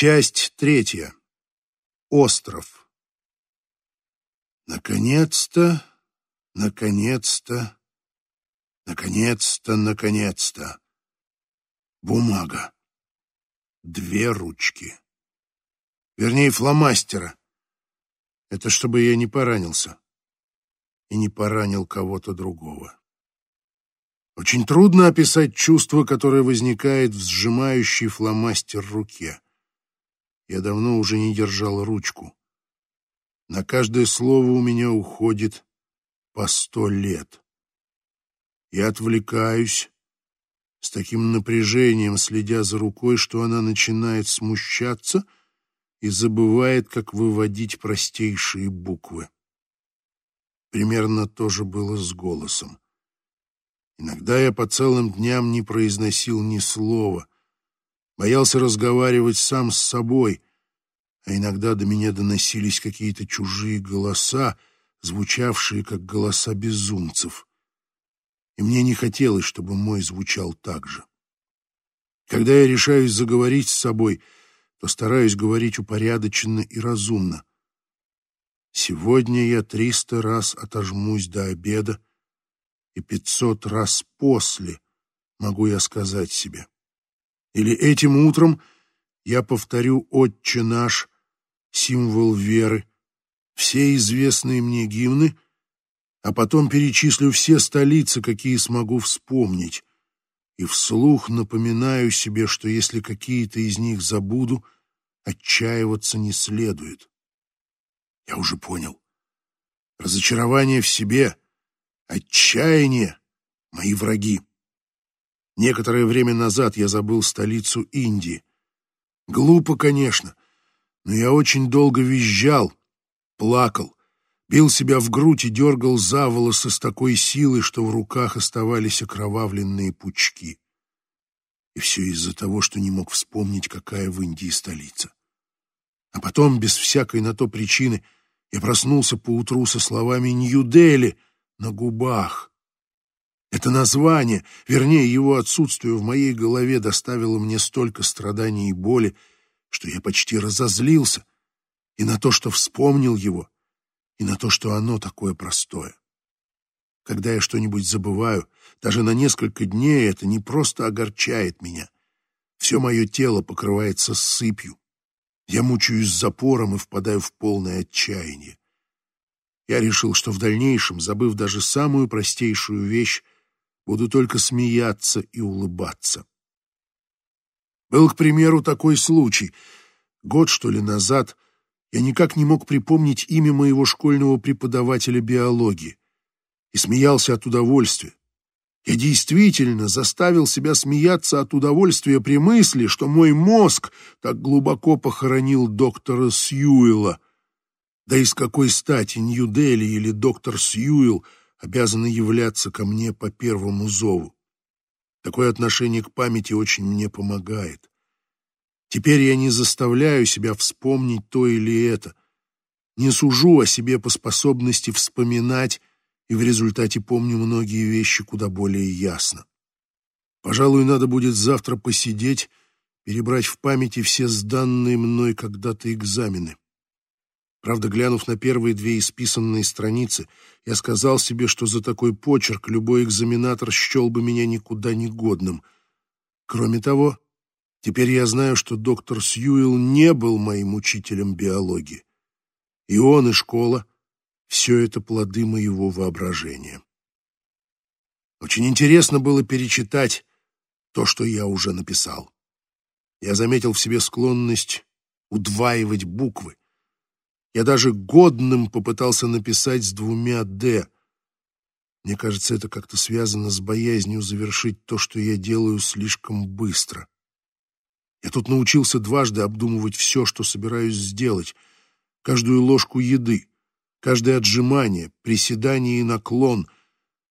Часть третья. Остров. Наконец-то, наконец-то, наконец-то, наконец-то. Бумага. Две ручки. Вернее, фломастера. Это чтобы я не поранился. И не поранил кого-то другого. Очень трудно описать чувство, которое возникает в сжимающей фломастер руке. Я давно уже не держал ручку. На каждое слово у меня уходит по сто лет. Я отвлекаюсь, с таким напряжением следя за рукой, что она начинает смущаться и забывает, как выводить простейшие буквы. Примерно то же было с голосом. Иногда я по целым дням не произносил ни слова — боялся разговаривать сам с собой, а иногда до меня доносились какие-то чужие голоса, звучавшие как голоса безумцев. И мне не хотелось, чтобы мой звучал так же. Когда я решаюсь заговорить с собой, то стараюсь говорить упорядоченно и разумно. Сегодня я триста раз отожмусь до обеда, и пятьсот раз после могу я сказать себе. Или этим утром я повторю «Отче наш», символ веры, все известные мне гимны, а потом перечислю все столицы, какие смогу вспомнить, и вслух напоминаю себе, что если какие-то из них забуду, отчаиваться не следует. Я уже понял. Разочарование в себе, отчаяние — мои враги. Некоторое время назад я забыл столицу Индии. Глупо, конечно, но я очень долго визжал, плакал, бил себя в грудь и дергал за волосы с такой силой, что в руках оставались окровавленные пучки. И все из-за того, что не мог вспомнить, какая в Индии столица. А потом, без всякой на то причины, я проснулся поутру со словами «Нью-Дели» на губах. Это название, вернее, его отсутствие в моей голове доставило мне столько страданий и боли, что я почти разозлился и на то, что вспомнил его, и на то, что оно такое простое. Когда я что-нибудь забываю, даже на несколько дней, это не просто огорчает меня. Все мое тело покрывается сыпью. Я мучаюсь запором и впадаю в полное отчаяние. Я решил, что в дальнейшем, забыв даже самую простейшую вещь, Буду только смеяться и улыбаться. Был, к примеру, такой случай. Год, что ли, назад я никак не мог припомнить имя моего школьного преподавателя биологии и смеялся от удовольствия. Я действительно заставил себя смеяться от удовольствия при мысли, что мой мозг так глубоко похоронил доктора Сьюэла. Да и с какой стати Нью-Дели или доктор Сьюэлл обязаны являться ко мне по первому зову. Такое отношение к памяти очень мне помогает. Теперь я не заставляю себя вспомнить то или это, не сужу о себе по способности вспоминать и в результате помню многие вещи куда более ясно. Пожалуй, надо будет завтра посидеть, перебрать в памяти все сданные мной когда-то экзамены. Правда, глянув на первые две исписанные страницы, я сказал себе, что за такой почерк любой экзаменатор счел бы меня никуда не годным. Кроме того, теперь я знаю, что доктор Сьюэлл не был моим учителем биологии. И он, и школа — все это плоды моего воображения. Очень интересно было перечитать то, что я уже написал. Я заметил в себе склонность удваивать буквы, я даже годным попытался написать с двумя «д». Мне кажется, это как-то связано с боязнью завершить то, что я делаю слишком быстро. Я тут научился дважды обдумывать все, что собираюсь сделать. Каждую ложку еды, каждое отжимание, приседание и наклон,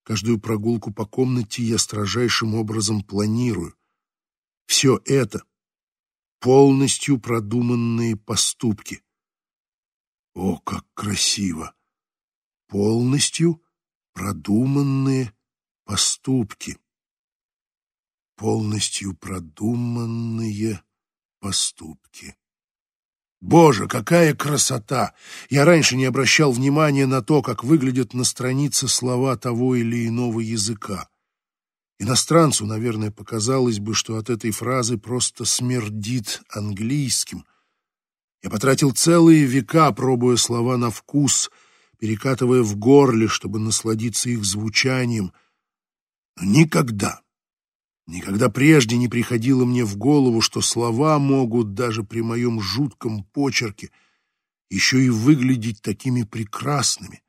каждую прогулку по комнате я строжайшим образом планирую. Все это — полностью продуманные поступки. О, как красиво! Полностью продуманные поступки. Полностью продуманные поступки. Боже, какая красота! Я раньше не обращал внимания на то, как выглядят на странице слова того или иного языка. Иностранцу, наверное, показалось бы, что от этой фразы просто смердит английским. Я потратил целые века, пробуя слова на вкус, перекатывая в горле, чтобы насладиться их звучанием. Но никогда, никогда прежде не приходило мне в голову, что слова могут даже при моем жутком почерке еще и выглядеть такими прекрасными,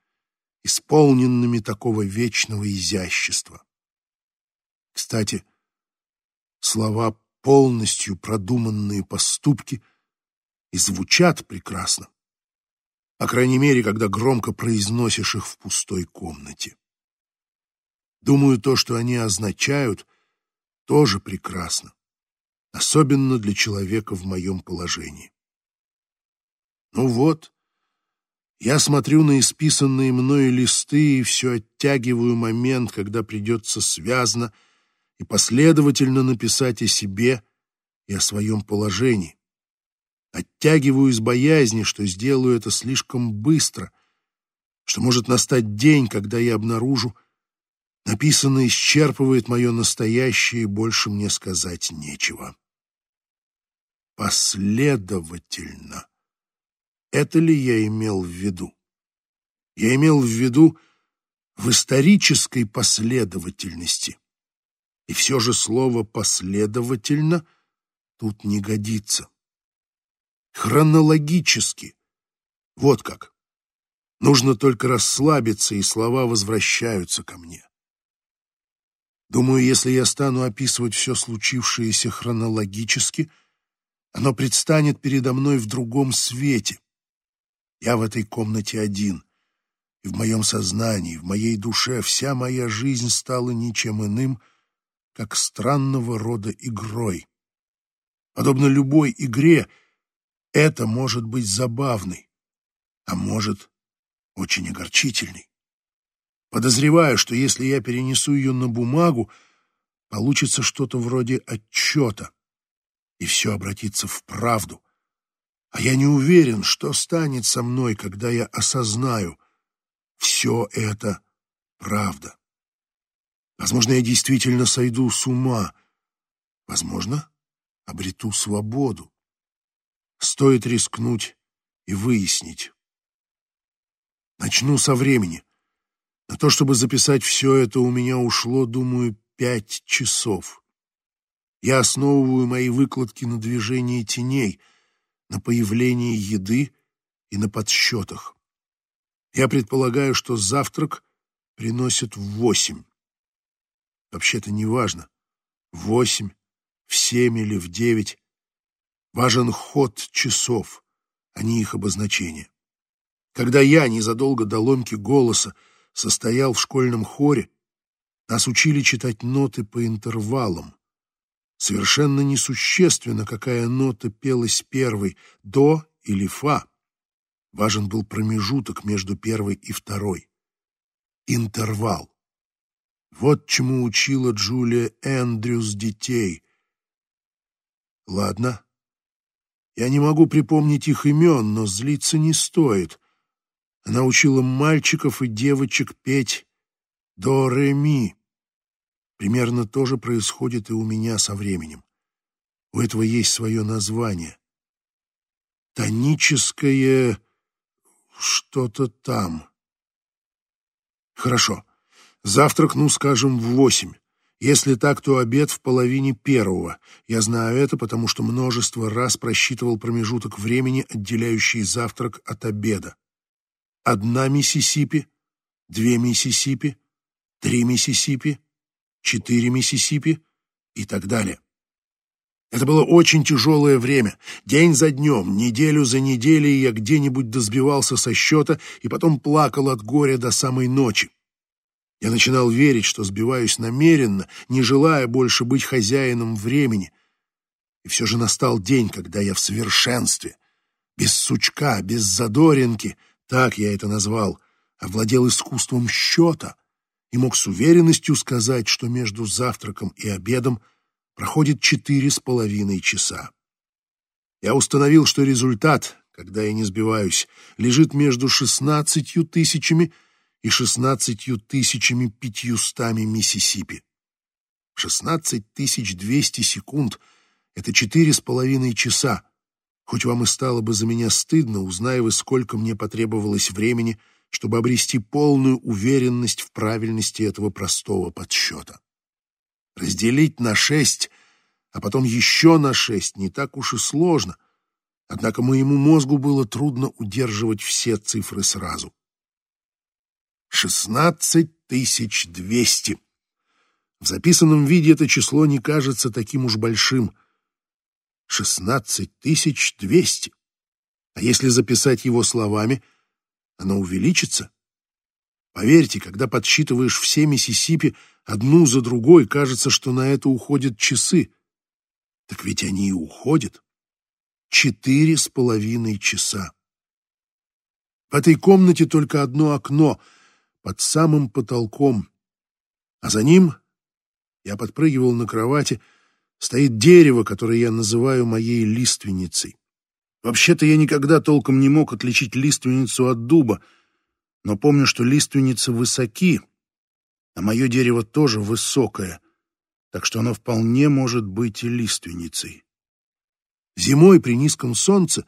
исполненными такого вечного изящества. Кстати, слова полностью продуманные поступки и звучат прекрасно. По крайней мере, когда громко произносишь их в пустой комнате. Думаю, то, что они означают, тоже прекрасно, особенно для человека в моем положении. Ну вот, я смотрю на исписанные мною листы и все оттягиваю момент, когда придется связно — и последовательно написать о себе и о своем положении. Оттягиваю из боязни, что сделаю это слишком быстро, что может настать день, когда я обнаружу, написанное исчерпывает мое настоящее, и больше мне сказать нечего. Последовательно. Это ли я имел в виду? Я имел в виду в исторической последовательности. И все же слово «последовательно» тут не годится. Хронологически. Вот как. Нужно только расслабиться, и слова возвращаются ко мне. Думаю, если я стану описывать все случившееся хронологически, оно предстанет передо мной в другом свете. Я в этой комнате один, и в моем сознании, в моей душе вся моя жизнь стала ничем иным, как странного рода игрой. Подобно любой игре, это может быть забавной, а может очень огорчительной. Подозреваю, что если я перенесу ее на бумагу, получится что-то вроде отчета, и все обратится в правду. А я не уверен, что станет со мной, когда я осознаю, все это правда. Возможно, я действительно сойду с ума. Возможно, обрету свободу. Стоит рискнуть и выяснить. Начну со времени. На то, чтобы записать все это, у меня ушло, думаю, пять часов. Я основываю мои выкладки на движении теней, на появлении еды и на подсчетах. Я предполагаю, что завтрак приносят в восемь. Вообще-то не важно, в восемь, в семь или в девять. Важен ход часов, а не их обозначение. Когда я, незадолго до ломки голоса, состоял в школьном хоре, нас учили читать ноты по интервалам. Совершенно несущественно, какая нота пелась первой, до или фа. Важен был промежуток между первой и второй. Интервал. Вот чему учила Джулия Эндрюс детей. Ладно. Я не могу припомнить их имен, но злиться не стоит. Она учила мальчиков и девочек петь «до-ре-ми». Примерно то же происходит и у меня со временем. У этого есть свое название. Тоническое что-то там. Хорошо. Завтрак, ну, скажем, в восемь. Если так, то обед в половине первого. Я знаю это, потому что множество раз просчитывал промежуток времени, отделяющий завтрак от обеда. Одна Миссисипи, две Миссисипи, три Миссисипи, четыре Миссисипи и так далее. Это было очень тяжелое время. День за днем, неделю за неделей я где-нибудь досбивался со счета и потом плакал от горя до самой ночи. Я начинал верить, что сбиваюсь намеренно, не желая больше быть хозяином времени. И все же настал день, когда я в совершенстве, без сучка, без задоринки, так я это назвал, овладел искусством счета и мог с уверенностью сказать, что между завтраком и обедом проходит четыре с половиной часа. Я установил, что результат когда я не сбиваюсь, лежит между шестнадцатью тысячами и шестнадцатью тысячами пятьюстами Миссисипи. Шестнадцать тысяч двести секунд — это четыре с половиной часа. Хоть вам и стало бы за меня стыдно, узная вы, сколько мне потребовалось времени, чтобы обрести полную уверенность в правильности этого простого подсчета. Разделить на шесть, а потом еще на шесть не так уж и сложно, однако моему мозгу было трудно удерживать все цифры сразу. Шестнадцать тысяч двести. В записанном виде это число не кажется таким уж большим. Шестнадцать тысяч двести. А если записать его словами, оно увеличится. Поверьте, когда подсчитываешь все Миссисипи одну за другой, кажется, что на это уходят часы. Так ведь они и уходят. Четыре с половиной часа. В этой комнате только одно окно под самым потолком, а за ним я подпрыгивал на кровати, стоит дерево, которое я называю моей лиственницей. Вообще-то я никогда толком не мог отличить лиственницу от дуба, но помню, что лиственницы высоки, а мое дерево тоже высокое, так что оно вполне может быть и лиственницей. Зимой при низком солнце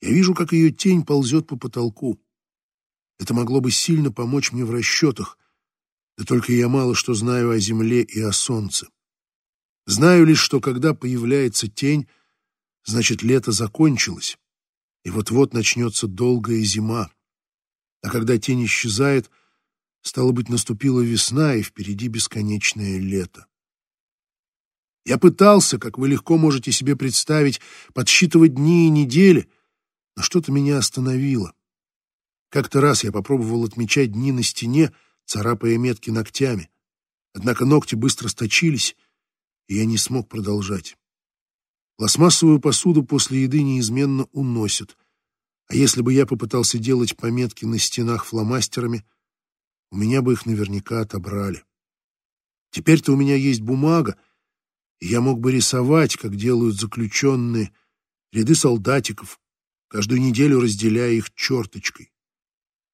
я вижу, как ее тень ползет по потолку. Это могло бы сильно помочь мне в расчетах, да только я мало что знаю о земле и о солнце. Знаю лишь, что когда появляется тень, значит, лето закончилось, и вот-вот начнется долгая зима. А когда тень исчезает, стало быть, наступила весна, и впереди бесконечное лето. Я пытался, как вы легко можете себе представить, подсчитывать дни и недели, но что-то меня остановило. Как-то раз я попробовал отмечать дни на стене, царапая метки ногтями. Однако ногти быстро сточились, и я не смог продолжать. Пластмассовую посуду после еды неизменно уносят, а если бы я попытался делать пометки на стенах фломастерами, у меня бы их наверняка отобрали. Теперь-то у меня есть бумага, и я мог бы рисовать, как делают заключенные, ряды солдатиков, каждую неделю разделяя их черточкой.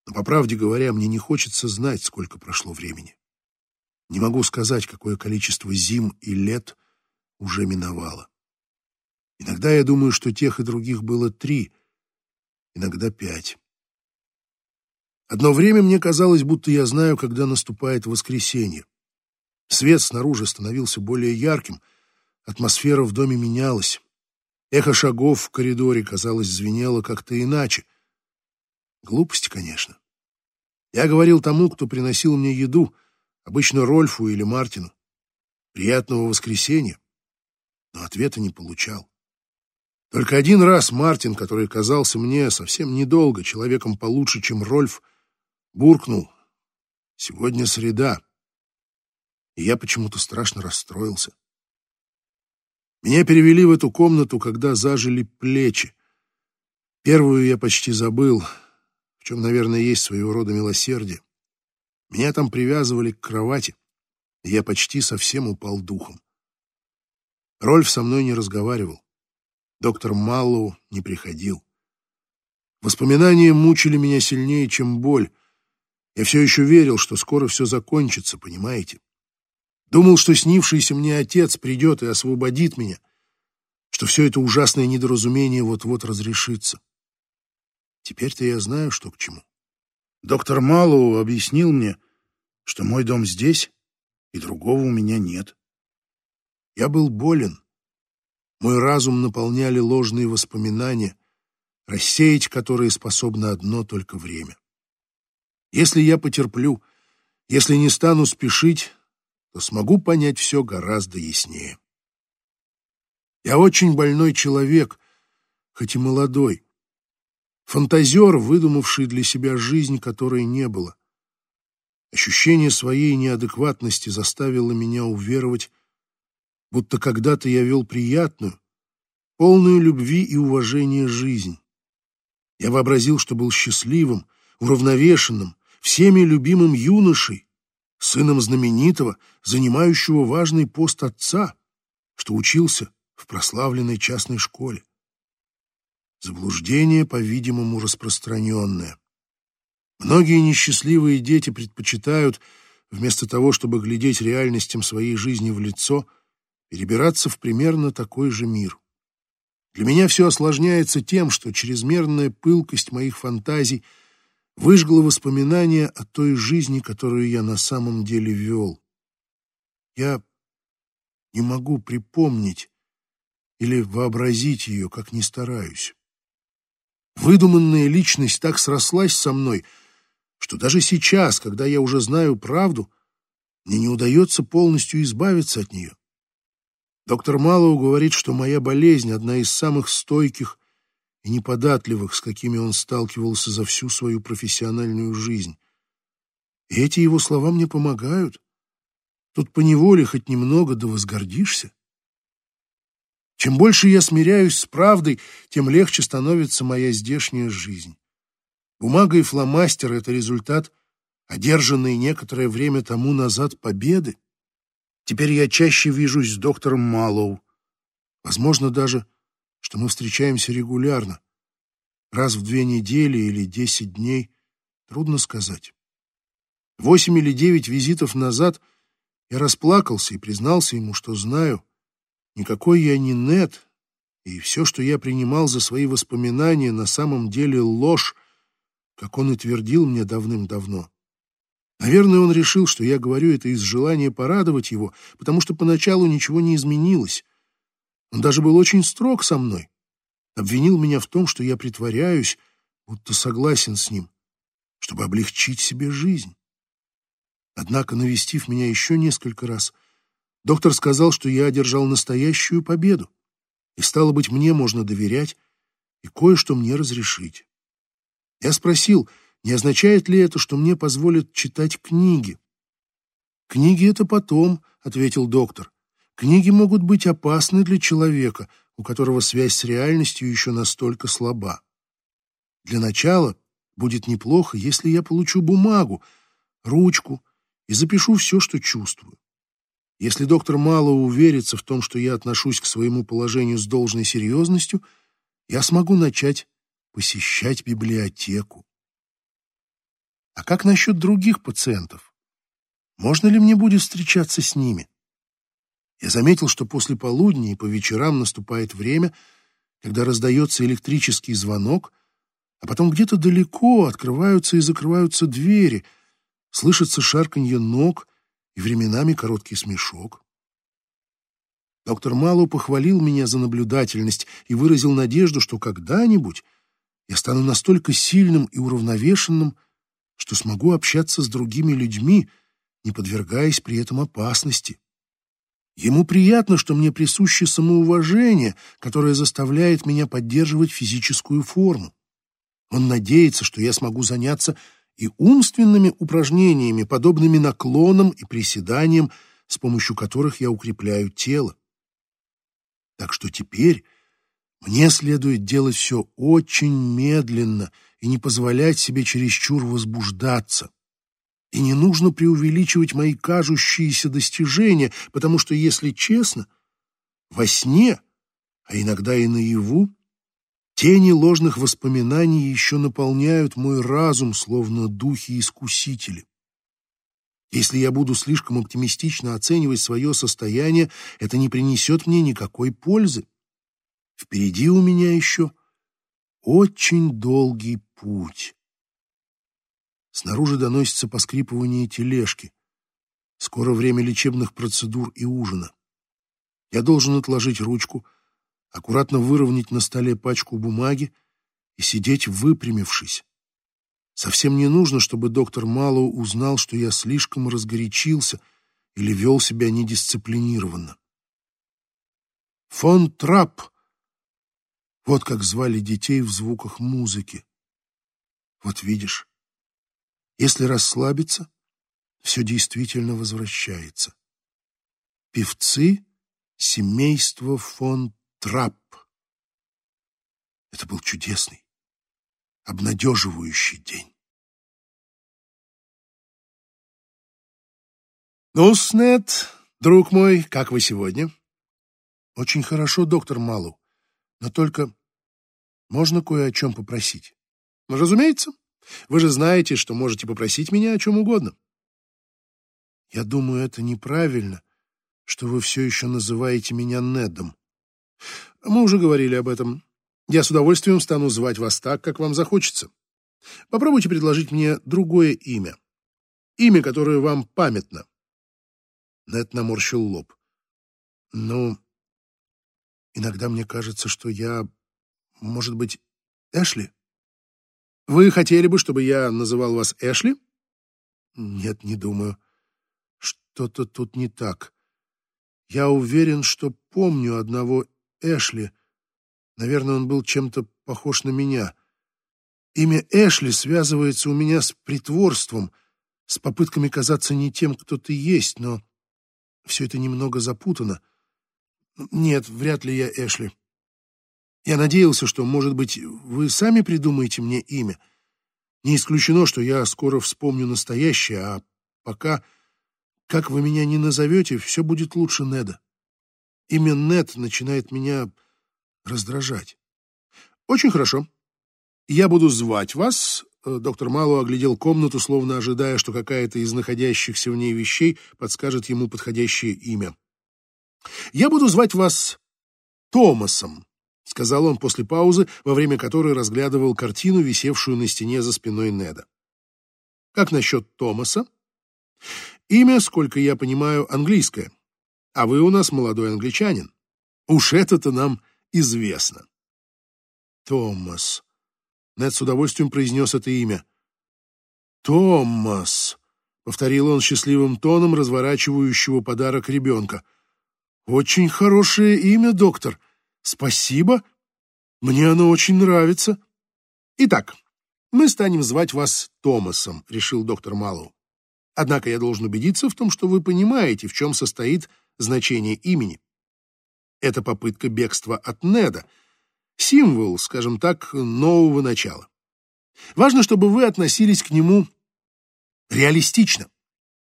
Но, по правде говоря, мне не хочется знать, сколько прошло времени. Не могу сказать, какое количество зим и лет уже миновало. Иногда я думаю, что тех и других было три, иногда пять. Одно время мне казалось, будто я знаю, когда наступает воскресенье. Свет снаружи становился более ярким, атмосфера в доме менялась. Эхо шагов в коридоре, казалось, звенело как-то иначе. Глупость, конечно. Я говорил тому, кто приносил мне еду, обычно Рольфу или Мартину. Приятного воскресенья. Но ответа не получал. Только один раз Мартин, который казался мне совсем недолго человеком получше, чем Рольф, буркнул «Сегодня среда». И я почему-то страшно расстроился. Меня перевели в эту комнату, когда зажили плечи. Первую я почти забыл, чем, наверное, есть своего рода милосердие. Меня там привязывали к кровати, и я почти совсем упал духом. Рольф со мной не разговаривал. Доктор Маллоу не приходил. Воспоминания мучили меня сильнее, чем боль. Я все еще верил, что скоро все закончится, понимаете? Думал, что снившийся мне отец придет и освободит меня, что все это ужасное недоразумение вот-вот разрешится. Теперь-то я знаю, что к чему. Доктор Маллоу объяснил мне, что мой дом здесь, и другого у меня нет. Я был болен, мой разум наполняли ложные воспоминания, рассеять которые способно одно только время. Если я потерплю, если не стану спешить, то смогу понять все гораздо яснее. Я очень больной человек, хоть и молодой. Фантазер, выдумавший для себя жизнь, которой не было. Ощущение своей неадекватности заставило меня уверовать, будто когда-то я вел приятную, полную любви и уважения жизнь. Я вообразил, что был счастливым, уравновешенным, всеми любимым юношей, сыном знаменитого, занимающего важный пост отца, что учился в прославленной частной школе. Заблуждение, по-видимому, распространенное. Многие несчастливые дети предпочитают, вместо того, чтобы глядеть реальностям своей жизни в лицо, перебираться в примерно такой же мир. Для меня все осложняется тем, что чрезмерная пылкость моих фантазий выжгла воспоминания о той жизни, которую я на самом деле вел. Я не могу припомнить или вообразить ее, как ни стараюсь. Выдуманная личность так срослась со мной, что даже сейчас, когда я уже знаю правду, мне не удается полностью избавиться от нее. Доктор Малоу говорит, что моя болезнь — одна из самых стойких и неподатливых, с какими он сталкивался за всю свою профессиональную жизнь. И эти его слова мне помогают. Тут поневоле хоть немного да возгордишься. Чем больше я смиряюсь с правдой, тем легче становится моя здешняя жизнь. Бумага и фломастер — это результат одержанной некоторое время тому назад победы. Теперь я чаще вижусь с доктором Малоу. Возможно даже, что мы встречаемся регулярно. Раз в две недели или десять дней. Трудно сказать. Восемь или девять визитов назад я расплакался и признался ему, что знаю, никакой я не Нет, и все, что я принимал за свои воспоминания, на самом деле ложь, как он и твердил мне давным-давно. Наверное, он решил, что я говорю это из желания порадовать его, потому что поначалу ничего не изменилось. Он даже был очень строг со мной. Обвинил меня в том, что я притворяюсь, будто согласен с ним, чтобы облегчить себе жизнь. Однако, навестив меня еще несколько раз, доктор сказал, что я одержал настоящую победу, и, стало быть, мне можно доверять и кое-что мне разрешить. Я спросил, не означает ли это, что мне позволят читать книги? «Книги — это потом», — ответил доктор. «Книги могут быть опасны для человека, у которого связь с реальностью еще настолько слаба. Для начала будет неплохо, если я получу бумагу, ручку и запишу все, что чувствую. Если доктор мало уверится в том, что я отношусь к своему положению с должной серьезностью, я смогу начать посещать библиотеку. А как насчет других пациентов? Можно ли мне будет встречаться с ними? Я заметил, что после полудня и по вечерам наступает время, когда раздается электрический звонок, а потом где-то далеко открываются и закрываются двери, слышится шарканье ног и временами короткий смешок. Доктор Малу похвалил меня за наблюдательность и выразил надежду, что когда-нибудь я стану настолько сильным и уравновешенным, что смогу общаться с другими людьми, не подвергаясь при этом опасности. Ему приятно, что мне присуще самоуважение, которое заставляет меня поддерживать физическую форму. Он надеется, что я смогу заняться и умственными упражнениями, подобными наклонам и приседаниям, с помощью которых я укрепляю тело. Так что теперь мне следует делать все очень медленно и не позволять себе чересчур возбуждаться. И не нужно преувеличивать мои кажущиеся достижения, потому что, если честно, во сне, а иногда и наяву, тени ложных воспоминаний еще наполняют мой разум, словно духи-искусители. Если я буду слишком оптимистично оценивать свое состояние, это не принесет мне никакой пользы. Впереди у меня еще очень долгий путь. Снаружи доносится поскрипывание тележки. Скоро время лечебных процедур и ужина. Я должен отложить ручку, аккуратно выровнять на столе пачку бумаги и сидеть выпрямившись. Совсем не нужно, чтобы доктор Малоу узнал, что я слишком разгорячился или вел себя недисциплинированно. Фон Трапп вот как звали детей в звуках музыки. Вот видишь, если расслабиться, все действительно возвращается. Певцы семейства фон Трапп. Это был чудесный, обнадеживающий день. ну Снет, друг мой, как вы сегодня? Очень хорошо, доктор Малу, но только Можно кое о чем попросить? Разумеется. Вы же знаете, что можете попросить меня о чем угодно. Я думаю, это неправильно, что вы все еще называете меня Недом. Мы уже говорили об этом. Я с удовольствием стану звать вас так, как вам захочется. Попробуйте предложить мне другое имя. Имя, которое вам памятно. Нед наморщил лоб. Ну, иногда мне кажется, что я, может быть, Эшли? Вы хотели бы, чтобы я называл вас Эшли? Нет, не думаю. Что-то тут не так. Я уверен, что помню одного Эшли. Наверное, он был чем-то похож на меня. Имя Эшли связывается у меня с притворством, с попытками казаться не тем, кто ты есть, но все это немного запутано. Нет, вряд ли я Эшли. Я надеялся, что, может быть, вы сами придумаете мне имя. Не исключено, что я скоро вспомню настоящее, а пока, как вы меня не назовете, все будет лучше Неда. Имя Нед начинает меня раздражать. Очень хорошо. Я буду звать вас. Э, доктор Малу оглядел комнату, словно ожидая, что какая-то из находящихся в ней вещей подскажет ему подходящее имя. Я буду звать вас Томасом, сказал он после паузы, во время которой разглядывал картину, висевшую на стене за спиной Неда. Как насчет Томаса? Имя, сколько я понимаю, английское а вы у нас молодой англичанин. Уж это-то нам известно. Томас. Нед с удовольствием произнес это имя. Томас, повторил он счастливым тоном разворачивающего подарок ребенка. Очень хорошее имя, доктор. Спасибо. Мне оно очень нравится. Итак, мы станем звать вас Томасом, решил доктор Малоу. Однако я должен убедиться в том, что вы понимаете, в чем состоит значение имени. Это попытка бегства от Неда, символ, скажем так, нового начала. Важно, чтобы вы относились к нему реалистично.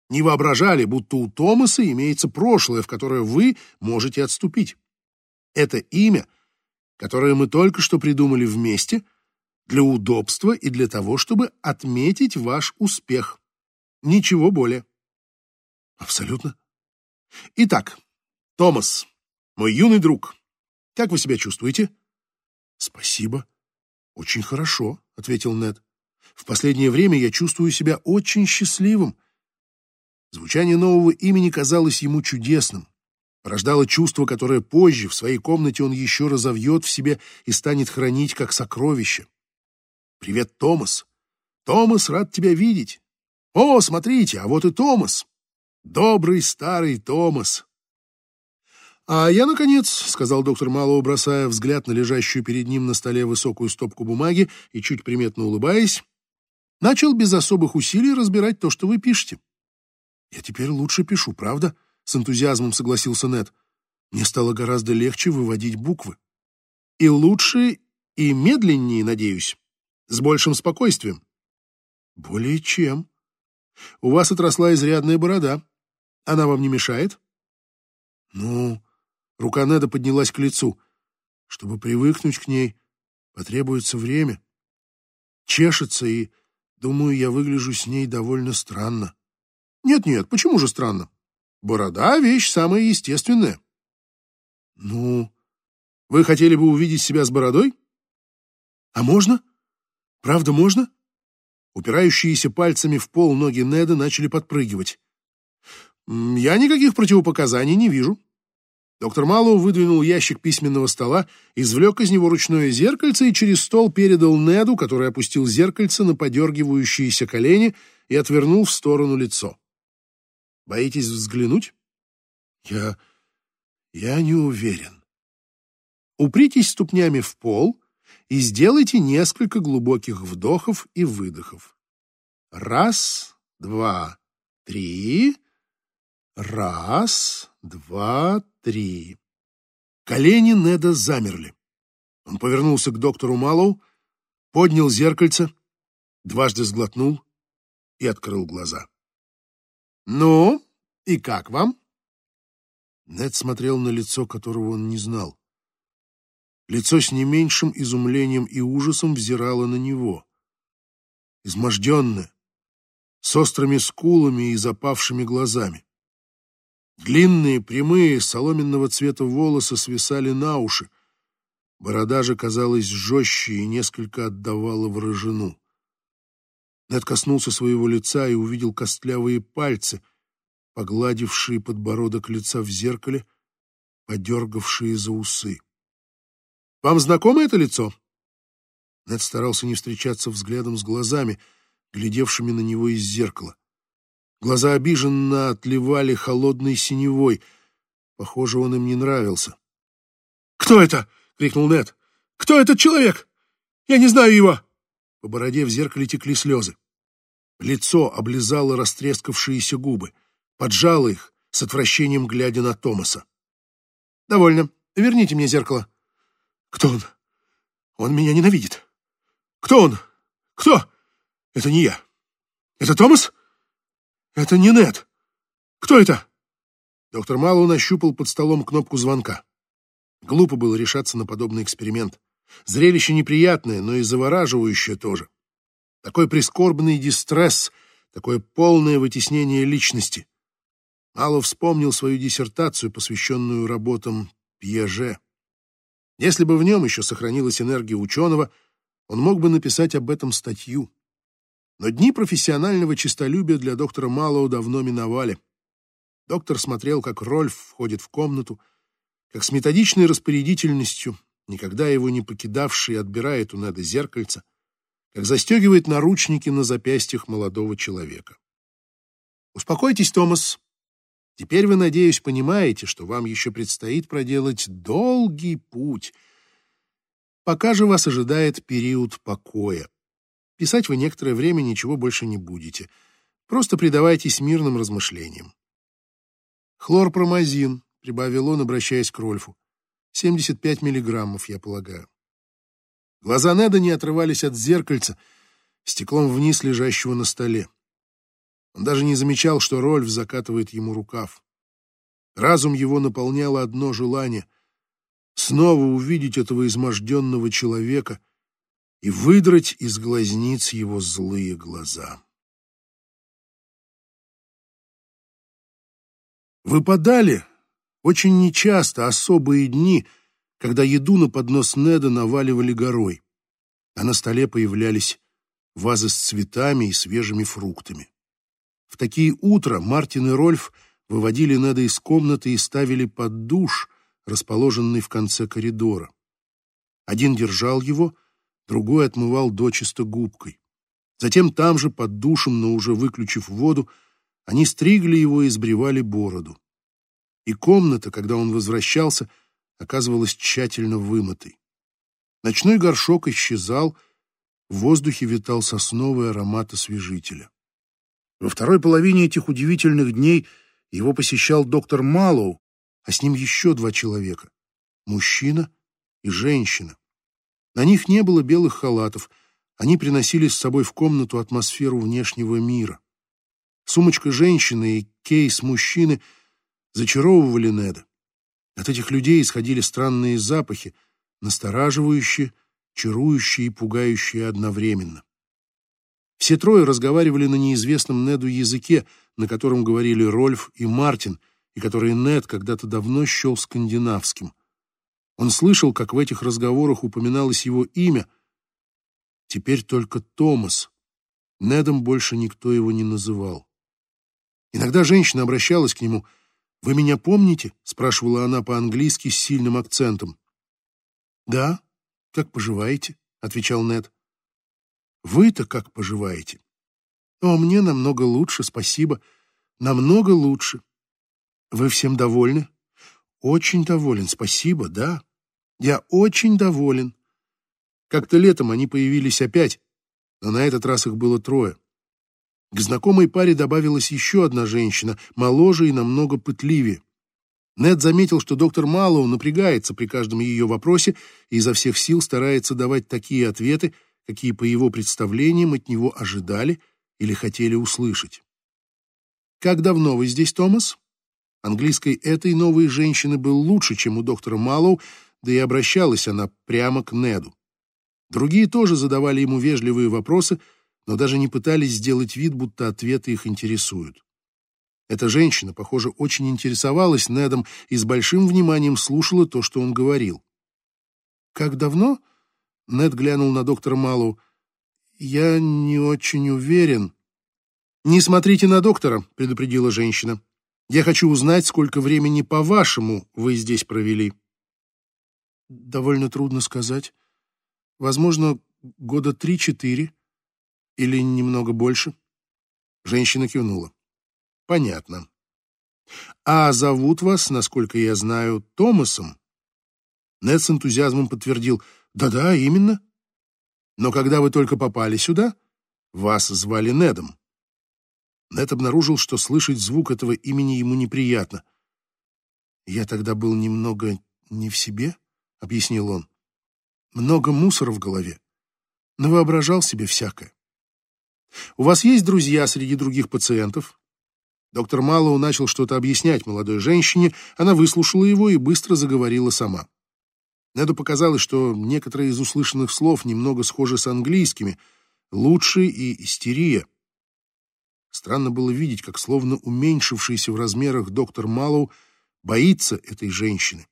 Не воображали, будто у Томаса имеется прошлое, в которое вы можете отступить. Это имя, которое мы только что придумали вместе, для удобства и для того, чтобы отметить ваш успех. Ничего более. Абсолютно. Итак, Томас, мой юный друг, как вы себя чувствуете? Спасибо. Очень хорошо, ответил Нед. В последнее время я чувствую себя очень счастливым. Звучание нового имени казалось ему чудесным. Порождало чувство, которое позже в своей комнате он еще разовьет в себе и станет хранить как сокровище. «Привет, Томас! Томас, рад тебя видеть! О, смотрите, а вот и Томас!» Добрый старый Томас. А я, наконец, — сказал доктор Малоу, бросая взгляд на лежащую перед ним на столе высокую стопку бумаги и чуть приметно улыбаясь, начал без особых усилий разбирать то, что вы пишете. Я теперь лучше пишу, правда? С энтузиазмом согласился Нед. Мне стало гораздо легче выводить буквы. И лучше, и медленнее, надеюсь, с большим спокойствием. Более чем. У вас отросла изрядная борода. Она вам не мешает? Ну, рука Неда поднялась к лицу. Чтобы привыкнуть к ней, потребуется время. Чешется, и, думаю, я выгляжу с ней довольно странно. Нет-нет, почему же странно? Борода — вещь самая естественная. Ну, вы хотели бы увидеть себя с бородой? А можно? Правда, можно? Упирающиеся пальцами в пол ноги Неда начали подпрыгивать. Я никаких противопоказаний не вижу. Доктор Малоу выдвинул ящик письменного стола, извлек из него ручное зеркальце и через стол передал Неду, который опустил зеркальце на подергивающиеся колени и отвернул в сторону лицо. «Боитесь взглянуть?» «Я... я не уверен». Упритесь ступнями в пол и сделайте несколько глубоких вдохов и выдохов. Раз, два, три... Раз, два, три. Колени Неда замерли. Он повернулся к доктору Малоу, поднял зеркальце, дважды сглотнул и открыл глаза. «Ну, и как вам?» Нед смотрел на лицо, которого он не знал. Лицо с не меньшим изумлением и ужасом взирало на него. Изможденное, с острыми скулами и запавшими глазами. Длинные, прямые, соломенного цвета волосы свисали на уши. Борода же казалась жестче и несколько отдавала в рыжину. Нед коснулся своего лица и увидел костлявые пальцы, погладившие подбородок лица в зеркале, подергавшие за усы. Вам знакомо это лицо?» Нед старался не встречаться взглядом с глазами, глядевшими на него из зеркала. Глаза обиженно отливали холодной синевой. Похоже, он им не нравился. «Кто это?» — крикнул Нед. «Кто этот человек? Я не знаю его!» По бороде в зеркале текли слезы. Лицо облизало растрескавшиеся губы, поджало их, с отвращением глядя на Томаса. «Довольно. Верните мне зеркало», кто он? Он меня ненавидит. Кто он? Кто? Это не я. Это Томас? Это не Нед. Кто это? Доктор Малу нащупал под столом кнопку звонка. Глупо было решаться на подобный эксперимент. Зрелище неприятное, но и завораживающее тоже. Такой прискорбный дистресс, такое полное вытеснение личности. Мало вспомнил свою диссертацию, посвященную работам Пьеже. Если бы в нем еще сохранилась энергия ученого, он мог бы написать об этом статью. Но дни профессионального честолюбия для доктора Малоу давно миновали. Доктор смотрел, как Рольф входит в комнату, как с методичной распорядительностью, никогда его не покидавший, отбирает у Неда зеркальца, как застегивает наручники на запястьях молодого человека. «Успокойтесь, Томас. Теперь вы, надеюсь, понимаете, что вам еще предстоит проделать долгий путь. Пока же вас ожидает период покоя. Писать вы некоторое время ничего больше не будете. Просто предавайтесь мирным размышлениям. Хлорпромазин, прибавил он, обращаясь к Рольфу. 75 миллиграммов, я полагаю. Глаза Неда не отрывались от зеркальца, стеклом вниз лежащего на столе. Он даже не замечал, что Рольф закатывает ему рукав. Разум его наполняло одно желание — снова увидеть этого изможденного человека и выдрать из глазниц его злые глаза. Выпадали очень нечасто особые дни, когда еду на поднос Неда наваливали горой, а на столе появлялись вазы с цветами и свежими фруктами. В такие утра Мартин и Рольф выводили Неда из комнаты и ставили под душ, расположенный в конце коридора. Один держал его, другой отмывал дочисто губкой. Затем там же, под душем, но уже выключив воду, они стригли его и сбривали бороду. И комната, когда он возвращался, оказывалась тщательно вымытой. Ночной горшок исчезал, в воздухе витал сосновый аромат освежителя. Во второй половине этих удивительных дней его посещал доктор Малоу, а с ним еще два человека — мужчина и женщина. На них не было белых халатов, они приносили с собой в комнату атмосферу внешнего мира. Сумочка женщины и кейс мужчины зачаровывали Неда. От этих людей исходили странные запахи, настораживающие, чарующие и пугающие одновременно. Все трое разговаривали на неизвестном Неду языке, на котором говорили Рольф и Мартин, и который Нед когда-то давно счел скандинавским. Он слышал, как в этих разговорах упоминалось его имя. Теперь только Томас. Недом больше никто его не называл. Иногда женщина обращалась к нему. «Вы меня помните?» — спрашивала она по-английски с сильным акцентом. «Да, как поживаете?» — отвечал Нед. Вы-то как поживаете? О, мне намного лучше, спасибо. Намного лучше. Вы всем довольны? Очень доволен, спасибо, да. Я очень доволен. Как-то летом они появились опять, но на этот раз их было трое. К знакомой паре добавилась еще одна женщина, моложе и намного пытливее. Нед заметил, что доктор Малоу напрягается при каждом ее вопросе и изо всех сил старается давать такие ответы, какие, по его представлениям, от него ожидали или хотели услышать. «Как давно вы здесь, Томас?» Английской этой новой женщины был лучше, чем у доктора Маллоу, да и обращалась она прямо к Неду. Другие тоже задавали ему вежливые вопросы, но даже не пытались сделать вид, будто ответы их интересуют. Эта женщина, похоже, очень интересовалась Недом и с большим вниманием слушала то, что он говорил. «Как давно?» — Нед глянул на доктора Малу. «Я не очень уверен». «Не смотрите на доктора», — предупредила женщина. «Я хочу узнать, сколько времени, по-вашему, вы здесь провели». «Довольно трудно сказать. Возможно, года три-четыре или немного больше». Женщина кивнула. Понятно. А зовут вас, насколько я знаю, Томасом? Нед с энтузиазмом подтвердил. Да-да, именно. Но когда вы только попали сюда, вас звали Недом. Нед обнаружил, что слышать звук этого имени ему неприятно. «Я тогда был немного не в себе», — объяснил он. «Много мусора в голове. Но воображал себе всякое. У вас есть друзья среди других пациентов? Доктор Малоу начал что-то объяснять молодой женщине, она выслушала его и быстро заговорила сама. Неду показалось, что некоторые из услышанных слов немного схожи с английскими «лучше» и «истерия». Странно было видеть, как словно уменьшившийся в размерах доктор Малоу боится этой женщины.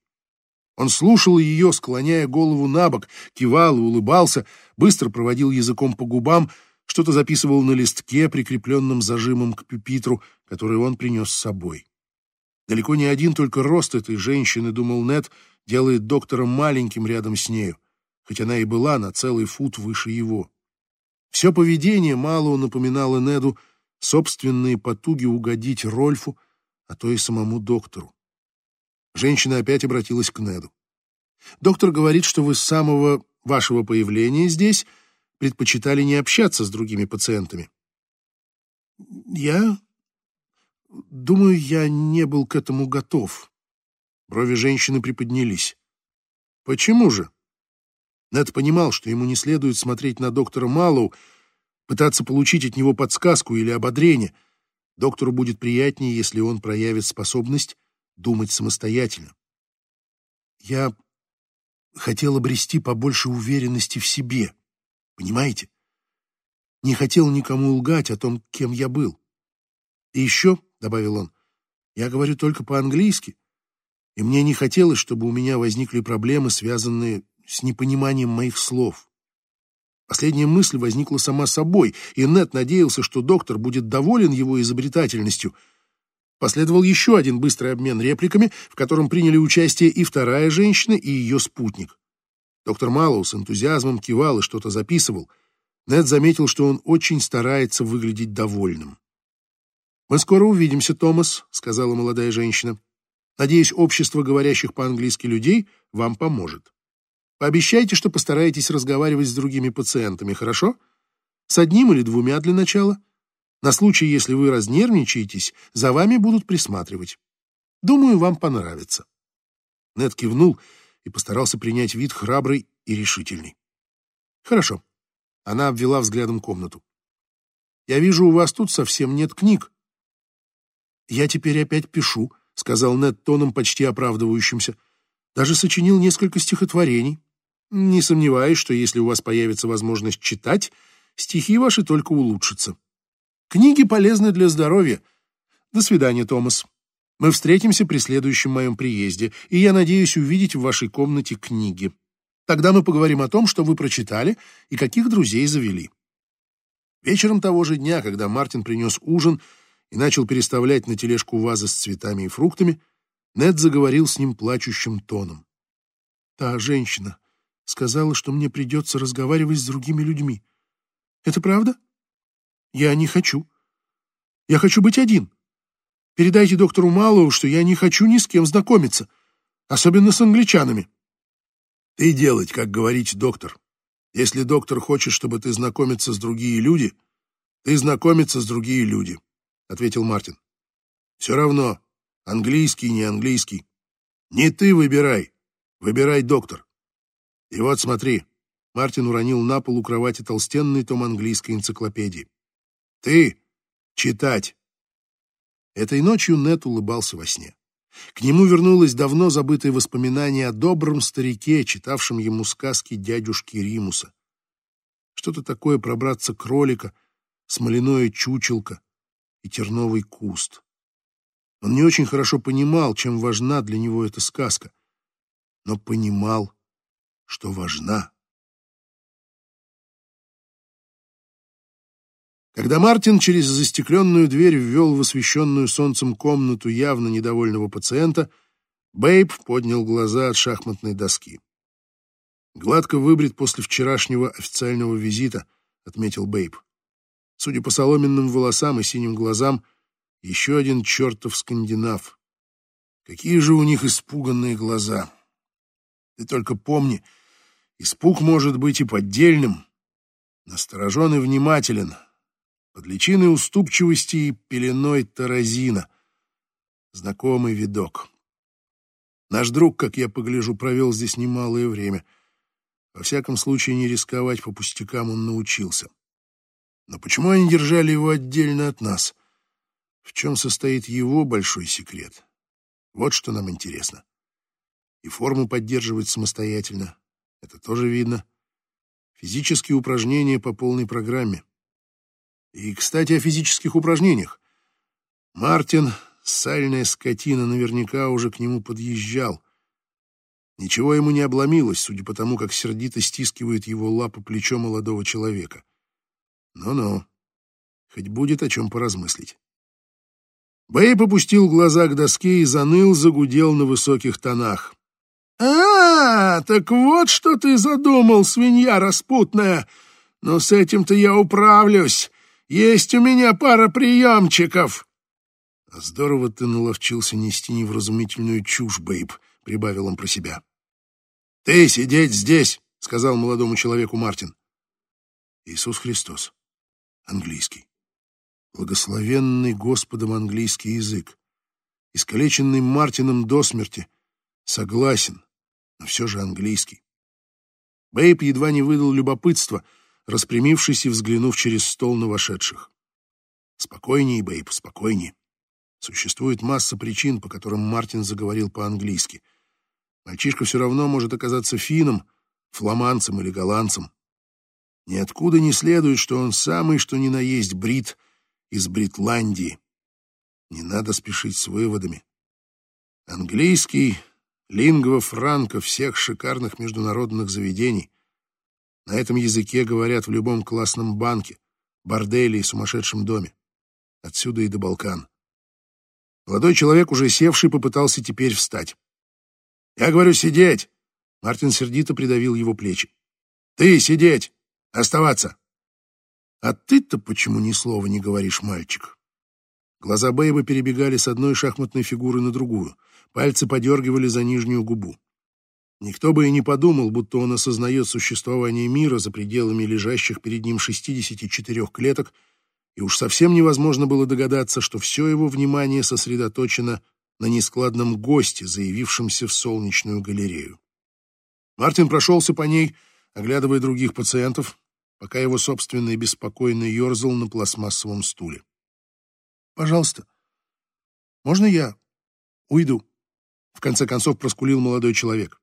Он слушал ее, склоняя голову на бок, кивал и улыбался, быстро проводил языком по губам, что-то записывал на листке, прикрепленном зажимом к пюпитру, который он принес с собой. Далеко не один только рост этой женщины, думал Нед, делает доктора маленьким рядом с нею, хоть она и была на целый фут выше его. Все поведение мало напоминало Неду собственные потуги угодить Рольфу, а то и самому доктору. Женщина опять обратилась к Неду. «Доктор говорит, что вы с самого вашего появления здесь предпочитали не общаться с другими пациентами. Я думаю, я не был к этому готов. Брови женщины приподнялись. Почему же? Нед понимал, что ему не следует смотреть на доктора Малоу, пытаться получить от него подсказку или ободрение. Доктору будет приятнее, если он проявит способность думать самостоятельно. Я хотел обрести побольше уверенности в себе. Понимаете? Не хотел никому лгать о том, кем я был. И еще, — добавил он, — я говорю только по-английски, и мне не хотелось, чтобы у меня возникли проблемы, связанные с непониманием моих слов. Последняя мысль возникла сама собой, и Нет надеялся, что доктор будет доволен его изобретательностью. Последовал еще один быстрый обмен репликами, в котором приняли участие и вторая женщина, и ее спутник. Доктор Малоу с энтузиазмом кивал и что-то записывал. Нед заметил, что он очень старается выглядеть довольным. «Мы скоро увидимся, Томас», — сказала молодая женщина. «Надеюсь, общество говорящих по-английски людей вам поможет. Пообещайте, что постараетесь разговаривать с другими пациентами, хорошо? С одним или двумя для начала. На случай, если вы разнервничаетесь, за вами будут присматривать. Думаю, вам понравится». Нед кивнул и постарался принять вид храбрый и решительный. «Хорошо». Она обвела взглядом комнату. «Я вижу, у вас тут совсем нет книг». «Я теперь опять пишу», — сказал Нед тоном почти оправдывающимся. «Даже сочинил несколько стихотворений. Не сомневаюсь, что если у вас появится возможность читать, стихи ваши только улучшатся. Книги полезны для здоровья. До свидания, Томас». Мы встретимся при следующем моем приезде, и я надеюсь увидеть в вашей комнате книги. Тогда мы поговорим о том, что вы прочитали и каких друзей завели. Вечером того же дня, когда Мартин принес ужин и начал переставлять на тележку вазы с цветами и фруктами, Нед заговорил с ним плачущим тоном. «Та женщина сказала, что мне придется разговаривать с другими людьми. Это правда? Я не хочу. Я хочу быть один. Передайте доктору Малову, что я не хочу ни с кем знакомиться, особенно с англичанами. Ты делать, как говорить доктор. Если доктор хочет, чтобы ты знакомиться с другие люди, ты знакомиться с другие люди, ответил Мартин. Все равно, английский, не английский. Не ты выбирай, выбирай доктор. И вот смотри, Мартин уронил на пол у кровати толстенный том английской энциклопедии. Ты читать. Этой ночью Нет улыбался во сне. К нему вернулось давно забытое воспоминание о добром старике, читавшем ему сказки дядюшки Римуса. Что-то такое пробраться кролика, смоляное чучелко и терновый куст. Он не очень хорошо понимал, чем важна для него эта сказка, но понимал, что важна. Когда Мартин через застекленную дверь ввел в освещенную солнцем комнату явно недовольного пациента, Бейб поднял глаза от шахматной доски. «Гладко выбрит после вчерашнего официального визита», — отметил Бейб. Судя по соломенным волосам и синим глазам, еще один чертов скандинав. Какие же у них испуганные глаза! Ты только помни, испуг может быть и поддельным. Насторожен и внимателен, под личиной уступчивости и пеленой таразина. Знакомый видок. Наш друг, как я погляжу, провел здесь немалое время. Во всяком случае, не рисковать по пустякам он научился. Но почему они держали его отдельно от нас? В чем состоит его большой секрет? Вот что нам интересно. И форму поддерживать самостоятельно. Это тоже видно. Физические упражнения по полной программе. И, кстати, о физических упражнениях. Мартин, сальная скотина, наверняка уже к нему подъезжал. Ничего ему не обломилось, судя по тому, как сердито стискивает его лапы плечо молодого человека. Ну-ну, хоть будет о чем поразмыслить. Бэй попустил глаза к доске и заныл, загудел на высоких тонах. «А, так вот что ты задумал, свинья распутная! Но с этим-то я управлюсь. Есть у меня пара приемчиков!» «А «Здорово ты наловчился нести невразумительную чушь, Бэйб», — прибавил он про себя. «Ты сидеть здесь!» — сказал молодому человеку Мартин. Иисус Христос. Английский. Благословенный Господом английский язык. Искалеченный Мартином до смерти. Согласен, но все же английский. Бэйб едва не выдал любопытства — распрямившись и взглянув через стол на вошедших. «Спокойнее, Бэйб, спокойнее. Существует масса причин, по которым Мартин заговорил по-английски. Мальчишка все равно может оказаться финном, фламандцем или голландцем. Ниоткуда не следует, что он самый, что ни на есть, брит из Бритландии. Не надо спешить с выводами. Английский — лингва франка всех шикарных международных заведений. На этом языке говорят в любом классном банке, борделе и сумасшедшем доме. Отсюда и до Балкан. Молодой человек, уже севший, попытался теперь встать. «Я говорю, сидеть!» Мартин сердито придавил его плечи. «Ты сидеть! Оставаться!» «А ты-то почему ни слова не говоришь, мальчик?» Глаза Бэйба перебегали с одной шахматной фигуры на другую. Пальцы подергивали за нижнюю губу. Никто бы и не подумал, будто он осознает существование мира за пределами лежащих перед ним 64 клеток, и уж совсем невозможно было догадаться, что все его внимание сосредоточено на нескладном госте, заявившемся в солнечную галерею. Мартин прошелся по ней, оглядывая других пациентов, пока его собственный беспокойно ерзал на пластмассовом стуле. «Пожалуйста, можно я уйду?» В конце концов проскулил молодой человек.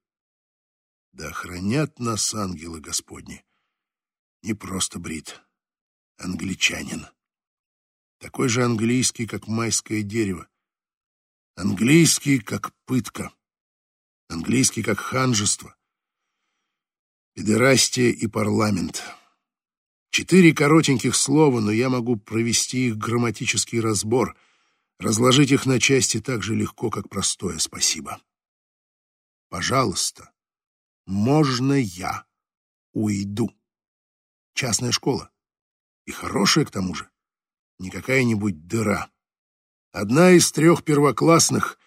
Да хранят нас ангелы Господни. Не просто брит, англичанин. Такой же английский, как майское дерево. Английский, как пытка. Английский, как ханжество. Педерастия и парламент. Четыре коротеньких слова, но я могу провести их грамматический разбор, разложить их на части так же легко, как простое «спасибо». Пожалуйста, можно я уйду. Частная школа. И хорошая к тому же. Не какая-нибудь дыра. Одна из трех первоклассных,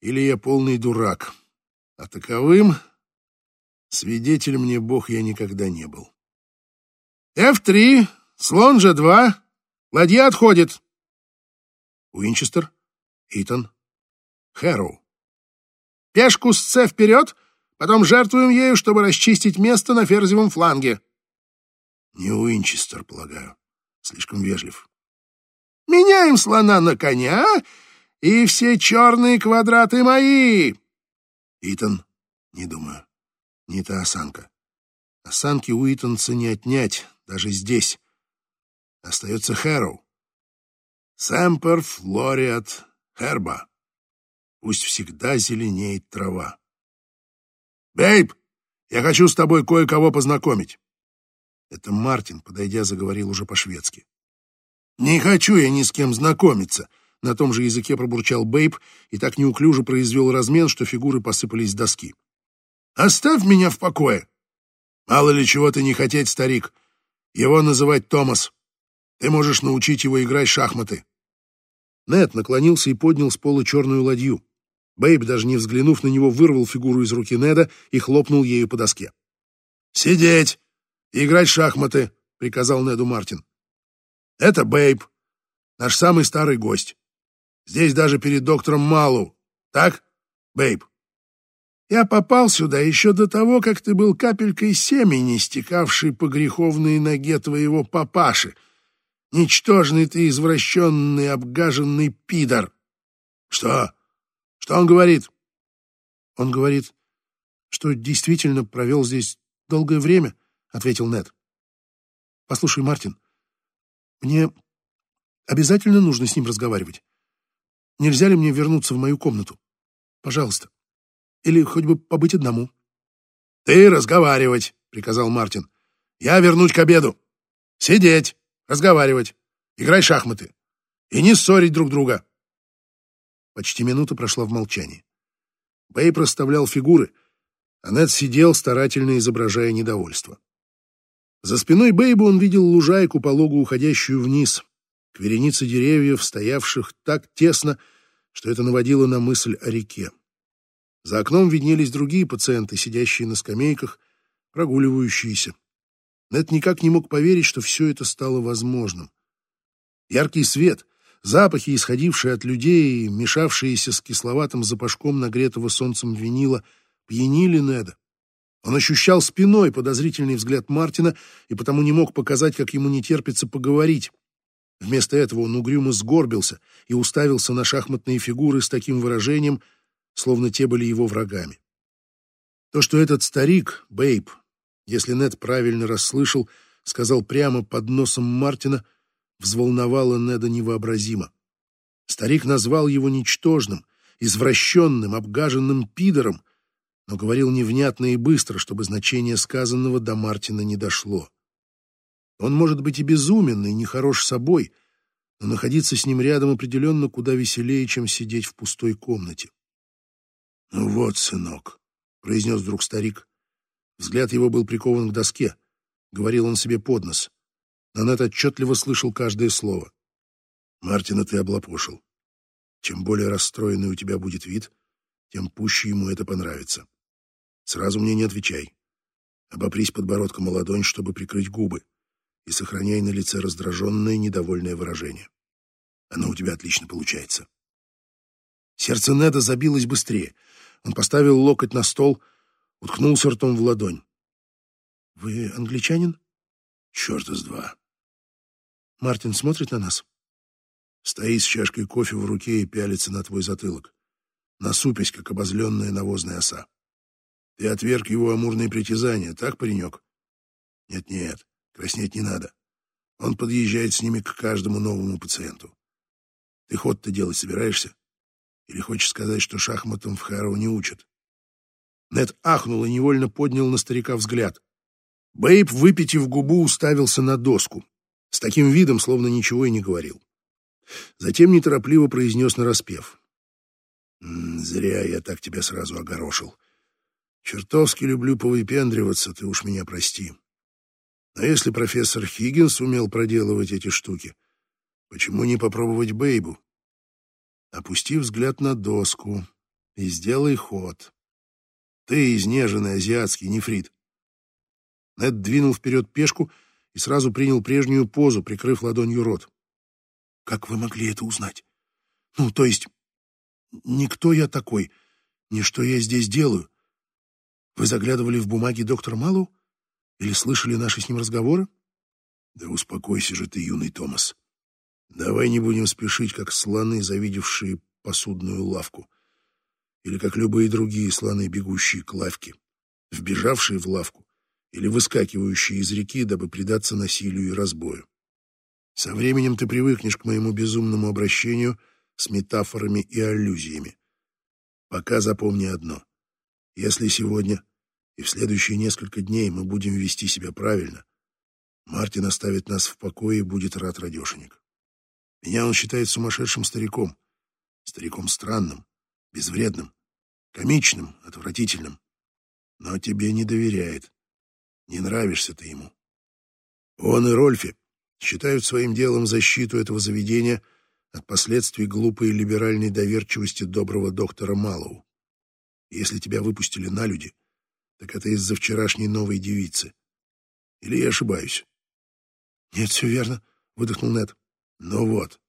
или я полный дурак. А таковым свидетелем мне Бог я никогда не был. F3, слон G2, ладья отходит. Уинчестер, Итан, Хэроу. Пешку с С вперед, Потом жертвуем ею, чтобы расчистить место на ферзевом фланге. Не Уинчестер, полагаю. Слишком вежлив. Меняем слона на коня и все черные квадраты мои!» Итан, не думаю, не та осанка. Осанки у Итанца не отнять, даже здесь. Остается Хэроу. Сэмпер Флориат Херба. Пусть всегда зеленеет трава. «Бейб, я хочу с тобой кое-кого познакомить». Это Мартин, подойдя, заговорил уже по-шведски. «Не хочу я ни с кем знакомиться», — на том же языке пробурчал Бейб и так неуклюже произвел размен, что фигуры посыпались с доски. «Оставь меня в покое. Мало ли чего ты не хотеть, старик. Его называть Томас. Ты можешь научить его играть в шахматы». Нед наклонился и поднял с пола черную ладью. Бейб, даже не взглянув на него, вырвал фигуру из руки Неда и хлопнул ею по доске. «Сидеть играть в шахматы», — приказал Неду Мартин. «Это Бейб, наш самый старый гость. Здесь даже перед доктором Малу. Так, Бейб?» «Я попал сюда еще до того, как ты был капелькой семени, стекавшей по греховной ноге твоего папаши. Ничтожный ты извращенный, обгаженный пидор!» «Что?» Что он говорит? Он говорит, что действительно провел здесь долгое время, ответил Нед. Послушай, Мартин, мне обязательно нужно с ним разговаривать. Нельзя ли мне вернуться в мою комнату? Пожалуйста. Или хоть бы побыть одному. Ты разговаривать, приказал Мартин. Я вернусь к обеду. Сидеть, разговаривать, играй шахматы. И не ссорить друг друга. Почти минута прошла в молчании. Бэйб расставлял фигуры, а Нед сидел, старательно изображая недовольство. За спиной Бэйба он видел лужайку, пологу уходящую вниз, к веренице деревьев, стоявших так тесно, что это наводило на мысль о реке. За окном виднелись другие пациенты, сидящие на скамейках, прогуливающиеся. Нед никак не мог поверить, что все это стало возможным. Яркий свет — Запахи, исходившие от людей, мешавшиеся с кисловатым запашком нагретого солнцем винила, пьянили Неда. Он ощущал спиной подозрительный взгляд Мартина и потому не мог показать, как ему не терпится поговорить. Вместо этого он угрюмо сгорбился и уставился на шахматные фигуры с таким выражением, словно те были его врагами. То, что этот старик, Бейб, если Нед правильно расслышал, сказал прямо под носом Мартина — взволновало Неда невообразимо. Старик назвал его ничтожным, извращенным, обгаженным пидором, но говорил невнятно и быстро, чтобы значение сказанного до Мартина не дошло. Он может быть и безумен, и нехорош собой, но находиться с ним рядом определенно куда веселее, чем сидеть в пустой комнате. «Ну вот, сынок», — произнес вдруг старик. Взгляд его был прикован к доске. Говорил он себе под нос но Нед отчетливо слышал каждое слово. «Мартина ты облапошил. Чем более расстроенный у тебя будет вид, тем пуще ему это понравится. Сразу мне не отвечай. Обопрись подбородком о ладонь, чтобы прикрыть губы, и сохраняй на лице раздраженное недовольное выражение. Оно у тебя отлично получается». Сердце Неда забилось быстрее. Он поставил локоть на стол, уткнулся ртом в ладонь. «Вы англичанин?» «Черт из два. Мартин смотрит на нас. Стоит с чашкой кофе в руке и пялится на твой затылок. Насупясь, как обозленная навозная оса. Ты отверг его амурные притязания, так, паренек? Нет-нет, краснеть не надо. Он подъезжает с ними к каждому новому пациенту. Ты ход-то делать собираешься? Или хочешь сказать, что шахматам в Харроу не учат? Нед ахнул и невольно поднял на старика взгляд. Бэйб, выпитив губу, уставился на доску с таким видом, словно ничего и не говорил. Затем неторопливо произнес нараспев. «Зря я так тебя сразу огорошил. Чертовски люблю повыпендриваться, ты уж меня прости. Но если профессор Хиггинс умел проделывать эти штуки, почему не попробовать Бейбу? Опусти взгляд на доску и сделай ход. Ты изнеженный азиатский нефрит». Нед двинул вперед пешку — и сразу принял прежнюю позу, прикрыв ладонью рот. «Как вы могли это узнать? Ну, то есть, никто я такой, ни что я здесь делаю. Вы заглядывали в бумаги доктора Малу? Или слышали наши с ним разговоры?» «Да успокойся же ты, юный Томас. Давай не будем спешить, как слоны, завидевшие посудную лавку. Или как любые другие слоны, бегущие к лавке, вбежавшие в лавку или выскакивающие из реки, дабы предаться насилию и разбою. Со временем ты привыкнешь к моему безумному обращению с метафорами и аллюзиями. Пока запомни одно. Если сегодня и в следующие несколько дней мы будем вести себя правильно, Мартин оставит нас в покое и будет рад радешенек. Меня он считает сумасшедшим стариком, стариком странным, безвредным, комичным, отвратительным. Но тебе не доверяет. Не нравишься ты ему. Он и Рольфи считают своим делом защиту этого заведения от последствий глупой либеральной доверчивости доброго доктора Малоу. Если тебя выпустили на люди, так это из-за вчерашней новой девицы. Или я ошибаюсь? Нет, все верно, выдохнул Нед. Ну вот.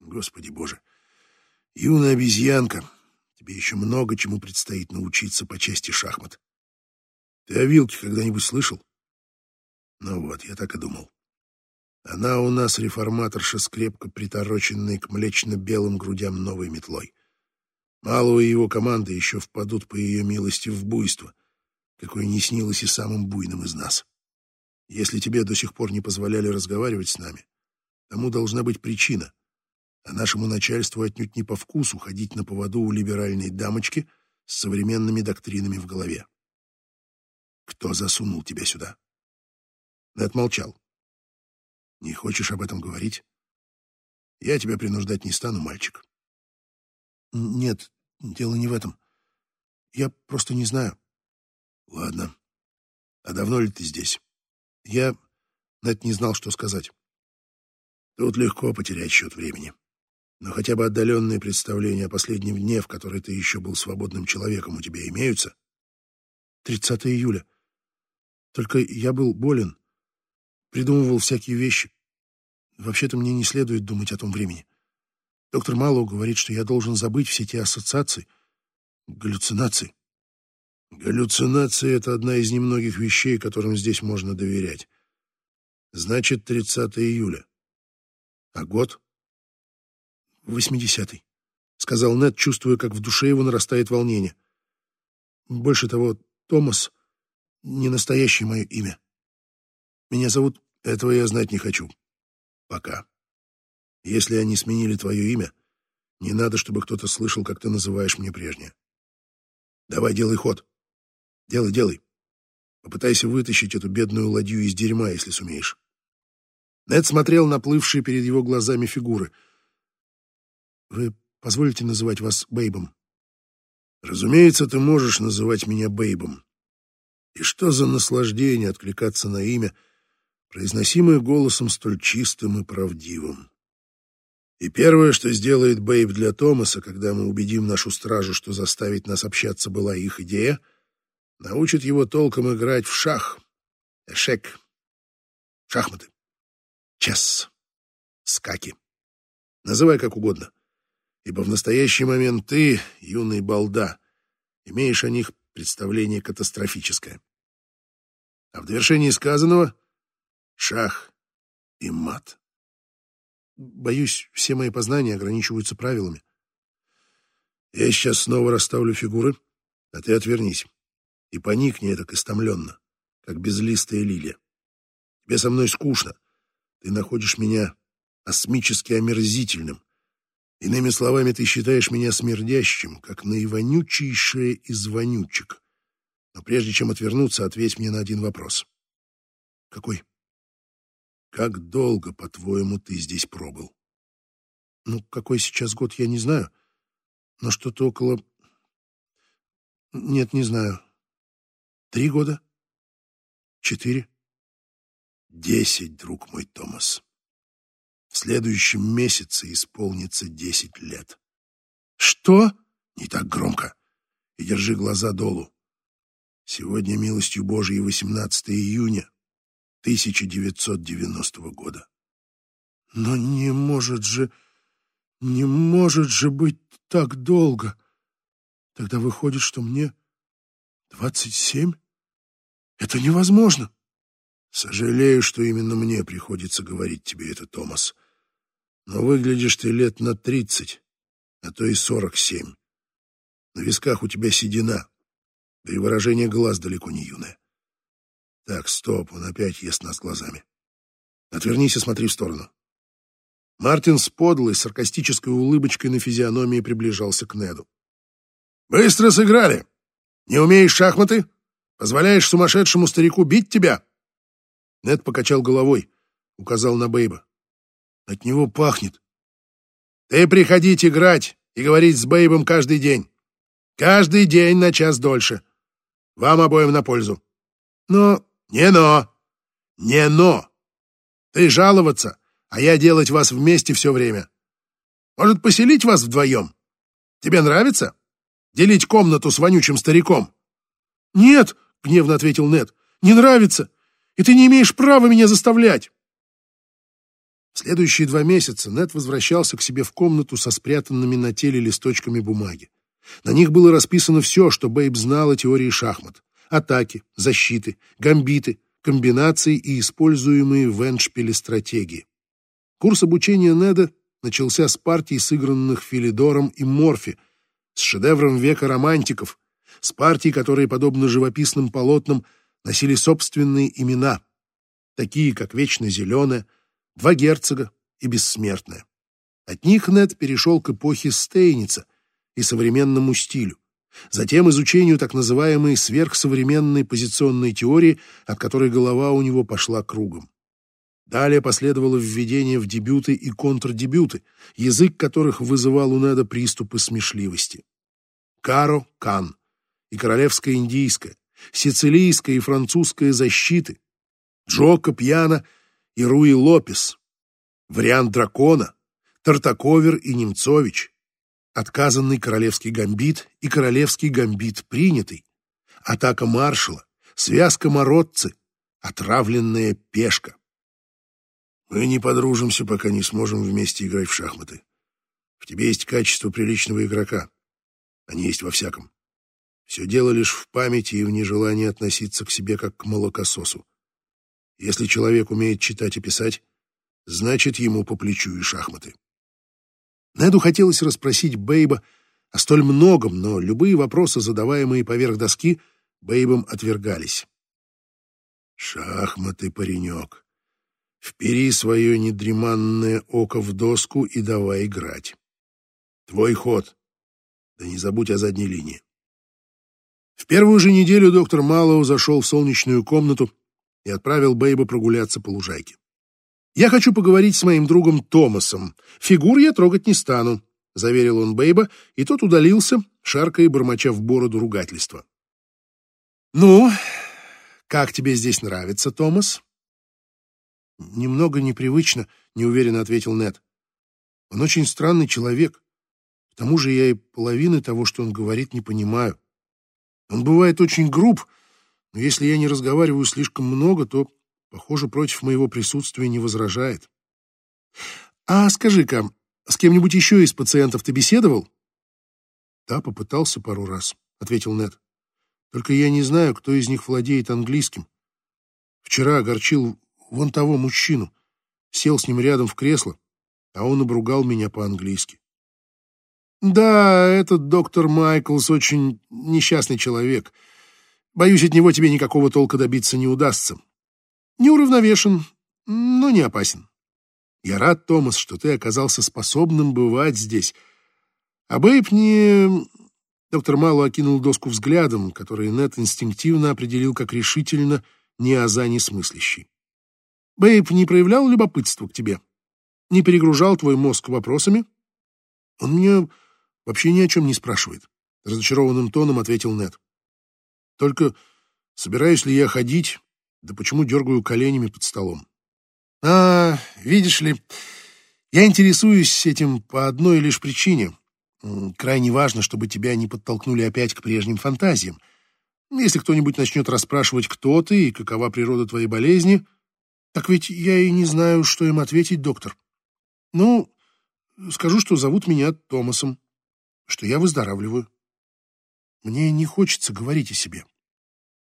Господи Боже. Юная обезьянка, тебе еще много чему предстоит научиться по части шахмат. Ты о вилке когда-нибудь слышал? Ну вот, я так и думал. Она у нас реформаторша, скрепко притороченной к млечно-белым грудям новой метлой. Малого и его команда еще впадут по ее милости в буйство, какое не снилось и самым буйным из нас. Если тебе до сих пор не позволяли разговаривать с нами, тому должна быть причина, а нашему начальству отнюдь не по вкусу ходить на поводу у либеральной дамочки с современными доктринами в голове. Кто засунул тебя сюда? Нед молчал. Не хочешь об этом говорить? Я тебя принуждать не стану, мальчик. Нет, дело не в этом. Я просто не знаю. Ладно. А давно ли ты здесь? Я... Нед не знал, что сказать. Тут легко потерять счет времени. Но хотя бы отдаленные представления о последнем дне, в который ты еще был свободным человеком, у тебя имеются? 30 июля. Только я был болен придумывал всякие вещи. Вообще-то мне не следует думать о том времени. Доктор Малоу говорит, что я должен забыть все те ассоциации, галлюцинации. Галлюцинации — это одна из немногих вещей, которым здесь можно доверять. Значит, 30 июля. А год? 80-й, — сказал Нед, чувствуя, как в душе его нарастает волнение. Больше того, Томас — не настоящее мое имя. Меня зовут этого я знать не хочу. Пока. Если они сменили твое имя, не надо, чтобы кто-то слышал, как ты называешь мне прежнее. Давай, делай ход. Делай, делай. Попытайся вытащить эту бедную ладью из дерьма, если сумеешь. Нед смотрел на плывшие перед его глазами фигуры. Вы позволите называть вас Бейбом? Разумеется, ты можешь называть меня Бейбом. И что за наслаждение откликаться на имя, произносимое голосом столь чистым и правдивым. И первое, что сделает Бэйб для Томаса, когда мы убедим нашу стражу, что заставить нас общаться была их идея, научит его толком играть в шах, эшек, шахматы, чес, скаки. Называй как угодно, ибо в настоящий момент ты, юный балда, имеешь о них представление катастрофическое. А в довершении сказанного — шах и мат. Боюсь, все мои познания ограничиваются правилами. Я сейчас снова расставлю фигуры, а ты отвернись и поникни так истомленно, как безлистая лилия. Тебе со мной скучно. Ты находишь меня осмически омерзительным. Иными словами, ты считаешь меня смердящим, как наивонючейшее из вонючек. Но прежде чем отвернуться, ответь мне на один вопрос. Какой? Как долго, по-твоему, ты здесь пробыл? Ну, какой сейчас год, я не знаю. Но что-то около... Нет, не знаю. Три года? Четыре? Десять, друг мой Томас. В следующем месяце исполнится десять лет. Что? Не так громко. И держи глаза долу. Сегодня, милостью Божией, 18 июня, 1990 года. Но не может же, не может же быть так долго. Тогда выходит, что мне двадцать семь? Это невозможно. Сожалею, что именно мне приходится говорить тебе это, Томас. Но выглядишь ты лет на тридцать. а то и сорок семь. На висках у тебя седина, да и выражение глаз далеко не юное. Так, стоп, он опять ест нас глазами. Отвернись и смотри в сторону. Мартин с подлой, саркастической улыбочкой на физиономии приближался к Неду. «Быстро сыграли! Не умеешь шахматы? Позволяешь сумасшедшему старику бить тебя?» Нед покачал головой, указал на Бейба. «От него пахнет». «Ты приходить играть и говорить с Бейбом каждый день. Каждый день на час дольше. Вам обоим на пользу. Но не но. Не но. Ты жаловаться, а я делать вас вместе все время. Может, поселить вас вдвоем? Тебе нравится? Делить комнату с вонючим стариком? Нет, гневно ответил Нед. Не нравится. И ты не имеешь права меня заставлять. В следующие два месяца Нед возвращался к себе в комнату со спрятанными на теле листочками бумаги. На них было расписано все, что Бэйб знал о теории шахмат. Атаки, защиты, гамбиты, комбинации и используемые в эндшпиле стратегии. Курс обучения Неда начался с партий, сыгранных Филидором и Морфи, с шедевром века романтиков, с партий, которые, подобно живописным полотнам, носили собственные имена, такие как «Вечно зеленая», «Два герцога» и «Бессмертная». От них Нед перешел к эпохе Стейница и современному стилю, затем изучению так называемой сверхсовременной позиционной теории, от которой голова у него пошла кругом. Далее последовало введение в дебюты и контрдебюты, язык которых вызывал у Неда приступы смешливости. Каро, Кан и королевская индийская, сицилийская и французская защиты, Джока, Пьяна и Руи Лопес, вариант дракона, Тартаковер и Немцович, отказанный королевский гамбит и королевский гамбит принятый, атака маршала, связка мородцы, отравленная пешка. Мы не подружимся, пока не сможем вместе играть в шахматы. В тебе есть качество приличного игрока. Они есть во всяком. Все дело лишь в памяти и в нежелании относиться к себе как к молокососу. Если человек умеет читать и писать, значит, ему по плечу и шахматы. Неду хотелось расспросить Бейба о столь многом, но любые вопросы, задаваемые поверх доски, Бейбом отвергались. «Шахматы, паренек. Впери свое недреманное око в доску и давай играть. Твой ход. Да не забудь о задней линии. В первую же неделю доктор Малоу зашел в солнечную комнату и отправил Бейба прогуляться по лужайке. «Я хочу поговорить с моим другом Томасом. Фигур я трогать не стану», — заверил он Бейба, и тот удалился, шаркая и бормоча в бороду ругательства. «Ну, как тебе здесь нравится, Томас?» «Немного непривычно», — неуверенно ответил Нед. «Он очень странный человек. К тому же я и половины того, что он говорит, не понимаю. Он бывает очень груб, но если я не разговариваю слишком много, то, похоже, против моего присутствия не возражает. А скажи-ка, с кем-нибудь еще из пациентов ты беседовал? Да, попытался пару раз, ответил Нед. Только я не знаю, кто из них владеет английским. Вчера огорчил вон того мужчину. Сел с ним рядом в кресло, а он обругал меня по-английски. Да, этот доктор Майклс очень несчастный человек. Боюсь, от него тебе никакого толка добиться не удастся. Неуравновешен, но не опасен. Я рад, Томас, что ты оказался способным бывать здесь. А Бэйб не... Доктор Мало окинул доску взглядом, который Нет инстинктивно определил как решительно не аза несмыслящий. Бэйб не проявлял любопытства к тебе? Не перегружал твой мозг вопросами? Он мне вообще ни о чем не спрашивает. Разочарованным тоном ответил Нет. Только собираюсь ли я ходить, да почему дергаю коленями под столом? А, видишь ли, я интересуюсь этим по одной лишь причине. Крайне важно, чтобы тебя не подтолкнули опять к прежним фантазиям. Если кто-нибудь начнет расспрашивать, кто ты и какова природа твоей болезни, так ведь я и не знаю, что им ответить, доктор. Ну, скажу, что зовут меня Томасом, что я выздоравливаю. Мне не хочется говорить о себе.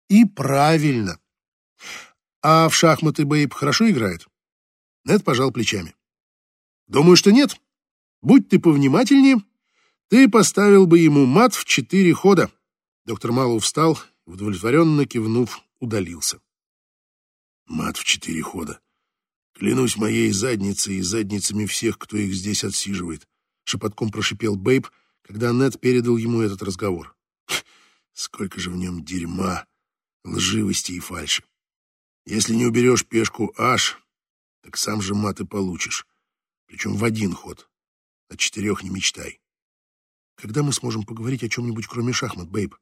И правильно. А в шахматы Бэйб хорошо играет? Нед пожал плечами. Думаю, что нет. Будь ты повнимательнее, Ты поставил бы ему мат в четыре хода. Доктор Малу встал, удовлетворенно кивнув, удалился. Мат в четыре хода. Клянусь моей задницей и задницами всех, кто их здесь отсиживает, шепотком прошипел Бэйб, когда Нед передал ему этот разговор. Сколько же в нем дерьма, лживости и фальши. Если не уберешь пешку Аш, так сам же мат и получишь. Причем в один ход. О четырех не мечтай. Когда мы сможем поговорить о чем-нибудь, кроме шахмат, Бэйб?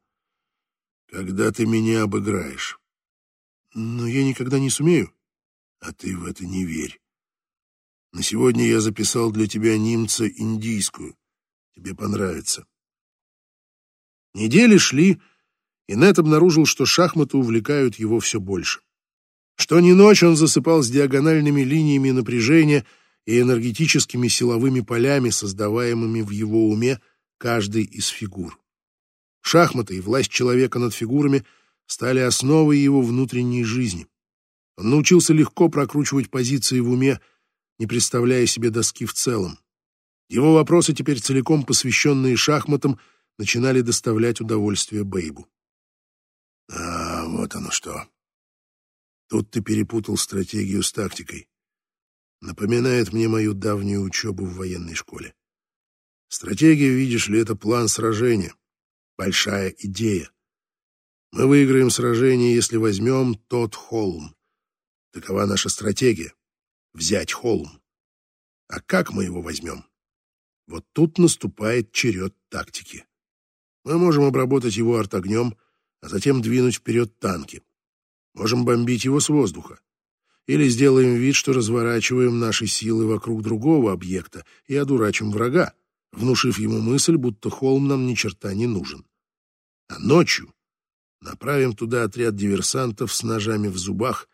Когда ты меня обыграешь. Но я никогда не сумею. А ты в это не верь. На сегодня я записал для тебя немца индийскую. Тебе понравится. Недели шли, и Нет обнаружил, что шахматы увлекают его все больше. Что ни ночь он засыпал с диагональными линиями напряжения и энергетическими силовыми полями, создаваемыми в его уме каждой из фигур. Шахматы и власть человека над фигурами стали основой его внутренней жизни. Он научился легко прокручивать позиции в уме, не представляя себе доски в целом. Его вопросы, теперь целиком посвященные шахматам, начинали доставлять удовольствие Бейбу. А, вот оно что. Тут ты перепутал стратегию с тактикой. Напоминает мне мою давнюю учебу в военной школе. Стратегия, видишь ли, это план сражения. Большая идея. Мы выиграем сражение, если возьмем тот холм. Такова наша стратегия — взять холм. А как мы его возьмем? Вот тут наступает черед тактики. Мы можем обработать его артогнем, а затем двинуть вперед танки. Можем бомбить его с воздуха. Или сделаем вид, что разворачиваем наши силы вокруг другого объекта и одурачим врага, внушив ему мысль, будто холм нам ни черта не нужен. А ночью направим туда отряд диверсантов с ножами в зубах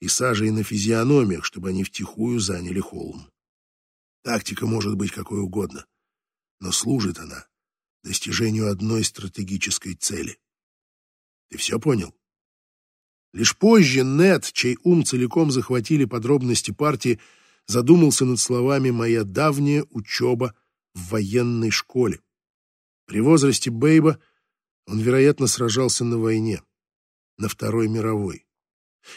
и сажей на физиономиях, чтобы они втихую заняли холм. Тактика может быть какой угодно, но служит она достижению одной стратегической цели. Ты все понял? Лишь позже Нед, чей ум целиком захватили подробности партии, задумался над словами «моя давняя учеба в военной школе». При возрасте Бейба он, вероятно, сражался на войне, на Второй мировой.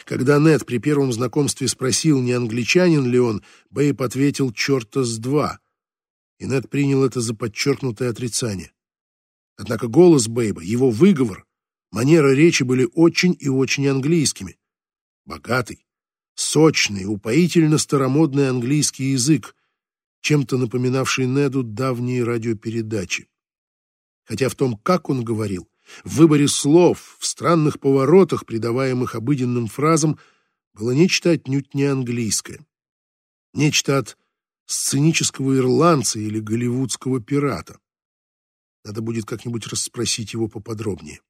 Когда Нед при первом знакомстве спросил, не англичанин ли он, Бейб ответил «черта с два», и Нед принял это за подчеркнутое отрицание. Однако голос Бейба, его выговор, манера речи были очень и очень английскими. Богатый, сочный, упоительно старомодный английский язык, чем-то напоминавший Неду давние радиопередачи. Хотя в том, как он говорил, в выборе слов, в странных поворотах, придаваемых обыденным фразам, было нечто отнюдь не английское. Нечто от сценического ирландца или голливудского пирата. Надо будет как-нибудь расспросить его поподробнее.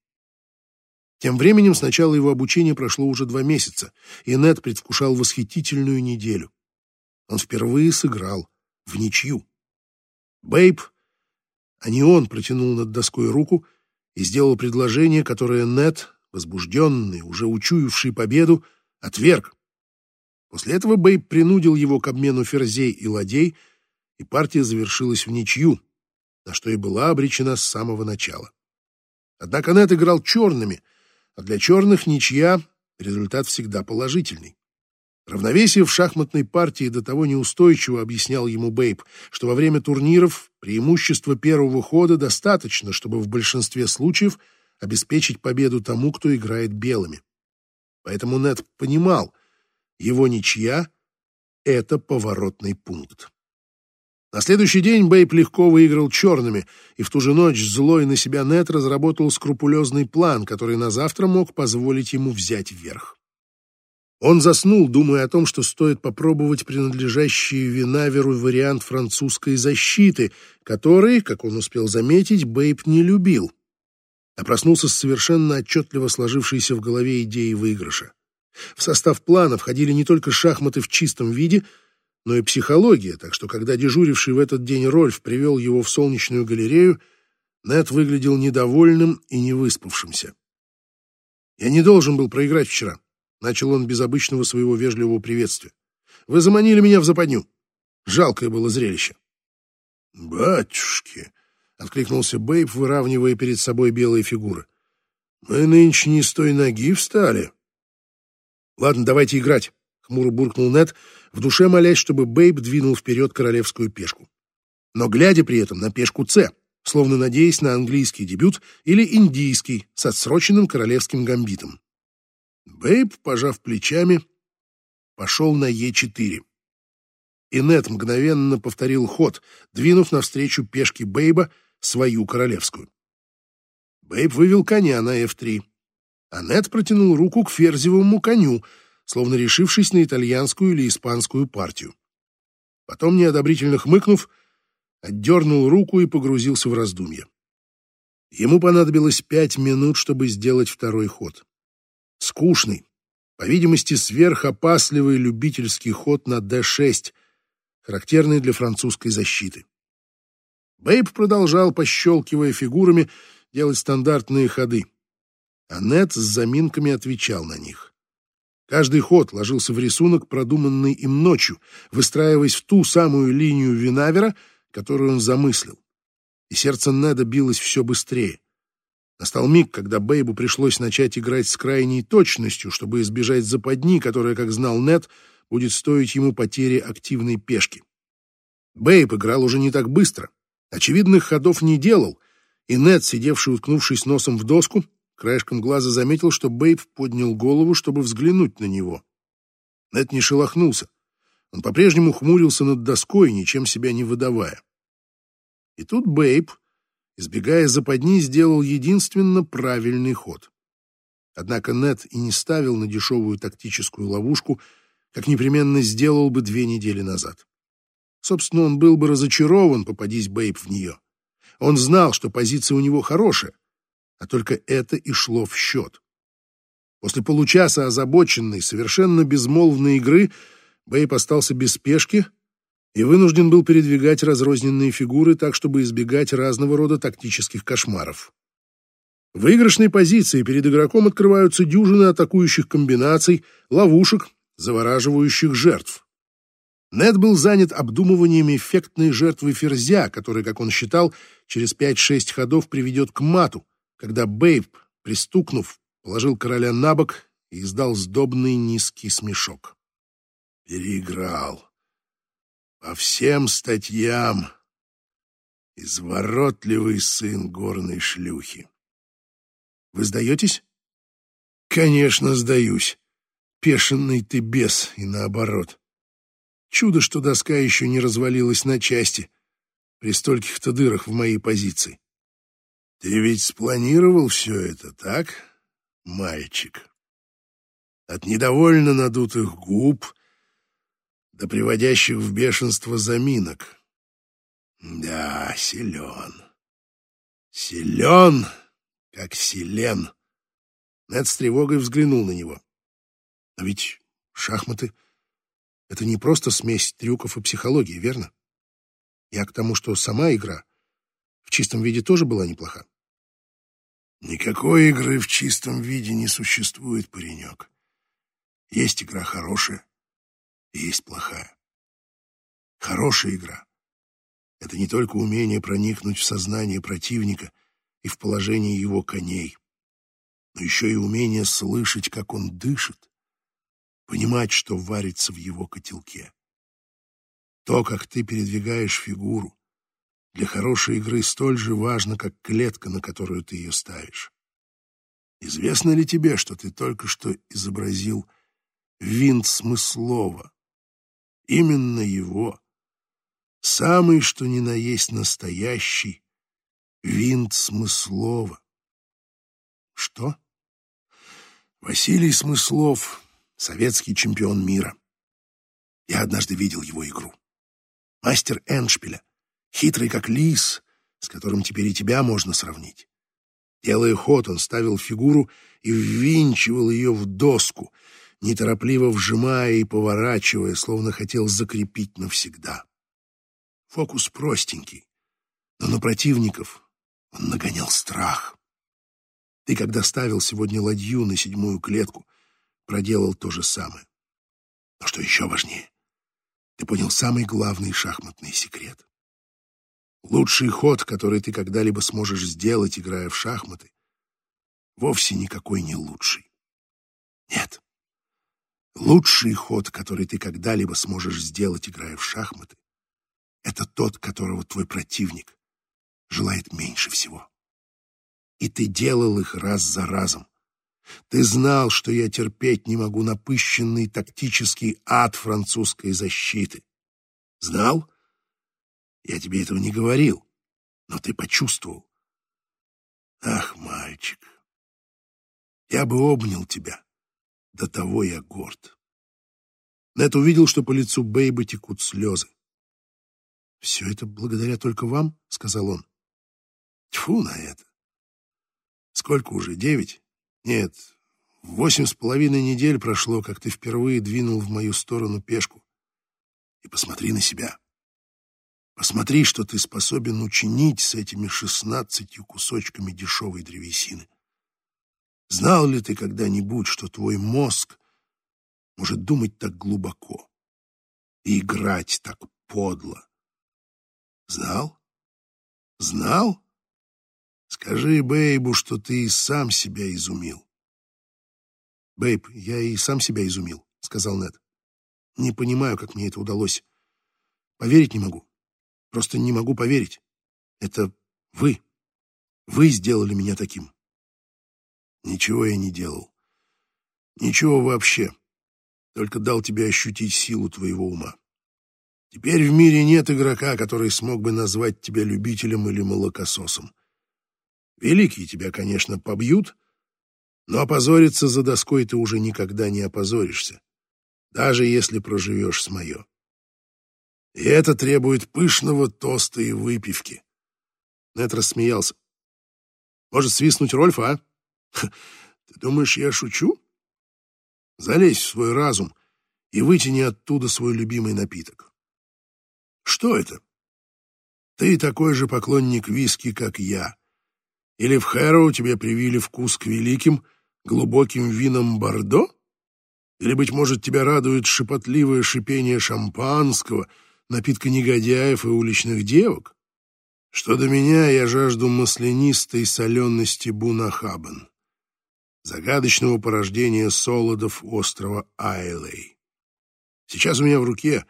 Тем временем с начала его обучения прошло уже два месяца, и Нед предвкушал восхитительную неделю. Он впервые сыграл в ничью. Бейб, а не он, протянул над доской руку и сделал предложение, которое Нед, возбужденный, уже учуявший победу, отверг. После этого Бейб принудил его к обмену ферзей и ладей, и партия завершилась в ничью, на что и была обречена с самого начала. Однако Нед играл черными, а для черных ничья — результат всегда положительный. Равновесие в шахматной партии до того неустойчиво, объяснял ему Бейб, что во время турниров преимущества первого хода достаточно, чтобы в большинстве случаев обеспечить победу тому, кто играет белыми. Поэтому Нед понимал, его ничья — это поворотный пункт. На следующий день Бейб легко выиграл черными, и в ту же ночь злой на себя Нет разработал скрупулезный план, который на завтра мог позволить ему взять вверх. Он заснул, думая о том, что стоит попробовать принадлежащий Винаверу вариант французской защиты, который, как он успел заметить, Бейб не любил. А проснулся с совершенно отчетливо сложившейся в голове идеей выигрыша. В состав плана входили не только шахматы в чистом виде, но и психология, так что когда дежуривший в этот день Рольф привел его в солнечную галерею, Нед выглядел недовольным и невыспавшимся. «Я не должен был проиграть вчера», Начал он без обычного своего вежливого приветствия. «Вы заманили меня в западню. Жалкое было зрелище». «Батюшки!» — откликнулся Бэйб, выравнивая перед собой белые фигуры. «Мы нынче не с той ноги встали». «Ладно, давайте играть», — хмуро буркнул Нед, в душе молясь, чтобы Бэйб двинул вперед королевскую пешку. Но глядя при этом на пешку С, словно надеясь на английский дебют или индийский с отсроченным королевским гамбитом. Бэйб, пожав плечами, пошел на Е4. И Нет мгновенно повторил ход, двинув навстречу пешке Бэйба свою королевскую. Бэйб вывел коня на F3, а Нет протянул руку к ферзевому коню, словно решившись на итальянскую или испанскую партию. Потом, неодобрительно хмыкнув, отдернул руку и погрузился в раздумья. Ему понадобилось пять минут, чтобы сделать второй ход. Скучный, по видимости, сверхопасливый любительский ход на d6, характерный для французской защиты. Бейб продолжал, пощелкивая фигурами, делать стандартные ходы. А Нет с заминками отвечал на них. Каждый ход ложился в рисунок, продуманный им ночью, выстраиваясь в ту самую линию Винавера, которую он замыслил. И сердце Неда билось все быстрее. Настал миг, когда Бейбу пришлось начать играть с крайней точностью, чтобы избежать западни, которая, как знал Нед, будет стоить ему потери активной пешки. Бейб играл уже не так быстро. Очевидных ходов не делал, и Нед, сидевший, уткнувшись носом в доску, краешком глаза заметил, что Бейб поднял голову, чтобы взглянуть на него. Нед не шелохнулся. Он по-прежнему хмурился над доской, ничем себя не выдавая. И тут Бейб, избегая западни, сделал единственно правильный ход. Однако Нет и не ставил на дешевую тактическую ловушку, как непременно сделал бы две недели назад. Собственно, он был бы разочарован, попадись Бейб в нее. Он знал, что позиция у него хорошая, а только это и шло в счет. После получаса озабоченной, совершенно безмолвной игры Бейб остался без пешки и вынужден был передвигать разрозненные фигуры так, чтобы избегать разного рода тактических кошмаров. В выигрышной позиции перед игроком открываются дюжины атакующих комбинаций, ловушек, завораживающих жертв. Нед был занят обдумыванием эффектной жертвы ферзя, который, как он считал, через 5-6 ходов приведет к мату, когда Бейб, пристукнув, положил короля на бок и издал сдобный низкий смешок. Переиграл. По всем статьям изворотливый сын горной шлюхи. Вы сдаетесь? Конечно, сдаюсь. Пешенный ты бес и наоборот. Чудо, что доска еще не развалилась на части при стольких-то дырах в моей позиции. Ты ведь спланировал все это, так, мальчик? От недовольно надутых губ до приводящих в бешенство заминок. Да, силен. Силен, как селен. Нед с тревогой взглянул на него. Но ведь шахматы — это не просто смесь трюков и психологии, верно? Я к тому, что сама игра в чистом виде тоже была неплоха. Никакой игры в чистом виде не существует, паренек. Есть игра хорошая, и есть плохая. Хорошая игра — это не только умение проникнуть в сознание противника и в положение его коней, но еще и умение слышать, как он дышит, понимать, что варится в его котелке. То, как ты передвигаешь фигуру, для хорошей игры столь же важно, как клетка, на которую ты ее ставишь. Известно ли тебе, что ты только что изобразил винт смыслова, Именно его, самый что ни на есть настоящий, винт Смыслова. Что? Василий Смыслов, советский чемпион мира. Я однажды видел его игру. Мастер Эншпиля, хитрый как лис, с которым теперь и тебя можно сравнить. Делая ход, он ставил фигуру и ввинчивал ее в доску — неторопливо вжимая и поворачивая, словно хотел закрепить навсегда. Фокус простенький, но на противников он нагонял страх. Ты, когда ставил сегодня ладью на седьмую клетку, проделал то же самое. Но что еще важнее, ты понял самый главный шахматный секрет. Лучший ход, который ты когда-либо сможешь сделать, играя в шахматы, вовсе никакой не лучший. Нет. Лучший ход, который ты когда-либо сможешь сделать, играя в шахматы, это тот, которого твой противник желает меньше всего. И ты делал их раз за разом. Ты знал, что я терпеть не могу напыщенный тактический ад французской защиты. Знал? Я тебе этого не говорил, но ты почувствовал. Ах, мальчик, я бы обнял тебя. До того я горд. Нед увидел, что по лицу Бейба текут слезы. «Все это благодаря только вам?» — сказал он. Тьфу на это. Сколько уже, девять? Нет, восемь с половиной недель прошло, как ты впервые двинул в мою сторону пешку. И посмотри на себя. Посмотри, что ты способен учинить с этими шестнадцатью кусочками дешевой древесины. Знал ли ты когда-нибудь, что твой мозг может думать так глубоко и играть так подло? Знал? Знал? Скажи Бэйбу, что ты и сам себя изумил. Бэйб, я и сам себя изумил, сказал Нед. Не понимаю, как мне это удалось. Поверить не могу. Просто не могу поверить. Это вы. Вы сделали меня таким. Ничего я не делал. Ничего вообще. Только дал тебе ощутить силу твоего ума. Теперь в мире нет игрока, который смог бы назвать тебя любителем или молокососом. Великие тебя, конечно, побьют, но опозориться за доской ты уже никогда не опозоришься, даже если проживешь с мое. И это требует пышного тоста и выпивки. Нет рассмеялся. Может, свистнуть Рольфа, а? Ты думаешь, я шучу? Залезь в свой разум и вытяни оттуда свой любимый напиток. Что это? Ты такой же поклонник виски, как я. Или в Хэроу тебе привили вкус к великим, глубоким винам Бордо? Или, быть может, тебя радует шепотливое шипение шампанского, напитка негодяев и уличных девок? Что до меня, я жажду маслянистой солености Бунахабан, загадочного порождения солодов острова Айлей. Сейчас у меня в руке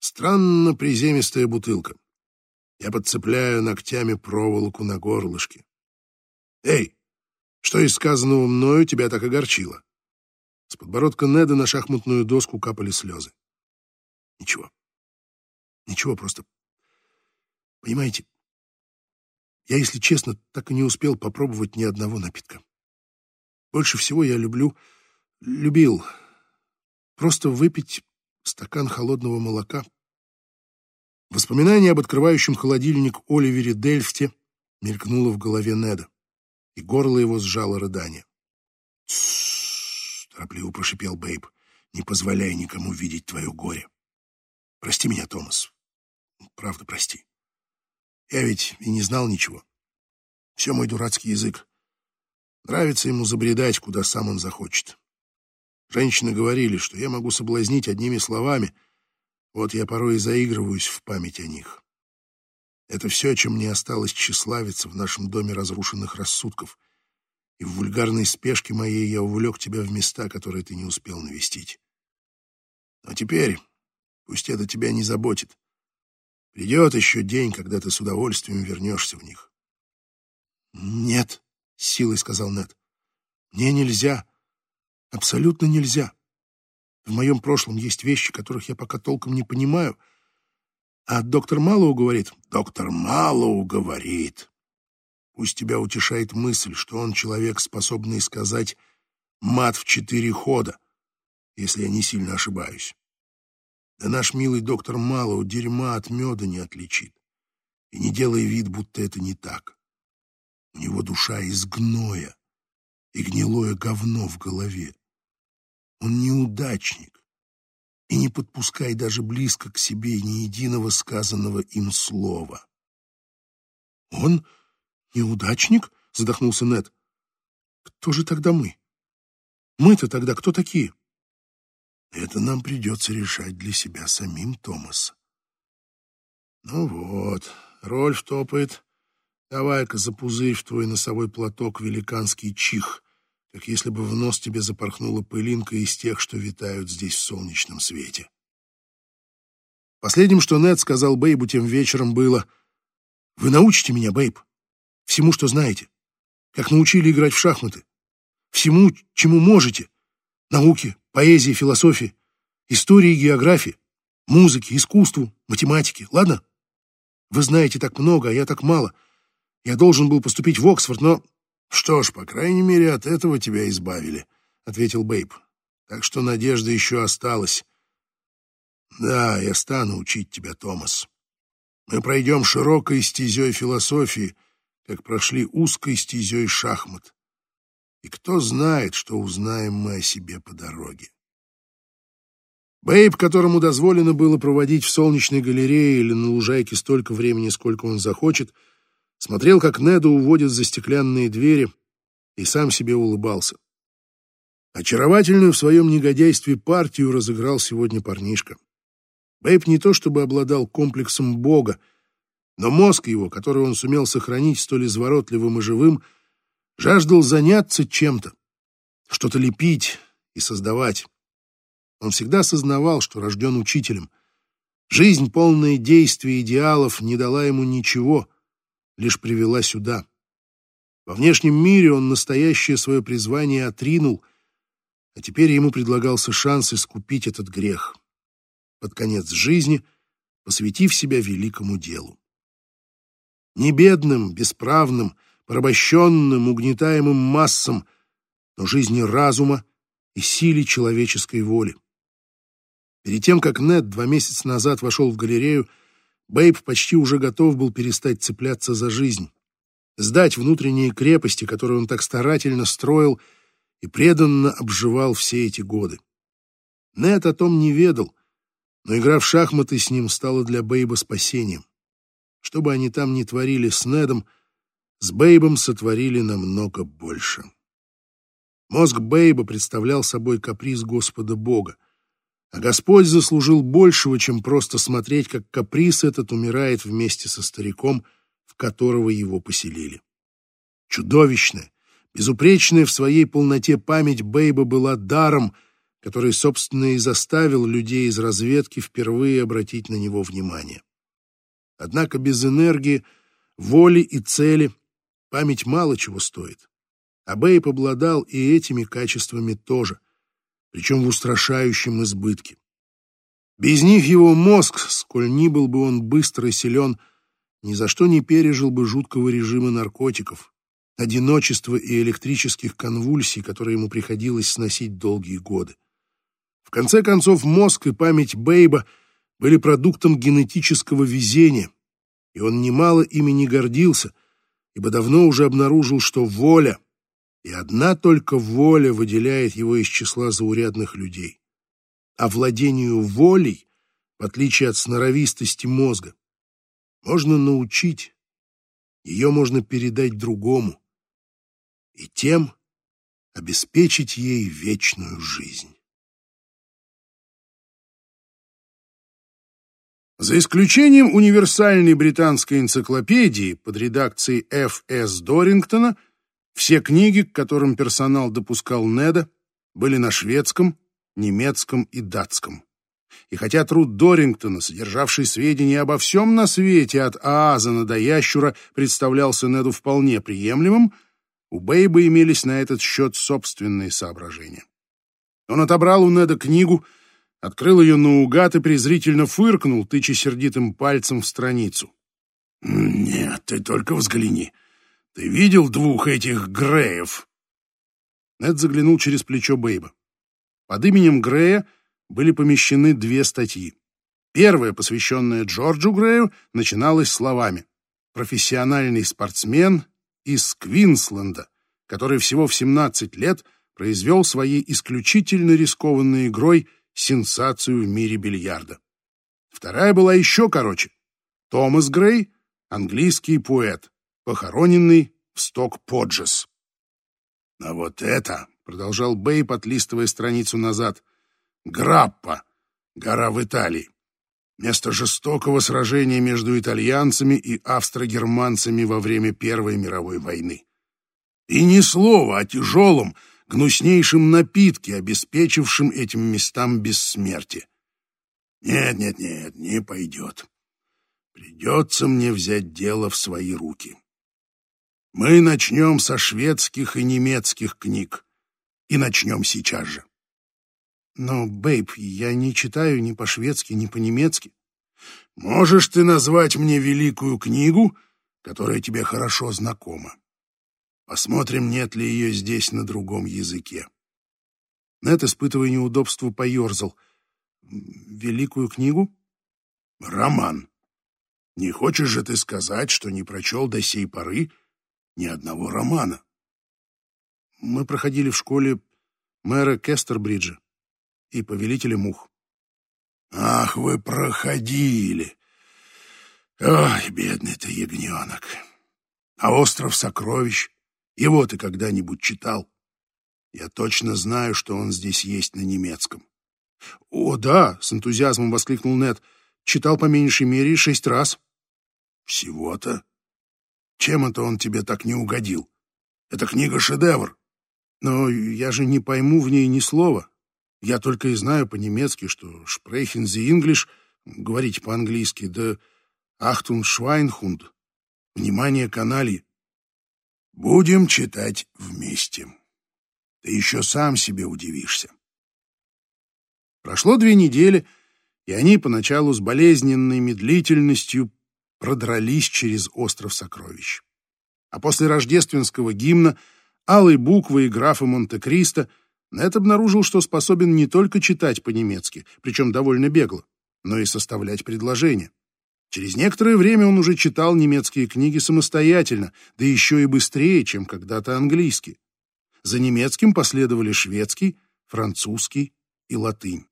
странно приземистая бутылка. Я подцепляю ногтями проволоку на горлышке. «Эй, что из сказанного мною тебя так огорчило?» С подбородка Неда на шахматную доску капали слезы. «Ничего. Ничего, просто... Понимаете, я, если честно, так и не успел попробовать ни одного напитка. Больше всего я люблю... любил просто выпить стакан холодного молока Воспоминание об открывающем холодильник Оливере Дельфте мелькнуло в голове Неда, и горло его сжало рыдание. «Тссс!» — торопливо прошипел Бэйб. «Не позволяй никому видеть твое горе. Прости меня, Томас. Правда, прости. Я ведь и не знал ничего. Все мой дурацкий язык. Нравится ему забредать, куда сам он захочет. Женщины говорили, что я могу соблазнить одними словами — вот я порой и заигрываюсь в память о них. Это все, чем мне осталось тщеславиться в нашем доме разрушенных рассудков. И в вульгарной спешке моей я увлек тебя в места, которые ты не успел навестить. Но теперь пусть это тебя не заботит. Придет еще день, когда ты с удовольствием вернешься в них. «Нет», — с силой сказал Нед, — «мне нельзя, абсолютно нельзя. В моем прошлом есть вещи, которых я пока толком не понимаю. А доктор Малоу говорит... Доктор Малоу говорит... Пусть тебя утешает мысль, что он человек, способный сказать «мат в четыре хода», если я не сильно ошибаюсь. Да наш милый доктор Малоу дерьма от меда не отличит. И не делай вид, будто это не так. У него душа из гноя и гнилое говно в голове. Он неудачник. И не подпускай даже близко к себе ни единого сказанного им слова. «Он неудачник?» — задохнулся Нед. «Кто же тогда мы? Мы-то тогда кто такие?» «Это нам придется решать для себя самим, Томас. Ну вот, Рольф топает. Давай-ка запузырь в твой носовой платок великанский чих, как если бы в нос тебе запорхнула пылинка из тех, что витают здесь в солнечном свете. Последним, что Нед сказал Бэйбу тем вечером, было «Вы научите меня, Бэйб, всему, что знаете, как научили играть в шахматы, всему, чему можете, науке, поэзии, философии, истории географии, музыке, искусству, математике, ладно? Вы знаете так много, а я так мало. Я должен был поступить в Оксфорд, но... Что ж, по крайней мере, от этого тебя избавили, — ответил Бэйб. Так что надежда еще осталась. Да, я стану учить тебя, Томас. Мы пройдем широкой стезей философии, как прошли узкой стезей шахмат. И кто знает, что узнаем мы о себе по дороге. Бэйб, которому дозволено было проводить в солнечной галерее или на лужайке столько времени, сколько он захочет, смотрел, как Неда уводит за стеклянные двери, и сам себе улыбался. Очаровательную в своем негодяйстве партию разыграл сегодня парнишка. Бэйб не то чтобы обладал комплексом бога, но мозг его, который он сумел сохранить столь изворотливым и живым, жаждал заняться чем-то, что-то лепить и создавать. Он всегда осознавал, что рожден учителем. Жизнь, полная действий идеалов, не дала ему ничего, лишь привела сюда. Во внешнем мире он настоящее свое призвание отринул, а теперь ему предлагался шанс искупить этот грех. Под конец жизни, посвятив себя великому делу. Не бедным, бесправным, порабощенным, угнетаемым массам, но жизни разума и силе человеческой воли. Перед тем, как Нед два месяца назад вошел в галерею, Бэйб почти уже готов был перестать цепляться за жизнь, сдать внутренние крепости, которые он так старательно строил и преданно обживал все эти годы. Нед о том не ведал, но игра в шахматы с ним стала для Бэйба спасением. Что бы они там ни творили с Недом, с Бэйбом сотворили намного больше. Мозг Бэйба представлял собой каприз Господа Бога, а Господь заслужил большего, чем просто смотреть, как каприз этот умирает вместе со стариком, в которого его поселили. Чудовищная, безупречная в своей полноте память Бейба была даром, который, собственно, и заставил людей из разведки впервые обратить на него внимание. Однако без энергии, воли и цели память мало чего стоит. А Бейб обладал и этими качествами тоже причем в устрашающем избытке. Без них его мозг, сколь ни был бы он быстро и силен, ни за что не пережил бы жуткого режима наркотиков, одиночества и электрических конвульсий, которые ему приходилось сносить долгие годы. В конце концов, мозг и память Бейба были продуктом генетического везения, и он немало ими не гордился, ибо давно уже обнаружил, что воля и одна только воля выделяет его из числа заурядных людей. А владению волей, в отличие от сноровистости мозга, можно научить, ее можно передать другому, и тем обеспечить ей вечную жизнь. За исключением универсальной британской энциклопедии под редакцией Ф. С. Дорингтона все книги, к которым персонал допускал Неда, были на шведском, немецком и датском. И хотя труд Дорингтона, содержавший сведения обо всем на свете от Аазана до Ящура, представлялся Неду вполне приемлемым, у Бейба имелись на этот счет собственные соображения. Он отобрал у Неда книгу, открыл ее наугад и презрительно фыркнул, тыча сердитым пальцем в страницу. «Нет, ты только взгляни. Ты видел двух этих Греев?» Нед заглянул через плечо Бейба. Под именем Грея были помещены две статьи. Первая, посвященная Джорджу Грею, начиналась словами «Профессиональный спортсмен из Квинсленда, который всего в 17 лет произвел своей исключительно рискованной игрой сенсацию в мире бильярда». Вторая была еще короче. Томас Грей, английский поэт, похороненный в Сток-Поджес. А вот это, продолжал Бэй, отлистывая страницу назад, Граппа, гора в Италии. Место жестокого сражения между итальянцами и австро-германцами во время Первой мировой войны. И ни слова о тяжелом, гнуснейшем напитке, обеспечившем этим местам бессмертие. Нет, нет, нет, не пойдет. Придется мне взять дело в свои руки. Мы начнем со шведских и немецких книг. И начнем сейчас же. Но, Бэйб, я не читаю ни по-шведски, ни по-немецки. Можешь ты назвать мне великую книгу, которая тебе хорошо знакома? Посмотрим, нет ли ее здесь на другом языке. Нет, испытывая неудобство, поерзал. Великую книгу? Роман. Не хочешь же ты сказать, что не прочел до сей поры ни одного романа? Мы проходили в школе мэра Кестербриджа и повелителя мух. Ах, вы проходили! Ой, бедный ты ягненок! А остров сокровищ? Его ты когда-нибудь читал? Я точно знаю, что он здесь есть на немецком. О, да, с энтузиазмом воскликнул Нед. Читал по меньшей мере шесть раз. Всего-то? Чем это он тебе так не угодил? Эта книга шедевр. Но я же не пойму в ней ни слова. Я только и знаю по-немецки, что «Sprechen Sie English» — говорить по-английски, да «Achtung Schweinhund» — «Внимание, канальи». Будем читать вместе. Ты еще сам себе удивишься. Прошло две недели, и они поначалу с болезненной медлительностью продрались через остров сокровищ. А после рождественского гимна алой буквы и графа Монте-Кристо Нед обнаружил, что способен не только читать по-немецки, причем довольно бегло, но и составлять предложения. Через некоторое время он уже читал немецкие книги самостоятельно, да еще и быстрее, чем когда-то английский. За немецким последовали шведский, французский и латынь.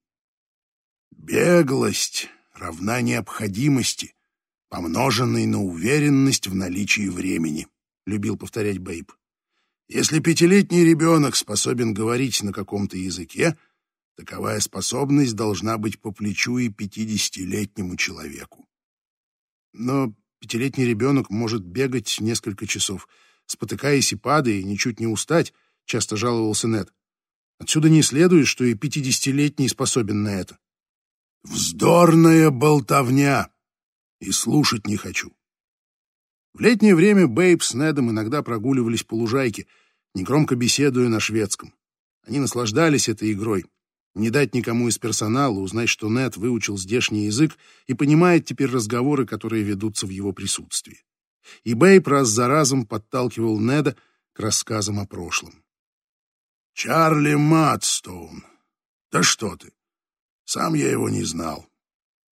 «Беглость равна необходимости, помноженной на уверенность в наличии времени», — любил повторять Бейб. «Если пятилетний ребенок способен говорить на каком-то языке, таковая способность должна быть по плечу и пятидесятилетнему человеку. Но пятилетний ребенок может бегать несколько часов, спотыкаясь и падая, и ничуть не устать, часто жаловался Нед. Отсюда не следует, что и пятидесятилетний способен на это. Вздорная болтовня! И слушать не хочу. В летнее время Бэйб с Недом иногда прогуливались по лужайке, негромко беседуя на шведском. Они наслаждались этой игрой, не дать никому из персонала узнать, что Нед выучил здешний язык и понимает теперь разговоры, которые ведутся в его присутствии. И Бэйб раз за разом подталкивал Неда к рассказам о прошлом. «Чарли Матстоун. Да что ты! Сам я его не знал.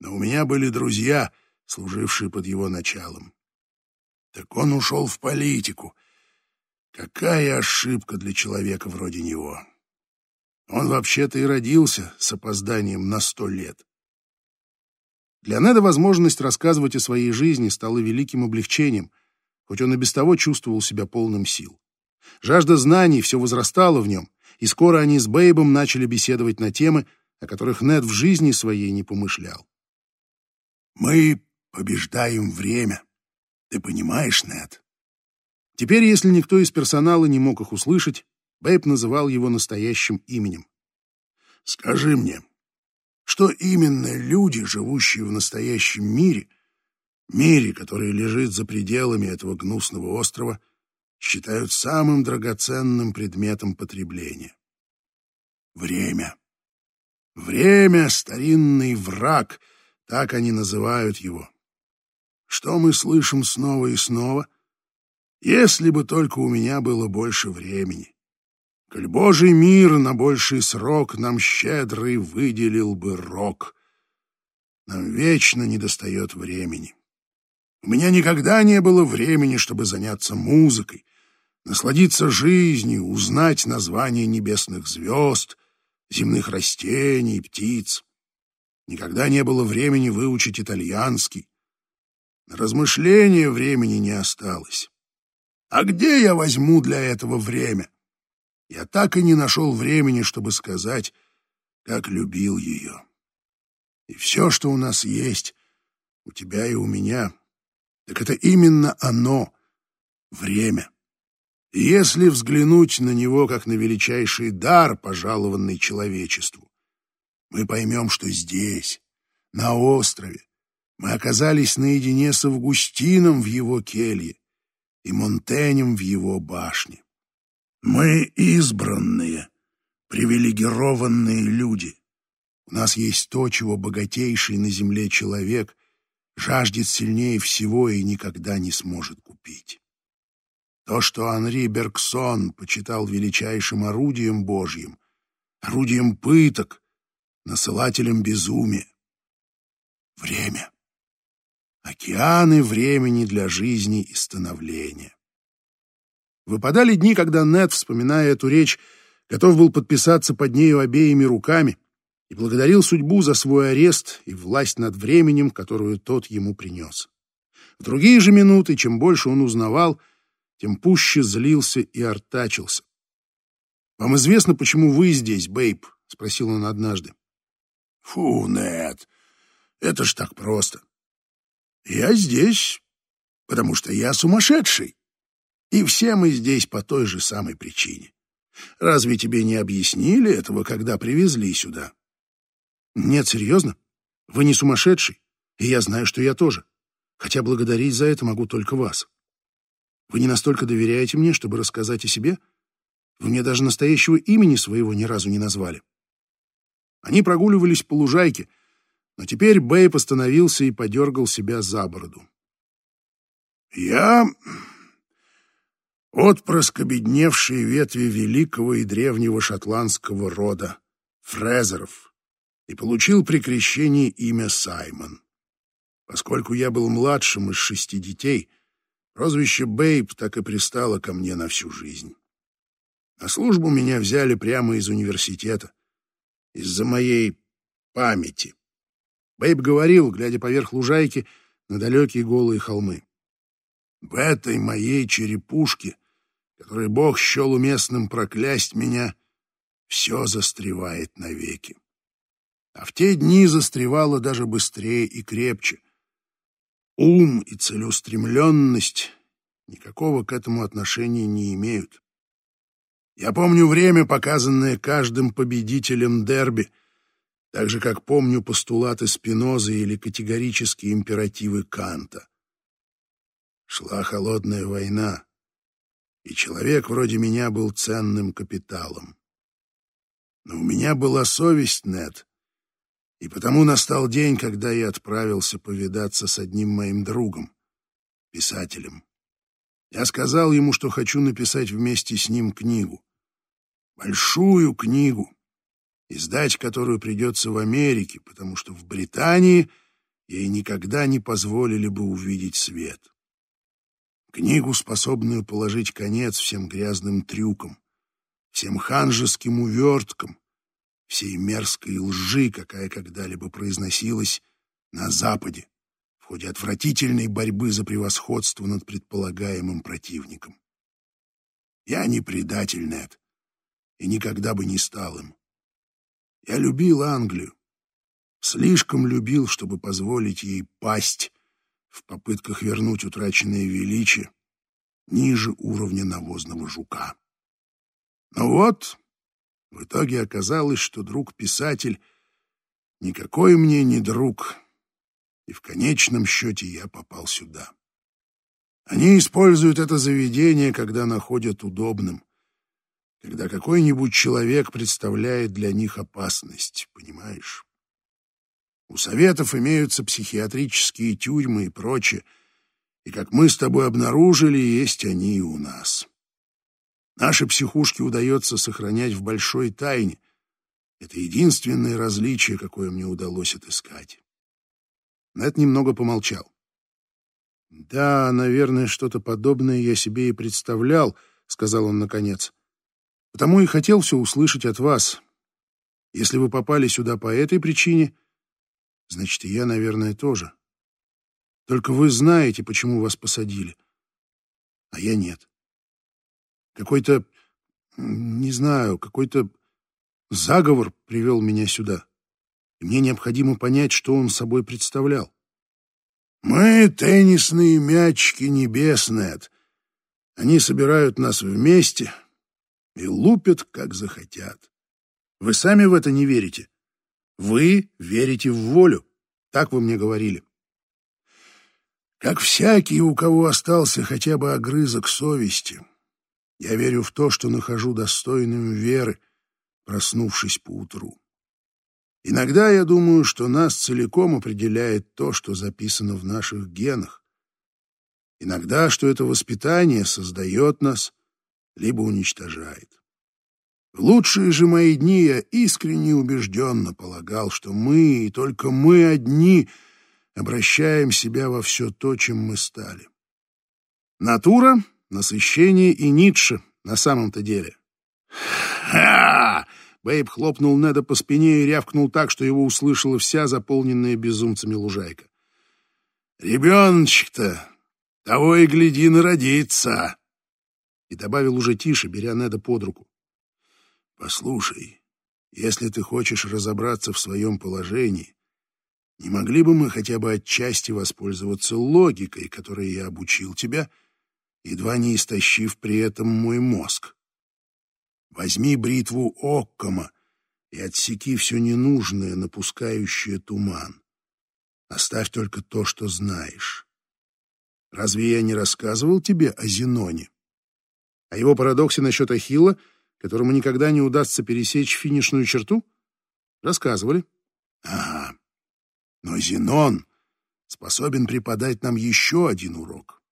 Но у меня были друзья, служившие под его началом. Так он ушел в политику. Какая ошибка для человека вроде него!» Он вообще-то и родился с опозданием на сто лет. Для Неда возможность рассказывать о своей жизни стала великим облегчением, хоть он и без того чувствовал себя полным сил. Жажда знаний все возрастала в нем, и скоро они с Бэйбом начали беседовать на темы, о которых Нед в жизни своей не помышлял. «Мы побеждаем время. Ты понимаешь, Нед?» Теперь, если никто из персонала не мог их услышать, Бэйб называл его настоящим именем. «Скажи мне, что именно люди, живущие в настоящем мире, мире, который лежит за пределами этого гнусного острова, считают самым драгоценным предметом потребления? Время. Время — старинный враг, так они называют его. Что мы слышим снова и снова? Если бы только у меня было больше времени. Коль Божий мир на больший срок нам щедрый выделил бы рок. Нам вечно недостает времени. У меня никогда не было времени, чтобы заняться музыкой, насладиться жизнью, узнать названия небесных звезд, земных растений, птиц. Никогда не было времени выучить итальянский. На размышления времени не осталось. А где я возьму для этого время? Я так и не нашел времени, чтобы сказать, как любил ее. И все, что у нас есть, у тебя и у меня, так это именно оно — время. И если взглянуть на него как на величайший дар, пожалованный человечеству, мы поймем, что здесь, на острове, мы оказались наедине с Августином в его келье и Монтенем в его башне. Мы избранные, привилегированные люди. У нас есть то, чего богатейший на земле человек жаждет сильнее всего и никогда не сможет купить. То, что Анри Бергсон почитал величайшим орудием Божьим, орудием пыток, насылателем безумия. Время. Океаны времени для жизни и становления. Выпадали дни, когда Нед, вспоминая эту речь, готов был подписаться под нею обеими руками и благодарил судьбу за свой арест и власть над временем, которую тот ему принес. В другие же минуты, чем больше он узнавал, тем пуще злился и артачился. «Вам известно, почему вы здесь, Бейб?» — спросил он однажды. «Фу, Нед, это ж так просто. Я здесь, потому что я сумасшедший. И все мы здесь по той же самой причине. Разве тебе не объяснили этого, когда привезли сюда?» «Нет, серьезно? Вы не сумасшедший, и я знаю, что я тоже. Хотя благодарить за это могу только вас. Вы не настолько доверяете мне, чтобы рассказать о себе? Вы мне даже настоящего имени своего ни разу не назвали. Они прогуливались по лужайке, но теперь Бэй постановился и подергал себя за бороду. «Я отпрыск обедневшей ветви великого и древнего шотландского рода Фрезеров и получил при крещении имя Саймон. Поскольку я был младшим из шести детей — Прозвище Бейб так и пристало ко мне на всю жизнь. На службу меня взяли прямо из университета, из-за моей памяти. Бейб говорил, глядя поверх лужайки на далекие голые холмы. В этой моей черепушке, которой Бог счел уместным проклясть меня, все застревает навеки. А в те дни застревало даже быстрее и крепче — ум и целеустремленность никакого к этому отношения не имеют. Я помню время, показанное каждым победителем дерби, так же, как помню постулаты Спинозы или категорические императивы Канта. Шла холодная война, и человек вроде меня был ценным капиталом. Но у меня была совесть, Нед, и потому настал день, когда я отправился повидаться с одним моим другом, писателем. Я сказал ему, что хочу написать вместе с ним книгу. Большую книгу, издать которую придется в Америке, потому что в Британии ей никогда не позволили бы увидеть свет. Книгу, способную положить конец всем грязным трюкам, всем ханжеским уверткам, всей мерзкой лжи, какая когда-либо произносилась на Западе в ходе отвратительной борьбы за превосходство над предполагаемым противником. Я не предатель, Нед, и никогда бы не стал им. Я любил Англию, слишком любил, чтобы позволить ей пасть в попытках вернуть утраченное величие ниже уровня навозного жука. Но вот в итоге оказалось, что друг-писатель никакой мне не друг, и в конечном счете я попал сюда. Они используют это заведение, когда находят удобным, когда какой-нибудь человек представляет для них опасность, понимаешь? У советов имеются психиатрические тюрьмы и прочее, и, как мы с тобой обнаружили, есть они и у нас. Наши психушки удается сохранять в большой тайне. Это единственное различие, какое мне удалось отыскать. Нэт немного помолчал. «Да, наверное, что-то подобное я себе и представлял», — сказал он наконец. «Потому и хотел все услышать от вас. Если вы попали сюда по этой причине, значит, и я, наверное, тоже. Только вы знаете, почему вас посадили, а я нет. Какой-то, не знаю, какой-то заговор привел меня сюда. и мне необходимо понять, что он собой представлял. «Мы — теннисные мячики небесные. Они собирают нас вместе и лупят, как захотят. Вы сами в это не верите. Вы верите в волю. Так вы мне говорили. Как всякий, у кого остался хотя бы огрызок совести, я верю в то, что нахожу достойным веры, проснувшись поутру. Иногда я думаю, что нас целиком определяет то, что записано в наших генах. Иногда, что это воспитание создает нас, либо уничтожает. В лучшие же мои дни я искренне убежденно полагал, что мы, и только мы одни, обращаем себя во все то, чем мы стали. Натура, насыщение и Ницше на самом-то деле. «Ха!» Бэйб хлопнул Неда по спине и рявкнул так, что его услышала вся заполненная безумцами лужайка. «Ребеночек-то того и гляди народится!» И добавил уже тише, беря Неда под руку. Послушай, если ты хочешь разобраться в своем положении, не могли бы мы хотя бы отчасти воспользоваться логикой, которой я обучил тебя, едва не истощив при этом мой мозг? Возьми бритву Оккома и отсеки все ненужное, напускающее туман. Оставь только то, что знаешь. Разве я не рассказывал тебе о Зеноне? О его парадоксе насчет Ахилла — которому никогда не удастся пересечь финишную черту? Рассказывали. Ага. Но Зенон способен преподать нам еще один урок.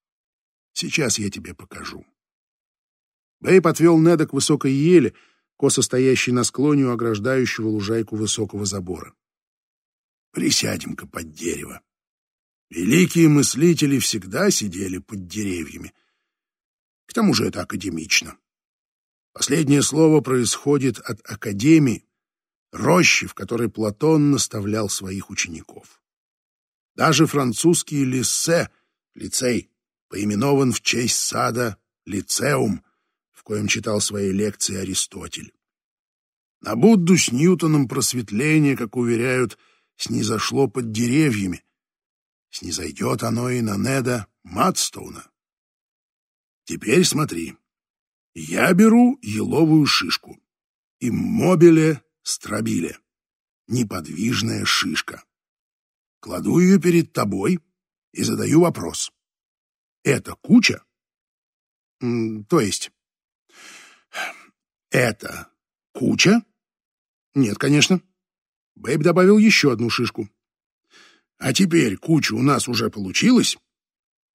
Сейчас я тебе покажу. Бэйб отвел Неда к высокой еле, косо стоящей на склоне у ограждающего лужайку высокого забора. Присядем-ка под дерево. Великие мыслители всегда сидели под деревьями. К тому же это академично. Последнее слово происходит от Академии, рощи, в которой Платон наставлял своих учеников. Даже французский лиссе, лицей, поименован в честь сада Лицеум, в коем читал свои лекции Аристотель. На Будду с Ньютоном просветление, как уверяют, снизошло под деревьями. Снизойдет оно и на Неда Мадстоуна. Теперь смотри. Я беру еловую шишку. Иммобиле стробиле. Неподвижная шишка. Кладу ее перед тобой и задаю вопрос. Это куча? То есть, это куча? Нет, конечно. Бэйб добавил еще одну шишку. А теперь куча у нас уже получилась?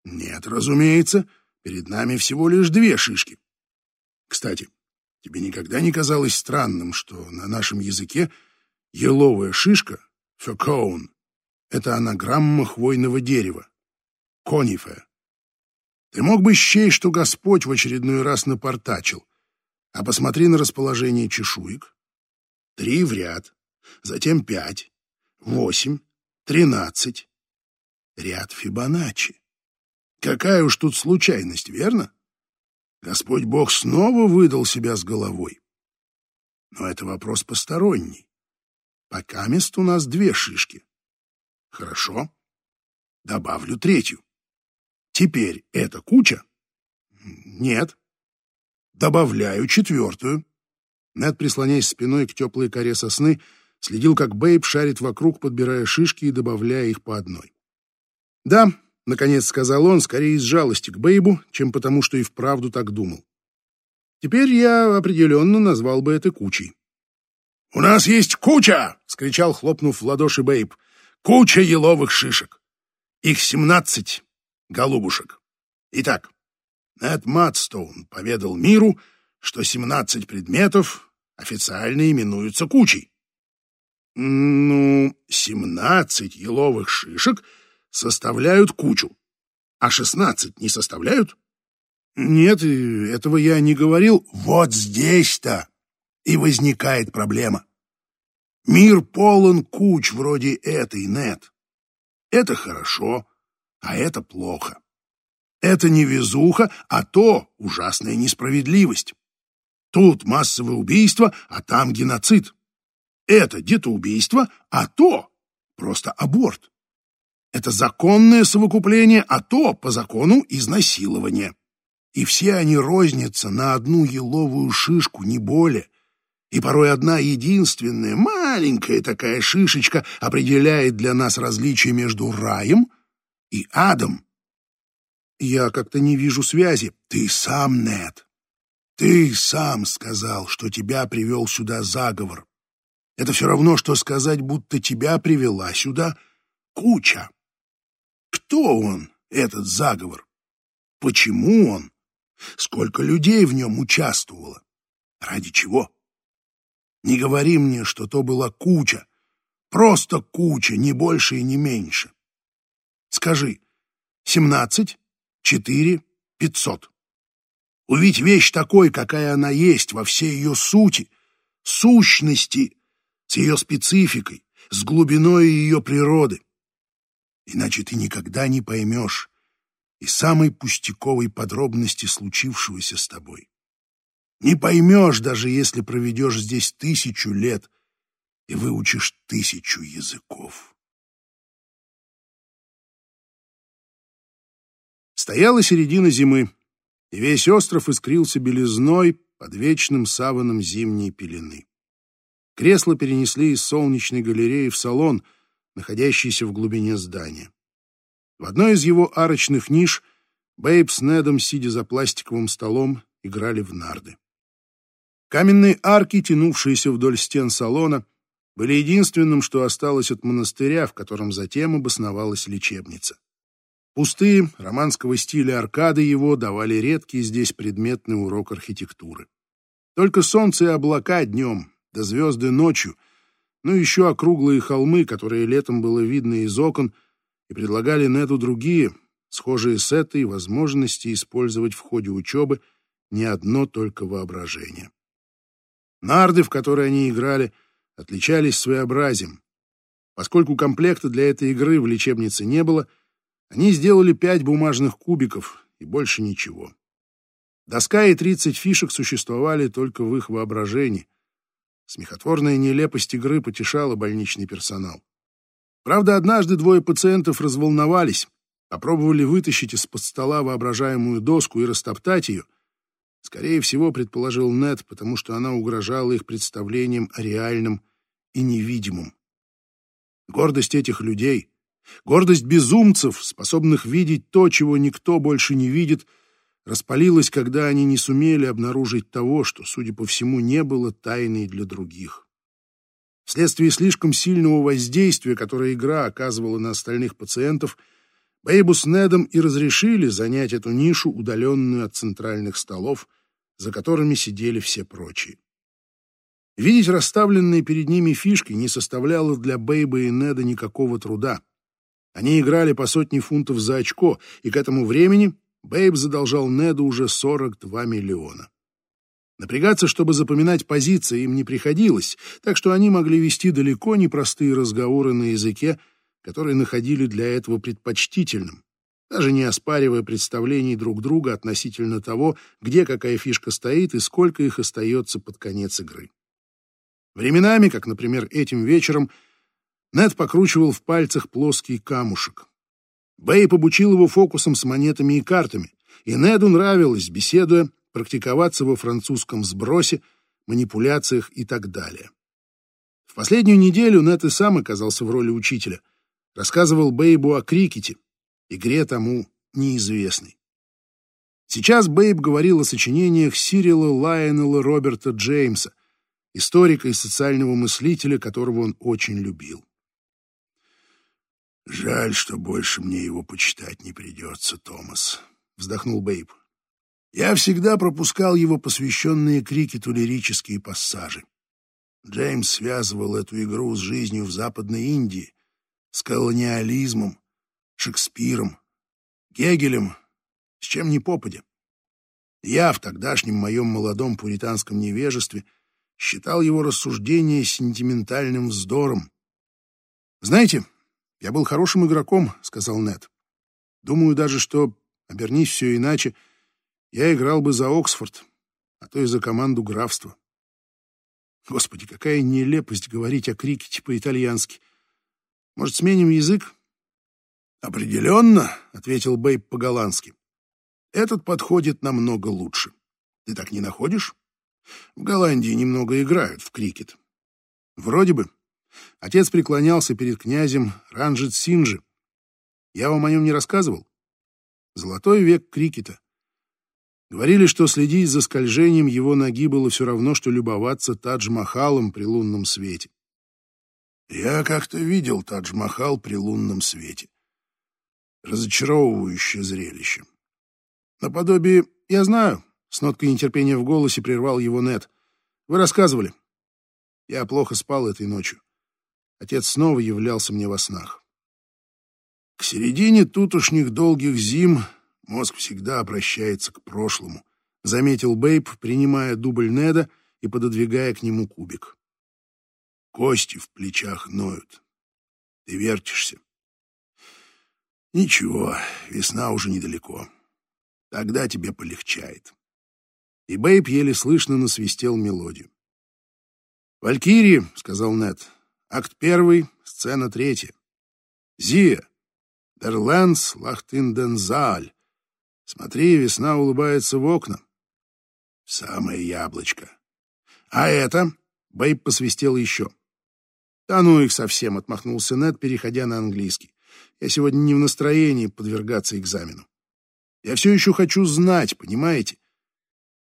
Нет, разумеется, перед нами всего лишь две шишки. Кстати, тебе никогда не казалось странным, что на нашем языке еловая шишка, фекоун, это анаграмма хвойного дерева, конифе. Ты мог бы счесть, что Господь в очередной раз напортачил, а посмотри на расположение чешуек. Три в ряд, затем пять, восемь, тринадцать. Ряд Фибоначчи. Какая уж тут случайность, верно? Господь Бог снова выдал себя с головой. Но это вопрос посторонний. Пока мест у нас две шишки. Хорошо. Добавлю третью. Теперь это куча? Нет. Добавляю четвертую. Нед, прислоняясь спиной к теплой коре сосны, следил, как Бэйб шарит вокруг, подбирая шишки и добавляя их по одной. Да, — наконец сказал он, скорее из жалости к Бэйбу, чем потому, что и вправду так думал. Теперь я определенно назвал бы это кучей. «У нас есть куча!» — скричал, хлопнув в ладоши Бэйб. «Куча еловых шишек! Их семнадцать, голубушек. Итак, Нед Мадстоун поведал миру, что семнадцать предметов официально именуются кучей. Ну, семнадцать еловых шишек — составляют кучу. А шестнадцать не составляют? Нет, этого я не говорил. Вот здесь-то и возникает проблема. Мир полон куч вроде этой, нет. Это хорошо, а это плохо. Это не везуха, а то ужасная несправедливость. Тут массовое убийство, а там геноцид. Это детоубийство, а то просто аборт. Это законное совокупление, а то по закону изнасилование. И все они рознятся на одну еловую шишку, не более. И порой одна единственная, маленькая такая шишечка определяет для нас различие между раем и адом. Я как-то не вижу связи. Ты сам, Нет. Ты сам сказал, что тебя привел сюда заговор. Это все равно, что сказать, будто тебя привела сюда куча. Кто он, этот заговор? Почему он? Сколько людей в нем участвовало? Ради чего? Не говори мне, что то была куча. Просто куча, не больше и не меньше. Скажи, семнадцать, четыре, пятьсот. Увидеть вещь такой, какая она есть, во всей ее сути, сущности, с ее спецификой, с глубиной ее природы. Иначе ты никогда не поймешь и самой пустяковой подробности случившегося с тобой. Не поймешь, даже если проведешь здесь тысячу лет и выучишь тысячу языков. Стояла середина зимы, и весь остров искрился белизной под вечным саваном зимней пелены. Кресла перенесли из солнечной галереи в салон, находящийся в глубине здания. В одной из его арочных ниш Бэйб с Недом, сидя за пластиковым столом, играли в нарды. Каменные арки, тянувшиеся вдоль стен салона, были единственным, что осталось от монастыря, в котором затем обосновалась лечебница. Пустые, романского стиля аркады его давали редкий здесь предметный урок архитектуры. Только солнце и облака днем, да звезды ночью, ну еще округлые холмы, которые летом было видно из окон, и предлагали Неду другие, схожие с этой, возможности использовать в ходе учебы не одно только воображение. Нарды, в которые они играли, отличались своеобразием. Поскольку комплекта для этой игры в лечебнице не было — они сделали пять бумажных кубиков и больше ничего. Доска и тридцать фишек существовали только в их воображении. Смехотворная нелепость игры потешала больничный персонал. Правда, однажды двое пациентов разволновались, попробовали вытащить из-под стола воображаемую доску и растоптать ее. Скорее всего, предположил Нед, потому что она угрожала их представлениям о реальном и невидимом. Гордость этих людей — Гордость безумцев, способных видеть то, чего никто больше не видит, распалилась, когда они не сумели обнаружить того, что, судя по всему, не было тайной для других. Вследствие слишком сильного воздействия, которое игра оказывала на остальных пациентов, Бейбу с Недом и разрешили занять эту нишу, удаленную от центральных столов, за которыми сидели все прочие. Видеть расставленные перед ними фишки не составляло для Бейба и Неда никакого труда. Они играли по сотне фунтов за очко, и к этому времени Бэйб задолжал Неду уже 42 миллиона. Напрягаться, чтобы запоминать позиции, им не приходилось, так что они могли вести далеко не простые разговоры на языке, которые находили для этого предпочтительным, даже не оспаривая представлений друг друга относительно того, где какая фишка стоит и сколько их остается под конец игры. Временами, как, например, этим вечером, нед покручивал в пальцах плоский камушек. Бэй побучил его фокусом с монетами и картами, и Неду нравилось, беседуя, практиковаться во французском сбросе, манипуляциях и так далее. В последнюю неделю Нед и сам оказался в роли учителя. Рассказывал Бэйбу о крикете, игре тому неизвестной. Сейчас Бэйб говорил о сочинениях Сирила Лайонела Роберта Джеймса, историка и социального мыслителя, которого он очень любил. «Жаль, что больше мне его почитать не придется, Томас», — вздохнул Бейб. «Я всегда пропускал его посвященные крикету лирические пассажи. Джеймс связывал эту игру с жизнью в Западной Индии, с колониализмом, Шекспиром, Гегелем, с чем ни попадя. Я в тогдашнем моем молодом пуританском невежестве считал его рассуждения сентиментальным вздором. Знаете, «Я был хорошим игроком», — сказал Нед. «Думаю даже, что, обернись все иначе, я играл бы за Оксфорд, а то и за команду графства». Господи, какая нелепость говорить о крикете по-итальянски. Может, сменим язык? Определенно, ответил Бэйб по-голландски. Этот подходит намного лучше. Ты так не находишь? В Голландии немного играют в крикет. Вроде бы. Отец преклонялся перед князем Ранджит Синджи. Я вам о нем не рассказывал? Золотой век крикета. Говорили, что следить за скольжением его ноги было все равно, что любоваться Тадж-Махалом при лунном свете. Я как-то видел Тадж-Махал при лунном свете. Разочаровывающее зрелище. Наподобие «Я знаю», — с ноткой нетерпения в голосе прервал его Нет. «Вы рассказывали. Я плохо спал этой ночью. Отец снова являлся мне во снах. К середине тутошних долгих зим мозг всегда обращается к прошлому, заметил Бейб, принимая дубль Неда и пододвигая к нему кубик. Кости в плечах ноют. Ты вертишься. Ничего, весна уже недалеко. Тогда тебе полегчает. И Бейб еле слышно насвистел мелодию. «Валькирии», — сказал Нед, — «акт первый, сцена третья. Зия, Дерленс Лахтиндензаль. Смотри, весна улыбается в окна». «Самое яблочко». «А это?» — Бейб посвистел еще. «Да ну их совсем», — отмахнулся Нед, переходя на английский. «Я сегодня не в настроении подвергаться экзамену. Я все еще хочу знать, понимаете?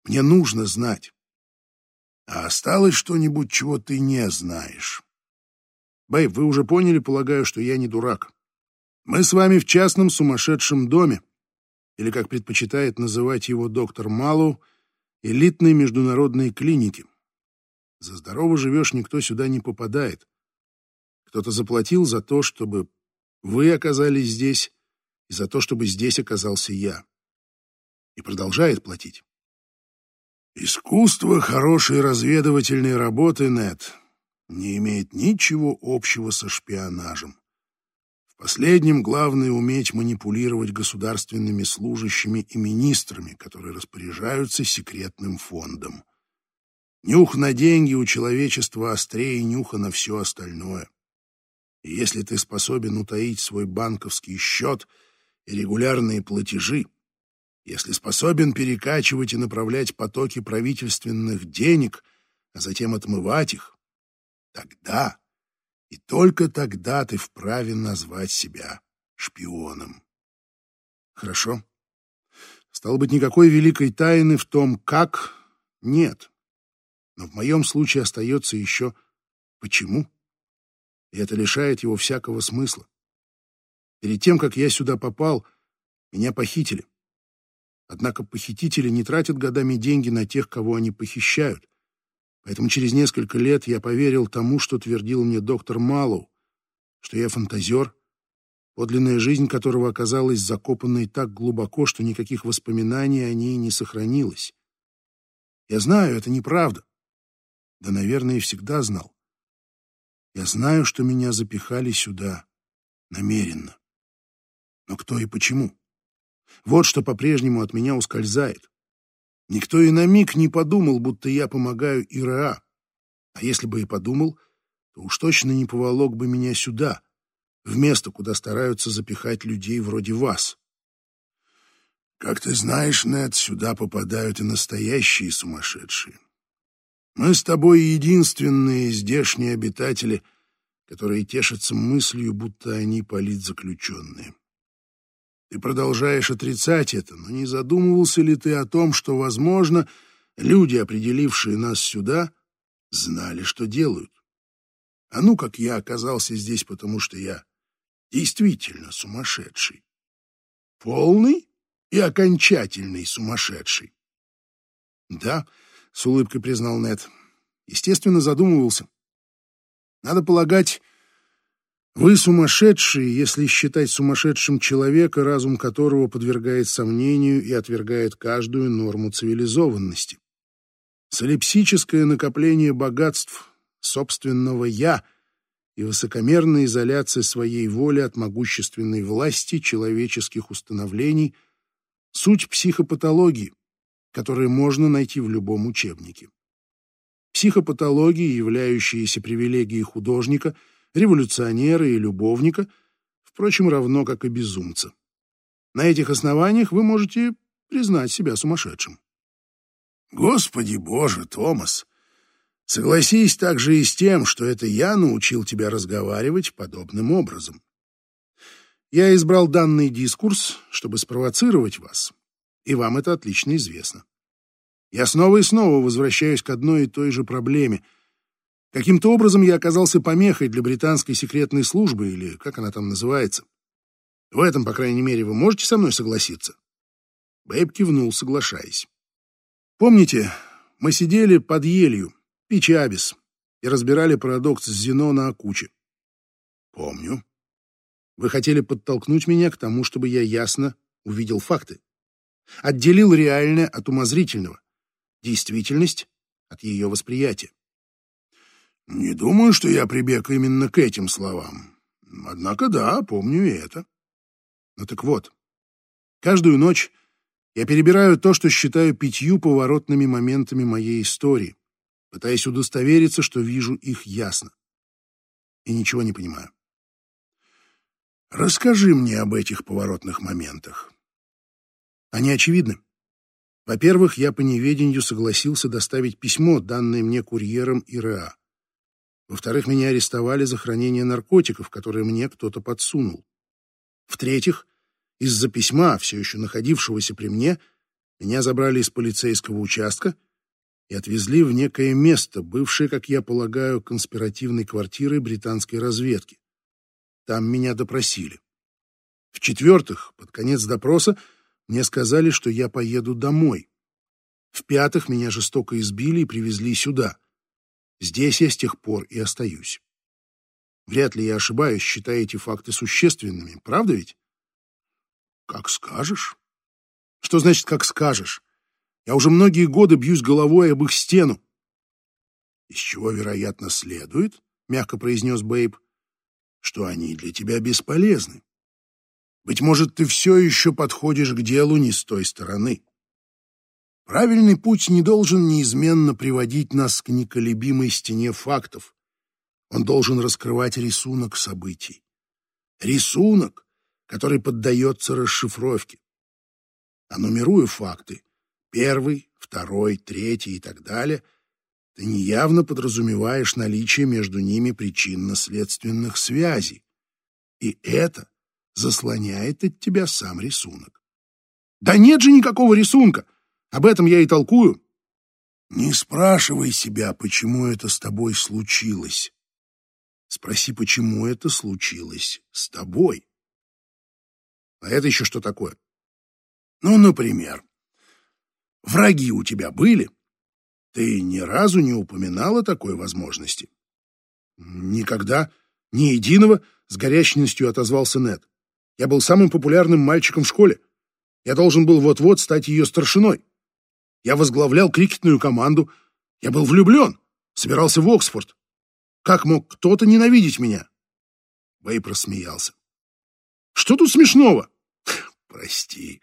Мне нужно знать. А осталось что-нибудь, чего ты не знаешь? Бэйб, вы уже поняли, полагаю, что я не дурак. Мы с вами в частном сумасшедшем доме, или, как предпочитает называть его доктор Малу, элитной международной клинике. За здорово живешь, никто сюда не попадает. Кто-то заплатил за то, чтобы вы оказались здесь, и за то, чтобы здесь оказался я. И продолжает платить. Искусство хорошей разведывательной работы, Нет, не имеет ничего общего со шпионажем. В последнем главное уметь манипулировать государственными служащими и министрами, которые распоряжаются секретным фондом. Нюх на деньги у человечества острее нюха на все остальное. И если ты способен утаить свой банковский счет и регулярные платежи, если способен перекачивать и направлять потоки правительственных денег, а затем отмывать их, тогда и только тогда ты вправе назвать себя шпионом. Хорошо. Стало быть, никакой великой тайны в том, как, нет. Но в моем случае остается еще почему. И это лишает его всякого смысла. Перед тем, как я сюда попал, меня похитили. Однако похитители не тратят годами деньги на тех, кого они похищают. Поэтому через несколько лет я поверил тому, что твердил мне доктор Малоу, что я фантазер, подлинная жизнь которого оказалась закопанной так глубоко, что никаких воспоминаний о ней не сохранилось. Я знаю, это неправда. Да, наверное, и всегда знал. Я знаю, что меня запихали сюда намеренно. Но кто и почему? Вот что по-прежнему от меня ускользает. Никто и на миг не подумал, будто я помогаю ИРА. А если бы и подумал, то уж точно не поволок бы меня сюда, в место, куда стараются запихать людей вроде вас. Как ты знаешь, Нед, сюда попадают и настоящие сумасшедшие. Мы с тобой единственные здешние обитатели, которые тешатся мыслью, будто они политзаключенные. Ты продолжаешь отрицать это, но не задумывался ли ты о том, что, возможно, люди, определившие нас сюда, знали, что делают? А ну, как я оказался здесь, потому что я действительно сумасшедший. Полный и окончательный сумасшедший. Да, с улыбкой признал Нед. Естественно, задумывался. Надо полагать, вы сумасшедшие, если считать сумасшедшим человека, разум которого подвергает сомнению и отвергает каждую норму цивилизованности. Солипсическое накопление богатств, собственного «я» и высокомерная изоляция своей воли от могущественной власти человеческих установлений — суть психопатологии, которую можно найти в любом учебнике. психопатологии, являющиеся привилегией художника, революционера и любовника, впрочем, равно как и безумца. На этих основаниях вы можете признать себя сумасшедшим. Господи Боже, Томас, согласись также и с тем, что это я научил тебя разговаривать подобным образом. Я избрал данный дискурс, чтобы спровоцировать вас, и вам это отлично известно. Я снова и снова возвращаюсь к одной и той же проблеме. Каким-то образом я оказался помехой для британской секретной службы, или как она там называется. В этом, по крайней мере, вы можете со мной согласиться?» Бэйб кивнул, соглашаясь. «Помните, мы сидели под елью, пич абис, и разбирали парадокс Зенона Акучи?» «Помню. Вы хотели подтолкнуть меня к тому, чтобы я ясно увидел факты, отделил реальное от умозрительного, действительность от ее восприятия. Не думаю, что я прибег именно к этим словам. Однако да, помню и это. Ну так вот, каждую ночь я перебираю то, что считаю пятью поворотными моментами моей истории, пытаясь удостовериться, что вижу их ясно. И ничего не понимаю. Расскажи мне об этих поворотных моментах. Они очевидны. Во-первых, я по неведению согласился доставить письмо, данное мне курьером ИРА. Во-вторых, меня арестовали за хранение наркотиков, которые мне кто-то подсунул. В-третьих, из-за письма, все еще находившегося при мне, меня забрали из полицейского участка и отвезли в некое место, бывшее, как я полагаю, конспиративной квартирой британской разведки. Там меня допросили. В-четвертых, под конец допроса мне сказали, что я поеду домой. В-пятых, меня жестоко избили и привезли сюда. Здесь я с тех пор и остаюсь. Вряд ли я ошибаюсь, считая эти факты существенными, правда ведь? Как скажешь. Что значит «как скажешь»? Я уже многие годы бьюсь головой об их стену. Из чего, вероятно, следует, — мягко произнес Бэйб, что они для тебя бесполезны. Быть может, ты все еще подходишь к делу не с той стороны. Правильный путь не должен неизменно приводить нас к неколебимой стене фактов. Он должен раскрывать рисунок событий. Рисунок, который поддается расшифровке. А нумеруя факты, первый, второй, третий и так далее — ты неявно подразумеваешь наличие между ними причинно-следственных связей. И это заслоняет от тебя сам рисунок. Да нет же никакого рисунка! Об этом я и толкую. Не спрашивай себя, почему это с тобой случилось. Спроси, почему это случилось с тобой. А это еще что такое? Ну, например, враги у тебя были? Ты ни разу не упоминала такой возможности? Никогда, ни единого, с горячностью отозвался Нед. Я был самым популярным мальчиком в школе. Я должен был вот-вот стать ее старшиной. Я возглавлял крикетную команду. Я был влюблен, собирался в Оксфорд. Как мог кто-то ненавидеть меня? Бэй просмеялся. Что тут смешного? Прости.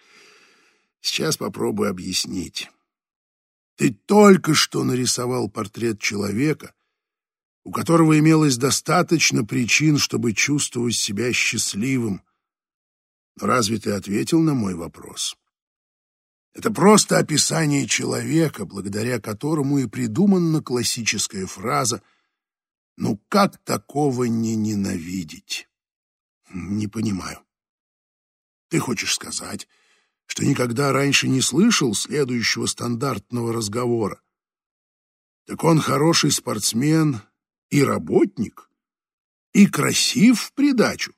Сейчас попробую объяснить. Ты только что нарисовал портрет человека, у которого имелось достаточно причин, чтобы чувствовать себя счастливым. Но разве ты ответил на мой вопрос? Это просто описание человека, благодаря которому и придумана классическая фраза «Ну как такого не ненавидеть?» Не понимаю. Ты хочешь сказать, что никогда раньше не слышал следующего стандартного разговора. Так он хороший спортсмен и работник, и красив в придачу.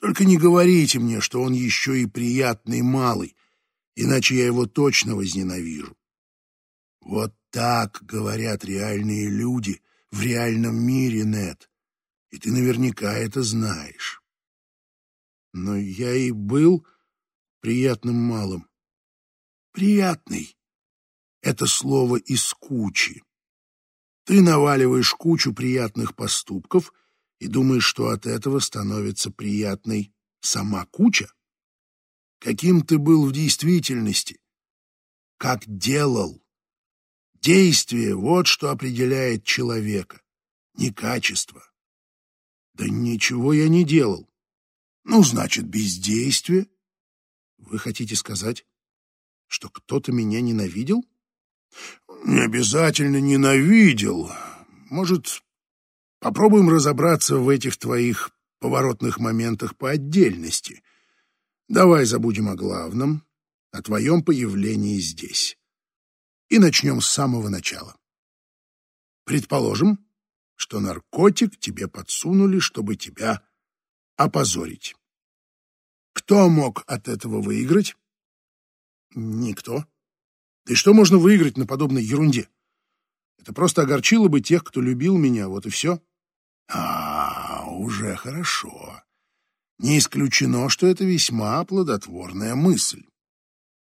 Только не говорите мне, что он еще и приятный малый, иначе я его точно возненавижу. Вот так говорят реальные люди в реальном мире, Нет, и ты наверняка это знаешь. Но я и был приятным малым. Приятный — это слово из кучи. Ты наваливаешь кучу приятных поступков и думаешь, что от этого становится приятной сама куча? Каким ты был в действительности? Как делал? Действие — вот что определяет человека, не качество. Да ничего я не делал. Ну, значит, бездействие. Вы хотите сказать, что кто-то меня ненавидел? Не обязательно ненавидел. Может, попробуем разобраться в этих твоих поворотных моментах по отдельности. Давай забудем о главном, о твоем появлении здесь. И начнем с самого начала. Предположим, что наркотик тебе подсунули, чтобы тебя опозорить. Кто мог от этого выиграть? Никто. Да и что можно выиграть на подобной ерунде? Это просто огорчило бы тех, кто любил меня, вот и все. А, уже хорошо. Не исключено, что это весьма плодотворная мысль.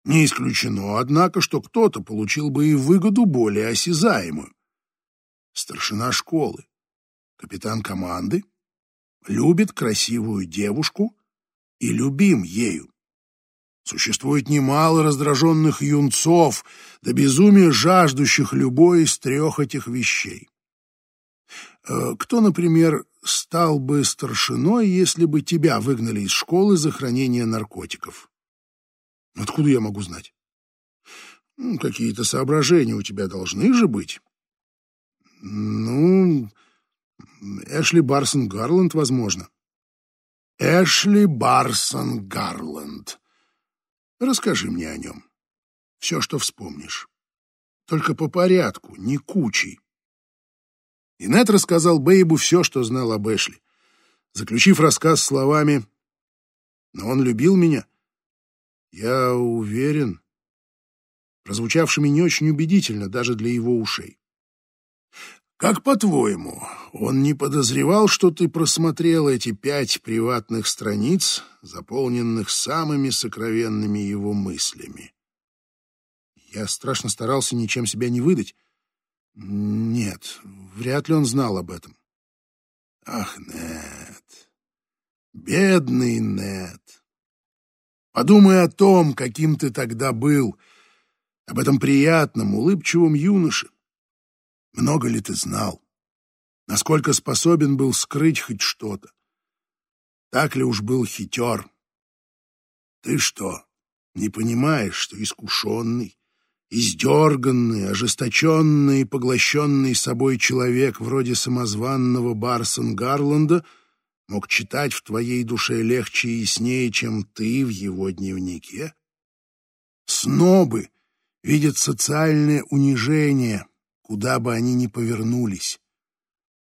Не исключено, однако, что кто-то получил бы и выгоду более осязаемую. Старшина школы, капитан команды, любит красивую девушку и любим ею. Существует немало раздраженных юнцов, до безумия жаждущих любой из трех этих вещей. Э, кто, например, стал бы старшиной, если бы тебя выгнали из школы за хранение наркотиков? Откуда я могу знать? Ну, какие-то соображения у тебя должны же быть. Ну, Эшли Барсон Гарланд, возможно. Эшли Барсон Гарланд. Расскажи мне о нем. Все, что вспомнишь. Только по порядку, не кучей. И Нет рассказал Бэйбу все, что знал об Эшли, заключив рассказ словами «Но он любил меня». Я уверен, прозвучавшими не очень убедительно даже для его ушей. Как по-твоему, он не подозревал, что ты просмотрел эти пять приватных страниц, заполненных самыми сокровенными его мыслями? Я страшно старался ничем себя не выдать. Нет, вряд ли он знал об этом. Ах, Нет, бедный Нет. Подумай о том, каким ты тогда был, об этом приятном, улыбчивом юноше много ли ты знал? Насколько способен был скрыть хоть что-то? Так ли уж был хитер? Ты что, не понимаешь, что искушенный, издерганный, ожесточенный и поглощенный собой человек вроде самозванного Барсон Гарланда мог читать в твоей душе легче и яснее, чем ты в его дневнике? Снобы видят социальное унижение, куда бы они ни повернулись.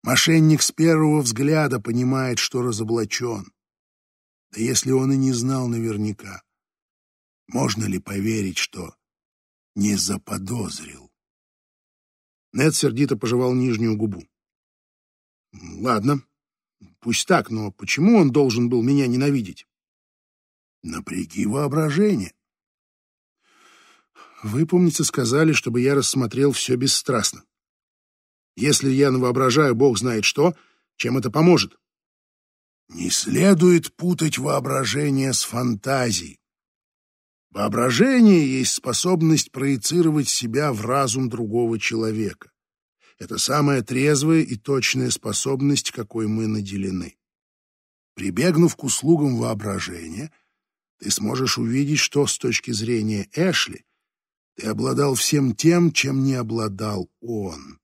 Мошенник с первого взгляда понимает, что разоблачен. Да если он и не знал наверняка, можно ли поверить, что не заподозрил? Нед сердито пожевал нижнюю губу. Ладно, пусть так, но почему он должен был меня ненавидеть? Напряги воображение. Вы, помнится, сказали, чтобы я рассмотрел все бесстрастно. Если я воображаю бог знает что, чем это поможет? Не следует путать воображение с фантазией. Воображение есть способность проецировать себя в разум другого человека. Это самая трезвая и точная способность, какой мы наделены. Прибегнув к услугам воображения, ты сможешь увидеть, что с точки зрения Эшли ты обладал всем тем, чем не обладал он.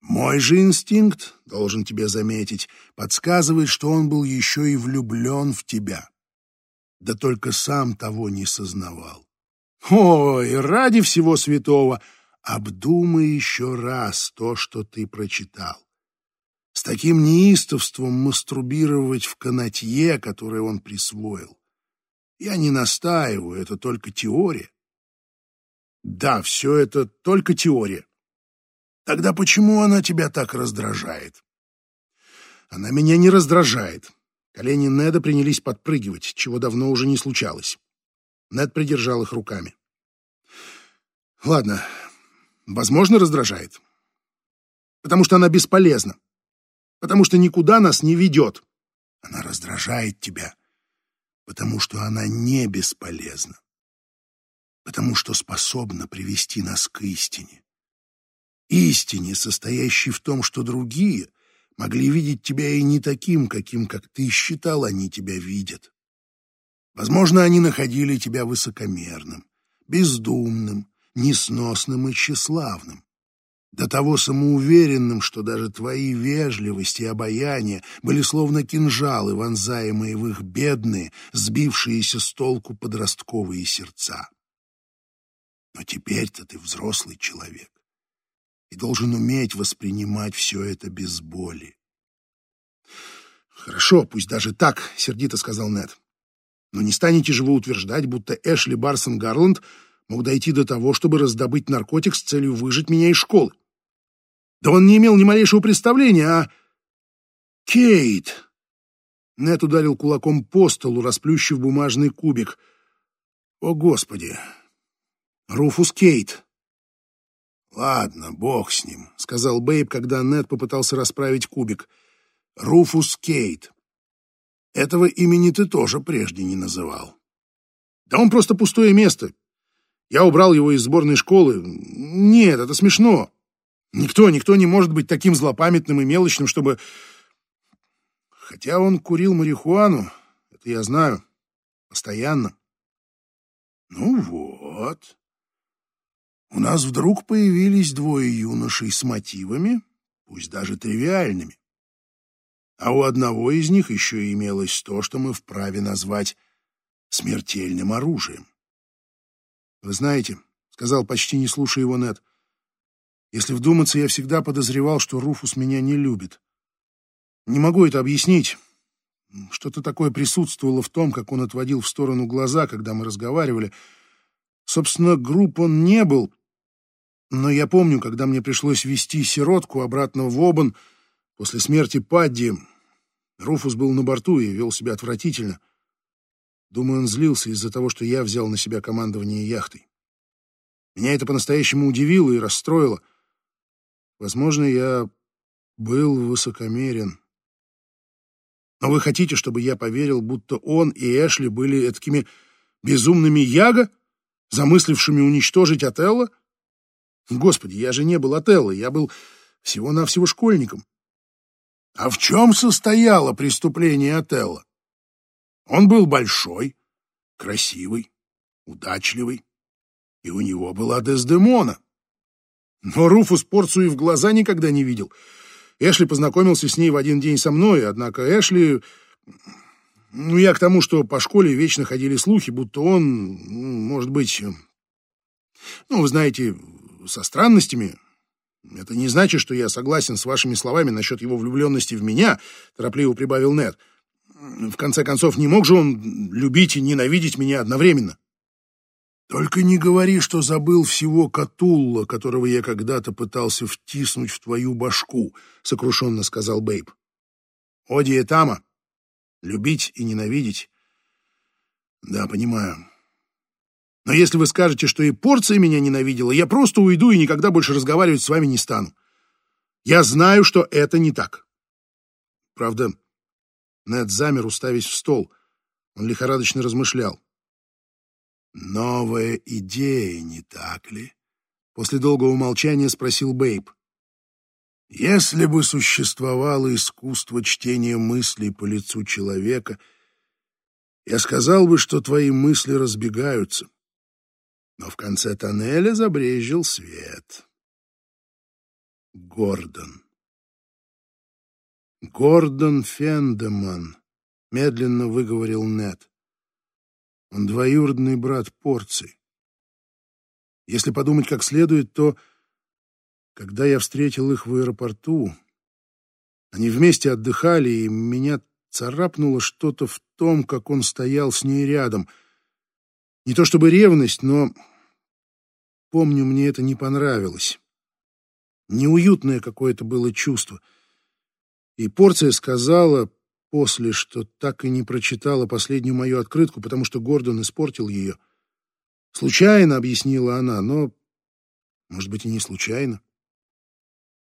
Мой же инстинкт, должен тебе заметить, подсказывает, что он был еще и влюблен в тебя. Да только сам того не сознавал. Ой, ради всего святого, обдумай еще раз то, что ты прочитал. С таким неистовством мастурбировать в канатье, которое он присвоил. Я не настаиваю, это только теория. Да, все это только теория. Тогда почему она тебя так раздражает? Она меня не раздражает. Колени Неда принялись подпрыгивать, чего давно уже не случалось. Нед придержал их руками. Ладно, возможно, раздражает. Потому что она бесполезна. Потому что никуда нас не ведет. Она раздражает тебя, потому что она не бесполезна потому что способна привести нас к истине. истине, состоящей в том, что другие могли видеть тебя и не таким, каким, как ты считал, они тебя видят. Возможно, они находили тебя высокомерным, бездумным, несносным и тщеславным, до того самоуверенным, что даже твои вежливость и обаяние были словно кинжалы, вонзаемые в их бедные, сбившиеся с толку подростковые сердца. Но теперь-то ты взрослый человек должен уметь воспринимать все это без боли. «Хорошо, пусть даже так», — сердито сказал Нед. «Но не станете же вы утверждать, будто Эшли Барсон Гарланд мог дойти до того, чтобы раздобыть наркотик с целью выжить меня из школы? Да он не имел ни малейшего представления, а... Кейт!» Нед ударил кулаком по столу, расплющив бумажный кубик. «О, Господи! Руфус Кейт!» «Ладно, бог с ним», — сказал Бэйб, когда Нед попытался расправить кубик. «Руфус Кейт. Этого имени ты тоже прежде не называл». «Да он просто пустое место. Я убрал его из сборной школы. Нет, это смешно. Никто, никто не может быть таким злопамятным и мелочным, чтобы... Хотя он курил марихуану, это я знаю, постоянно». «Ну вот», у нас вдруг появились двое юношей с мотивами, пусть даже тривиальными. А у одного из них еще имелось то, что мы вправе назвать смертельным оружием. «Вы знаете», — сказал почти не слушая его Нед, «если вдуматься, я всегда подозревал, что Руфус меня не любит. Не могу это объяснить. Что-то такое присутствовало в том, как он отводил в сторону глаза, когда мы разговаривали. Собственно, групп он не был, но я помню, когда мне пришлось вести сиротку обратно в Обан после смерти Падди, Руфус был на борту и вел себя отвратительно. Думаю, он злился из-за того, что я взял на себя командование яхтой. Меня это по-настоящему удивило и расстроило. Возможно, я был высокомерен. Но вы хотите, чтобы я поверил, будто он и Эшли были такими безумными яга, замыслившими уничтожить Отелло? Господи, я же не был Отелло, я был всего-навсего школьником. А в чем состояло преступление Отелло? Он был большой, красивый, удачливый, и у него была Дездемона. Но Руфус порцию в глаза никогда не видел. Эшли познакомился с ней в один день со мной, однако Эшли... Ну, я к тому, что по школе вечно ходили слухи, будто он, может быть... Ну, вы знаете, со странностями. Это не значит, что я согласен с вашими словами насчет его влюбленности в меня, торопливо прибавил Нед. В конце концов, не мог же он любить и ненавидеть меня одновременно? Только не говори, что забыл всего Катулла, которого я когда-то пытался втиснуть в твою башку, сокрушенно сказал Бейб. Оди Тама. Любить и ненавидеть. Да, понимаю. Но если вы скажете, что и порция меня ненавидела, я просто уйду и никогда больше разговаривать с вами не стану. Я знаю, что это не так. Правда, Нед замер, уставясь в стол. Он лихорадочно размышлял. «Новая идея, не так ли?» После долгого молчания спросил Бейб. «Если бы существовало искусство чтения мыслей по лицу человека, я сказал бы, что твои мысли разбегаются но в конце тоннеля забрезжил свет. Гордон. Гордон Фендеман, медленно выговорил Нед. Он двоюродный брат Порций. Если подумать как следует, то, когда я встретил их в аэропорту, они вместе отдыхали, и меня царапнуло что-то в том, как он стоял с ней рядом — не то чтобы ревность, но, помню, мне это не понравилось. Неуютное какое-то было чувство. И порция сказала после, что так и не прочитала последнюю мою открытку, потому что Гордон испортил ее. Случайно, объяснила она, но, может быть, и не случайно.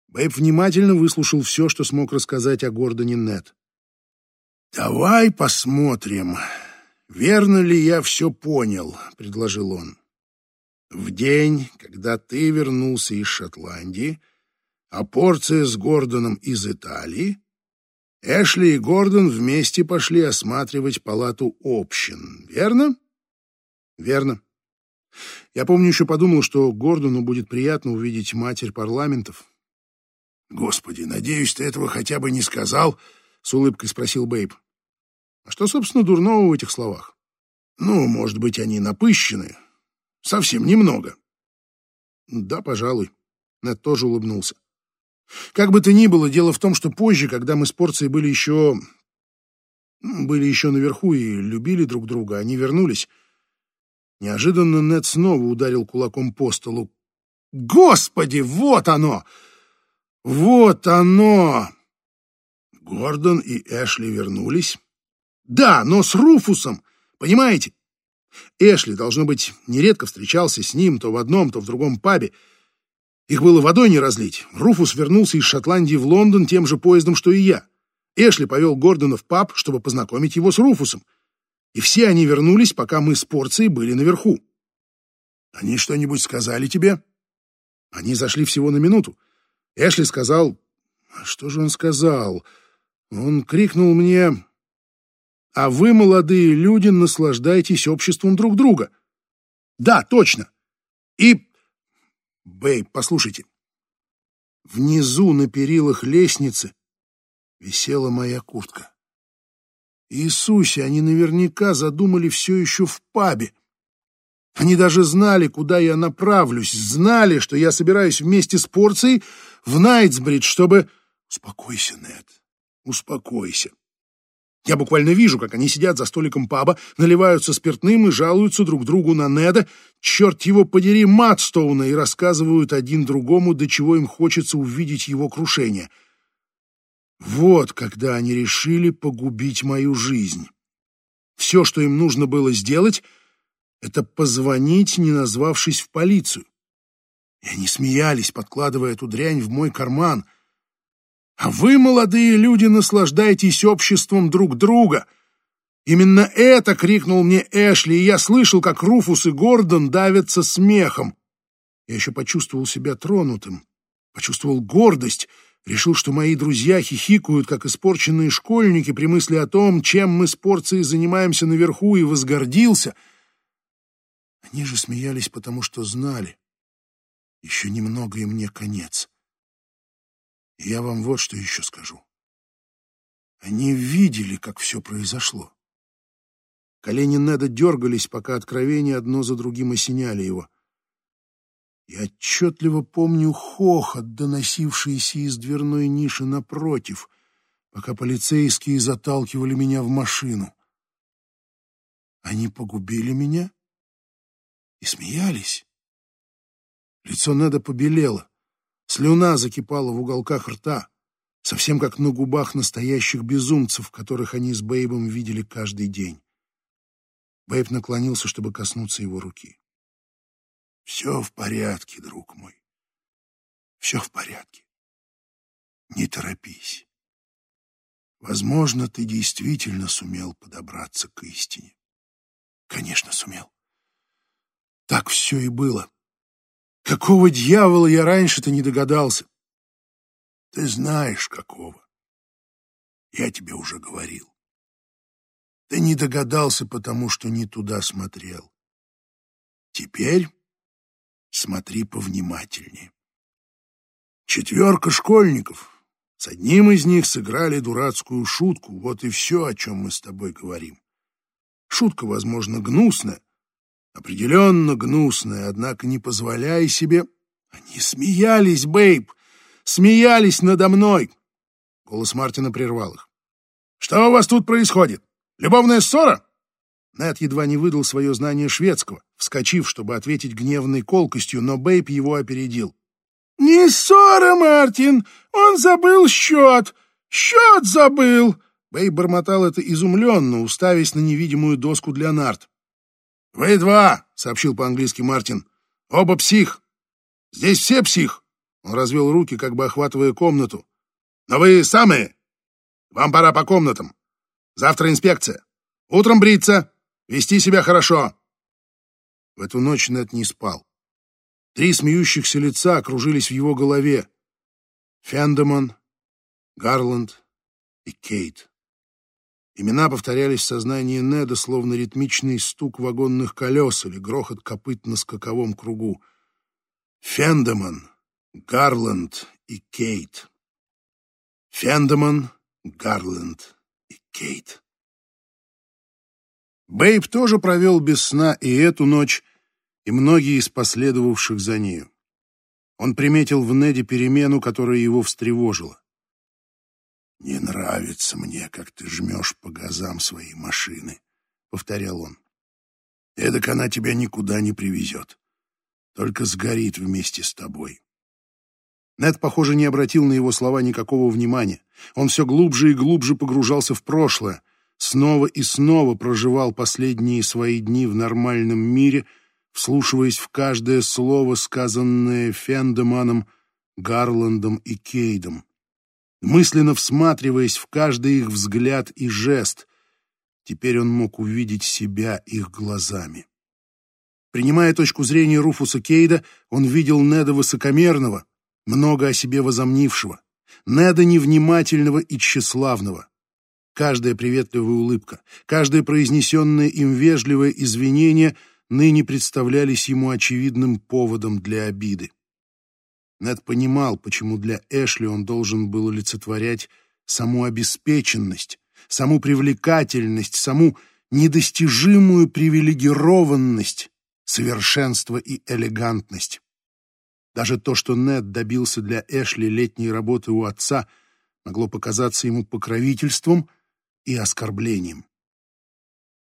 Бэйб внимательно выслушал все, что смог рассказать о Гордоне Нет. «Давай посмотрим», «Верно ли я все понял?» — предложил он. В день, когда ты вернулся из Шотландии, а порция с Гордоном из Италии, Эшли и Гордон вместе пошли осматривать палату общин, верно? Верно. Я помню, еще подумал, что Гордону будет приятно увидеть матерь парламентов. Господи, надеюсь, ты этого хотя бы не сказал, с улыбкой спросил Бэйб. А что, собственно, дурного в этих словах? Ну, может быть, они напыщены. Совсем немного. Да, пожалуй. Нед тоже улыбнулся. Как бы то ни было, дело в том, что позже, когда мы с порцией были еще... были еще наверху и любили друг друга, они вернулись. Неожиданно Нед снова ударил кулаком по столу. «Господи, вот оно! Вот оно!» Гордон и Эшли вернулись. «Да, но с Руфусом, понимаете? Эшли, должно быть, нередко встречался с ним то в одном, то в другом пабе, их было водой не разлить. Руфус вернулся из Шотландии в Лондон тем же поездом, что и я. Эшли повел Гордона в паб, чтобы познакомить его с Руфусом. И все они вернулись, пока мы с порцией были наверху. Они что-нибудь сказали тебе? Они зашли всего на минуту. Эшли сказал... Что же он сказал? Он крикнул мне... А вы, молодые люди, наслаждаетесь обществом друг друга. Да, точно. И Бэйб, послушайте. Внизу на перилах лестницы висела моя куртка. Иисусе, они наверняка задумали все еще в пабе. Они даже знали, куда я направлюсь, знали, что я собираюсь вместе с порцией в Найтсбридж, чтобы... Успокойся, Нед, успокойся. Я буквально вижу, как они сидят за столиком паба, наливаются спиртным и жалуются друг другу на Неда, черт его подери, Матстоуна, и рассказывают один другому, до чего им хочется увидеть его крушение. Вот когда они решили погубить мою жизнь. Все, что им нужно было сделать, это позвонить, не назвавшись в полицию. И они смеялись, подкладывая эту дрянь в мой карман — а вы, молодые люди, наслаждаетесь обществом друг друга. Именно это крикнул мне Эшли, и я слышал, как Руфус и Гордон давятся смехом. Я еще почувствовал себя тронутым, почувствовал гордость, решил, что мои друзья хихикают, как испорченные школьники при мысли о том, чем мы с порцией занимаемся наверху, и возгордился. Они же смеялись, потому что знали. Еще немного, и мне конец. И я вам вот что еще скажу. Они видели, как все произошло. Колени Неда дергались, пока откровения одно за другим осеняли его. Я отчетливо помню хохот, доносившийся из дверной ниши напротив, пока полицейские заталкивали меня в машину. Они погубили меня и смеялись. Лицо Неда побелело. Слюна закипала в уголках рта, совсем как на губах настоящих безумцев, которых они с Бэйбом видели каждый день. Бэйб наклонился, чтобы коснуться его руки. «Все в порядке, друг мой. Все в порядке. Не торопись. Возможно, ты действительно сумел подобраться к истине. Конечно, сумел. Так все и было. Какого дьявола я раньше-то не догадался? Ты знаешь, какого. Я тебе уже говорил. Ты не догадался, потому что не туда смотрел. Теперь смотри повнимательнее. Четверка школьников. С одним из них сыграли дурацкую шутку. Вот и все, о чем мы с тобой говорим. Шутка, возможно, гнусная, определенно гнусная, однако не позволяй себе... Они смеялись, Бэйб, смеялись надо мной. Голос Мартина прервал их. Что у вас тут происходит? Любовная ссора? Нэт едва не выдал свое знание шведского, вскочив, чтобы ответить гневной колкостью, но Бэйб его опередил. «Не ссора, Мартин! Он забыл счет! Счет забыл!» Бэйб бормотал это изумленно, уставясь на невидимую доску для нарт. «Вы два», — сообщил по-английски Мартин. «Оба псих. Здесь все псих». Он развел руки, как бы охватывая комнату. «Но вы самые. Вам пора по комнатам. Завтра инспекция. Утром бриться. Вести себя хорошо». В эту ночь Нед не спал. Три смеющихся лица окружились в его голове. Фендеман, Гарланд и Кейт. Имена повторялись в сознании Неда, словно ритмичный стук вагонных колес или грохот копыт на скаковом кругу. Фендеман, Гарланд и Кейт. Фендеман, Гарланд и Кейт. Бэйб тоже провел без сна и эту ночь, и многие из последовавших за нею. Он приметил в Неде перемену, которая его встревожила. «Не нравится мне, как ты жмешь по газам своей машины», — повторял он. «Эдак она тебя никуда не привезет, только сгорит вместе с тобой». Нед, похоже, не обратил на его слова никакого внимания. Он все глубже и глубже погружался в прошлое, снова и снова проживал последние свои дни в нормальном мире, вслушиваясь в каждое слово, сказанное Фендеманом, Гарландом и Кейдом, мысленно всматриваясь в каждый их взгляд и жест. Теперь он мог увидеть себя их глазами. Принимая точку зрения Руфуса Кейда, он видел Неда высокомерного, много о себе возомнившего, Неда невнимательного и тщеславного. Каждая приветливая улыбка, каждое произнесенное им вежливое извинение ныне представлялись ему очевидным поводом для обиды. Нед понимал, почему для Эшли он должен был олицетворять саму обеспеченность, саму привлекательность, саму недостижимую привилегированность, совершенство и элегантность. Даже то, что Нед добился для Эшли летней работы у отца, могло показаться ему покровительством и оскорблением.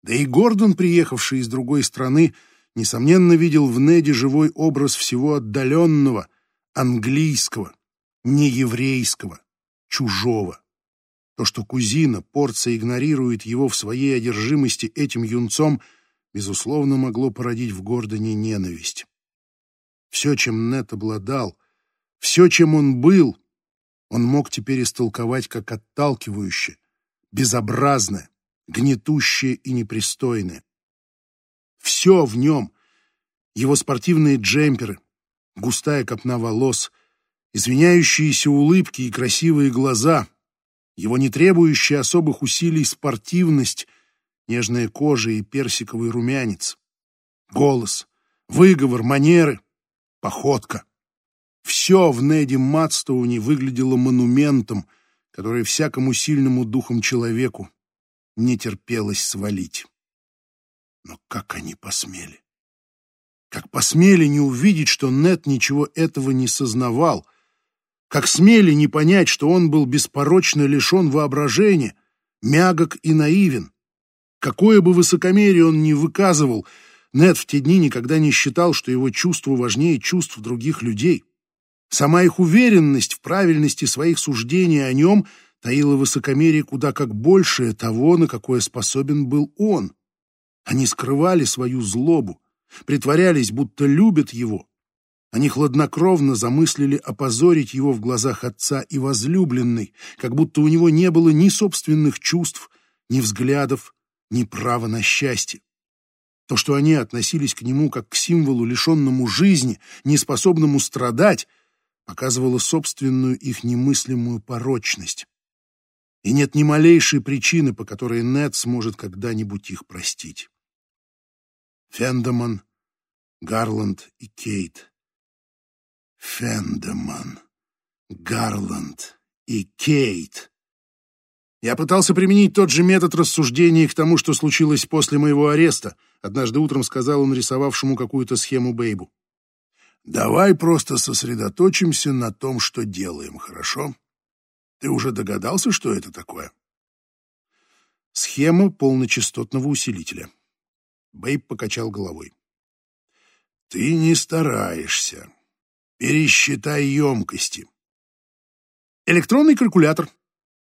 Да и Гордон, приехавший из другой страны, несомненно видел в Неде живой образ всего отдаленного, английского, нееврейского, чужого. То, что кузина Порция игнорирует его в своей одержимости этим юнцом, безусловно, могло породить в Гордоне ненависть. Все, чем Нет обладал, все, чем он был, он мог теперь истолковать как отталкивающее, безобразное, гнетущее и непристойное. Все в нем, его спортивные джемперы, густая копна волос, извиняющиеся улыбки и красивые глаза, его не требующая особых усилий спортивность, нежная кожа и персиковый румянец, голос, выговор, манеры, походка. Все в Неди Матстоуне выглядело монументом — который всякому сильному духом человеку не терпелось свалить. Но как они посмели? Как посмели не увидеть, что Нет ничего этого не сознавал? Как смели не понять, что он был беспорочно лишен воображения, мягок и наивен? Какое бы высокомерие он ни выказывал, Нет в те дни никогда не считал, что его чувства важнее чувств других людей. Сама их уверенность в правильности своих суждений о нем таила высокомерие куда как большее того, на какое способен был он. Они скрывали свою злобу, притворялись, будто любят его. Они хладнокровно замыслили опозорить его в глазах отца и возлюбленной, как будто у него не было ни собственных чувств, ни взглядов, ни права на счастье. То, что они относились к нему как к символу, лишенному жизни, неспособному страдать, показывала собственную их немыслимую порочность. И нет ни малейшей причины, по которой Нед сможет когда-нибудь их простить. Фендеман, Гарланд и Кейт. Фендеман, Гарланд и Кейт. Я пытался применить тот же метод рассуждения к тому, что случилось после моего ареста, однажды утром сказал он рисовавшему какую-то схему Бейбу. Давай просто сосредоточимся на том, что делаем, хорошо? Ты уже догадался, что это такое? Схема полночастотного усилителя. Бэйб покачал головой. Ты не стараешься. Пересчитай емкости. Электронный калькулятор,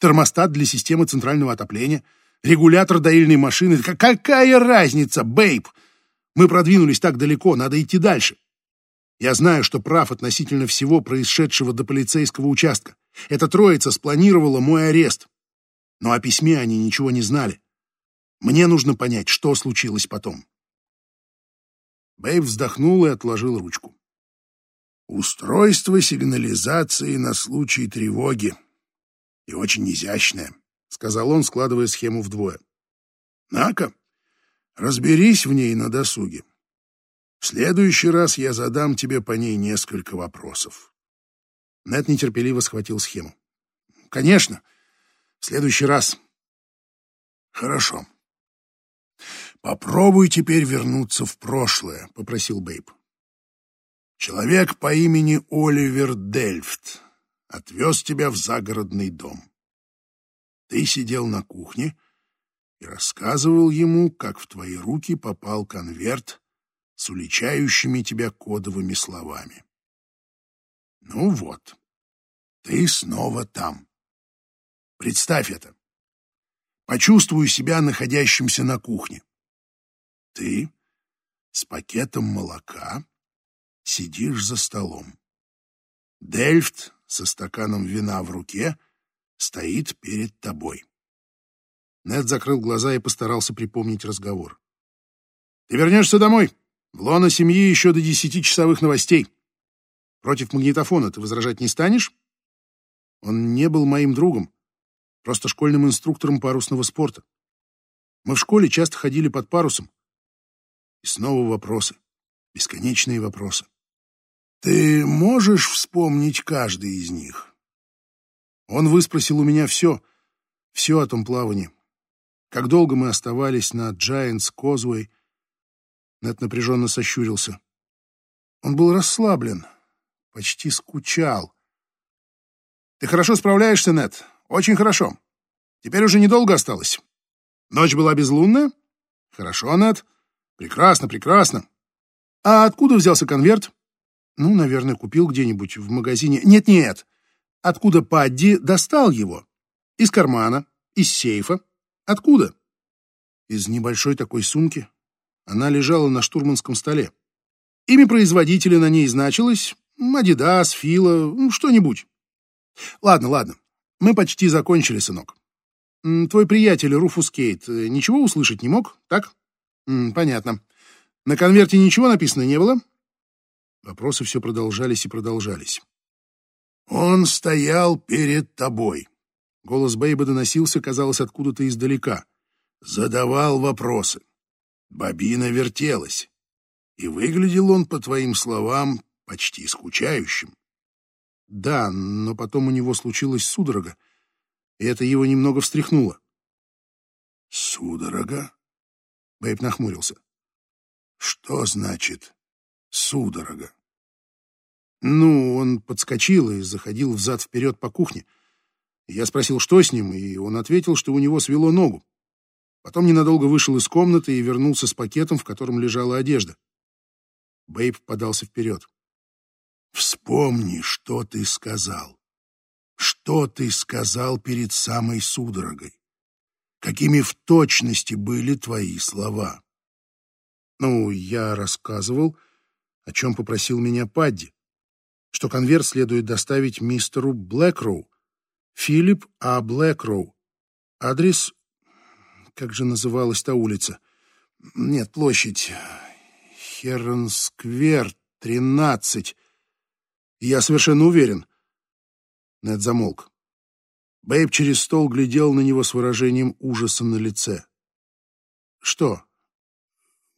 термостат для системы центрального отопления, регулятор доильной машины. Какая разница, Бэйб? Мы продвинулись так далеко, надо идти дальше. Я знаю, что прав относительно всего происшедшего до полицейского участка. Эта троица спланировала мой арест. Но о письме они ничего не знали. Мне нужно понять, что случилось потом. Бэйв вздохнул и отложил ручку. Устройство сигнализации на случай тревоги. И очень изящное, — сказал он, складывая схему вдвое. На-ка, разберись в ней на досуге. В следующий раз я задам тебе по ней несколько вопросов. Нед нетерпеливо схватил схему. Конечно, в следующий раз. Хорошо. Попробуй теперь вернуться в прошлое, — попросил Бейб. Человек по имени Оливер Дельфт отвез тебя в загородный дом. Ты сидел на кухне и рассказывал ему, как в твои руки попал конверт с уличающими тебя кодовыми словами. Ну вот, ты снова там. Представь это. Почувствуй себя находящимся на кухне. Ты с пакетом молока сидишь за столом. Дельфт со стаканом вина в руке стоит перед тобой. Нед закрыл глаза и постарался припомнить разговор. «Ты вернешься домой. В лоно семьи еще до десяти часовых новостей. Против магнитофона ты возражать не станешь?» Он не был моим другом, просто школьным инструктором парусного спорта. Мы в школе часто ходили под парусом. И снова вопросы, бесконечные вопросы. Ты можешь вспомнить каждый из них? Он выспросил у меня все, все о том плавании. Как долго мы оставались на Giants Causeway. Нед напряженно сощурился. Он был расслаблен, почти скучал. Ты хорошо справляешься, Нед, очень хорошо. Теперь уже недолго осталось. Ночь была безлунная? Хорошо, Нед. Прекрасно, прекрасно. А откуда взялся конверт? Ну, наверное, купил где-нибудь в магазине. Нет-нет. Откуда Падди достал его? Из кармана, из сейфа. Откуда? Из небольшой такой сумки. Она лежала на штурманском столе. Имя производителя на ней значилось Адидас, Фила, ну, что-нибудь. Ладно, ладно. Мы почти закончили, сынок. Твой приятель Руфус Кейт э, ничего услышать не мог, так? Понятно. На конверте ничего написано не было? Вопросы все продолжались и продолжались. «Он стоял перед тобой». Голос Бейба доносился, казалось, откуда-то издалека. Задавал вопросы. Бобина вертелась. И выглядел он, по твоим словам, почти скучающим. Да, но потом у него случилась судорога, и это его немного встряхнуло. «Судорога?» Бэйб нахмурился. «Что значит судорога. Ну, он подскочил и заходил взад-вперед по кухне. Я спросил, что с ним, и он ответил, что у него свело ногу. Потом ненадолго вышел из комнаты и вернулся с пакетом, в котором лежала одежда. Бэйб подался вперед. «Вспомни, что ты сказал. Что ты сказал перед самой судорогой? Какими в точности были твои слова?» «Ну, я рассказывал...» о чем попросил меня Падди, что конверт следует доставить мистеру Блэкроу, Филипп А. Блэкроу. Адрес... Как же называлась та улица? Нет, площадь. Херон-сквер, 13. Я совершенно уверен. Нед замолк. Бэйб через стол глядел на него с выражением ужаса на лице. «Что?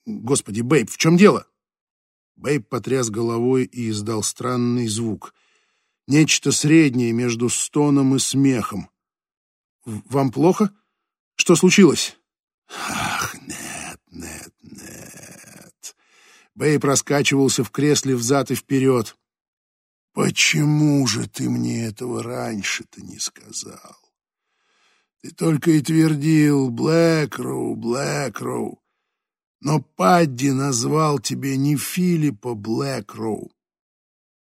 Господи, Бэйб, в чем дело?» Бэйб потряс головой и издал странный звук. Нечто среднее между стоном и смехом. «Вам плохо? Что случилось?» «Ах, нет, нет, нет!» Бэйб раскачивался в кресле взад и вперед. «Почему же ты мне этого раньше-то не сказал? Ты только и твердил «Блэкроу, Блэкроу». Но Падди назвал тебе не Филиппа Блэкроу.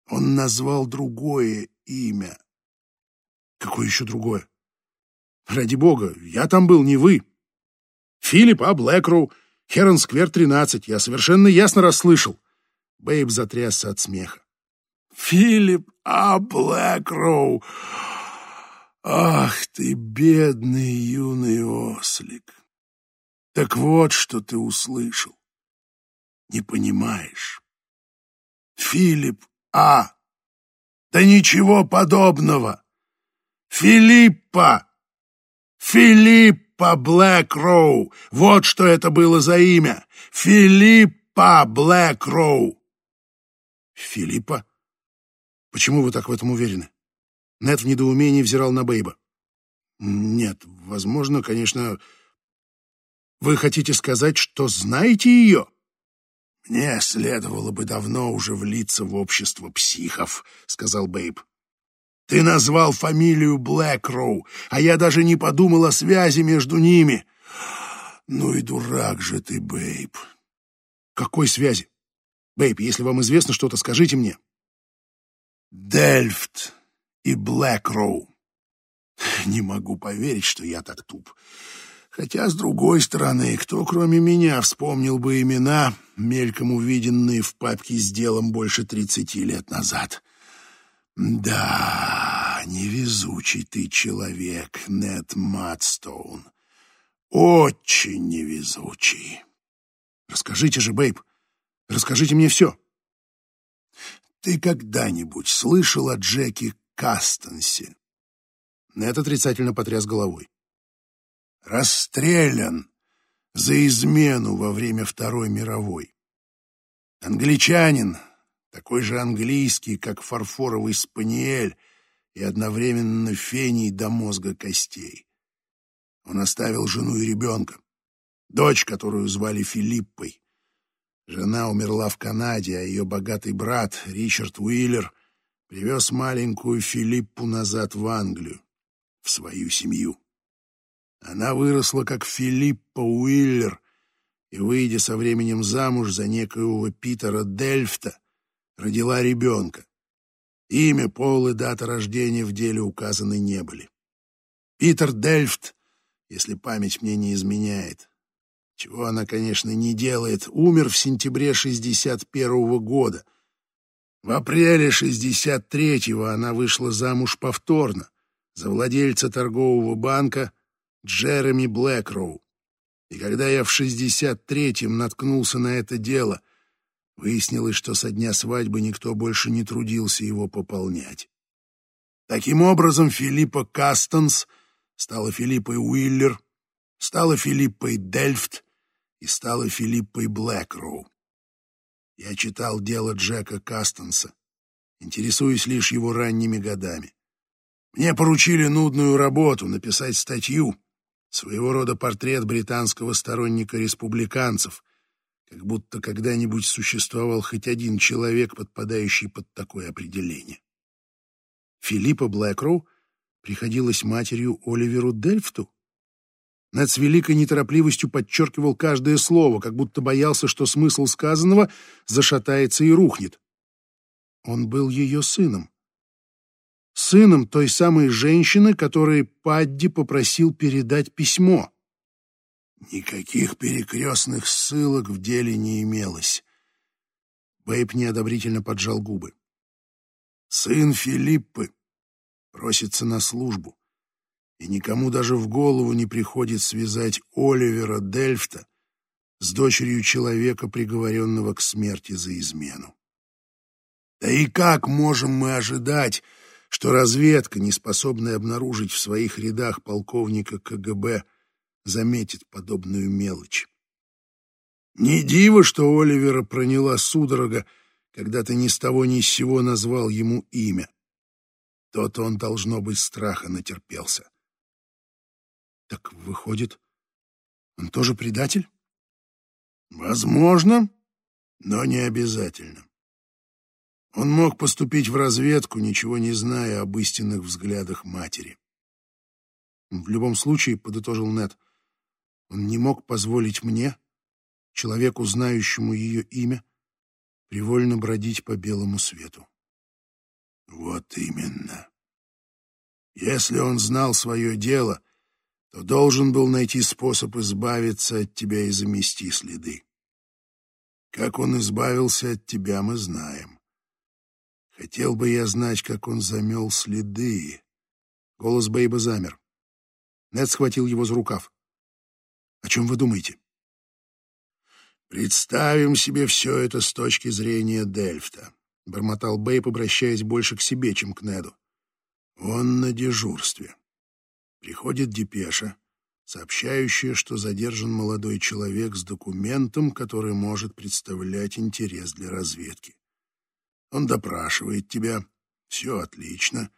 Он назвал другое имя. Какое еще другое? Ради бога, я там был, не вы. Филипп А. Блэкроу, Херон-сквер, 13. Я совершенно ясно расслышал. Бэйб затрясся от смеха. Филипп А. Блэкроу! Ах ты, бедный юный ослик! Так вот, что ты услышал. Не понимаешь. Филипп А. Да ничего подобного! Филиппа! Филиппа Блэкроу! Вот что это было за имя! Филиппа Блэкроу!» «Филиппа? Почему вы так в этом уверены?» Нет в недоумении взирал на Бейба. «Нет, возможно, конечно. Вы хотите сказать, что знаете ее?» «Мне следовало бы давно уже влиться в общество психов», — сказал Бейб. «Ты назвал фамилию Блэкроу, а я даже не подумал о связи между ними. Ну и дурак же ты, Бейб». «Какой связи? Бейб, если вам известно что-то, скажите мне». «Дельфт и Блэкроу. Не могу поверить, что я так туп. Хотя, с другой стороны, кто, кроме меня, вспомнил бы имена, мельком увиденные в папке с делом больше тридцати лет назад? Да, невезучий ты человек, Нед Матстоун. Очень невезучий. Расскажите же, Бэйб, расскажите мне все. Ты когда-нибудь слышал о Джеки Кастенсе? Нед отрицательно потряс головой расстрелян за измену во время Второй мировой. Англичанин, такой же английский, как фарфоровый спаниель, и одновременно фений до мозга костей. Он оставил жену и ребенка, дочь, которую звали Филиппой. Жена умерла в Канаде, а ее богатый брат, Ричард Уиллер, привез маленькую Филиппу назад в Англию, в свою семью. Она выросла как Филиппа Уиллер и, выйдя со временем замуж за некоего Питера Дельфта, родила ребенка. Имя, пол и дата рождения в деле указаны не были. Питер Дельфт, если память мне не изменяет, чего она, конечно, не делает, умер в сентябре 61 -го года. В апреле 63-го она вышла замуж повторно за владельца торгового банка Джереми Блэкроу. И когда я в 63-м наткнулся на это дело, выяснилось, что со дня свадьбы никто больше не трудился его пополнять. Таким образом, Филиппа Кастонс стала Филиппой Уиллер, стала Филиппой Дельфт и стала Филиппой Блэкроу. Я читал дело Джека Кастонса, интересуюсь лишь его ранними годами. Мне поручили нудную работу — написать статью — своего рода портрет британского сторонника республиканцев, как будто когда-нибудь существовал хоть один человек, подпадающий под такое определение. Филиппа Блэкроу приходилась матерью Оливеру Дельфту. Нед с великой неторопливостью подчеркивал каждое слово, как будто боялся, что смысл сказанного зашатается и рухнет. Он был ее сыном сыном той самой женщины, которой Падди попросил передать письмо. Никаких перекрестных ссылок в деле не имелось. Бэйб неодобрительно поджал губы. Сын Филиппы просится на службу, и никому даже в голову не приходит связать Оливера Дельфта с дочерью человека, приговоренного к смерти за измену. Да и как можем мы ожидать, что разведка, не способная обнаружить в своих рядах полковника КГБ, заметит подобную мелочь. Не диво, что Оливера проняла судорога, когда ты ни с того ни с сего назвал ему имя. Тот он, должно быть, страха натерпелся. Так выходит, он тоже предатель? Возможно, но не обязательно. Он мог поступить в разведку, ничего не зная об истинных взглядах матери. В любом случае, подытожил Нед, он не мог позволить мне, человеку, знающему ее имя, привольно бродить по белому свету. Вот именно. Если он знал свое дело, то должен был найти способ избавиться от тебя и замести следы. Как он избавился от тебя, мы знаем. Хотел бы я знать, как он замел следы. Голос Бейба замер. Нед схватил его за рукав. О чем вы думаете? Представим себе все это с точки зрения Дельфта. — бормотал Бейб, обращаясь больше к себе, чем к Неду. «Он на дежурстве. Приходит депеша, сообщающая, что задержан молодой человек с документом, который может представлять интерес для разведки. Он допрашивает тебя. Все отлично.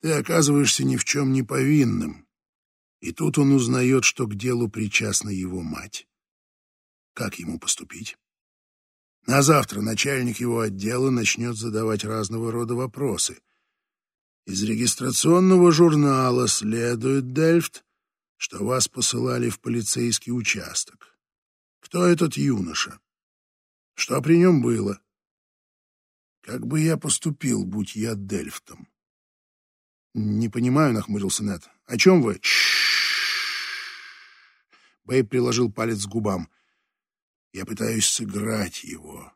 Ты оказываешься ни в чем не повинным. И тут он узнает, что к делу причастна его мать. Как ему поступить? На завтра начальник его отдела начнет задавать разного рода вопросы. Из регистрационного журнала следует, Дельфт, что вас посылали в полицейский участок. Кто этот юноша? Что при нем было? Как бы я поступил, будь я Дельфтом? Не понимаю, нахмурился Нед. О чем вы? Бэйб приложил палец к губам. Я пытаюсь сыграть его.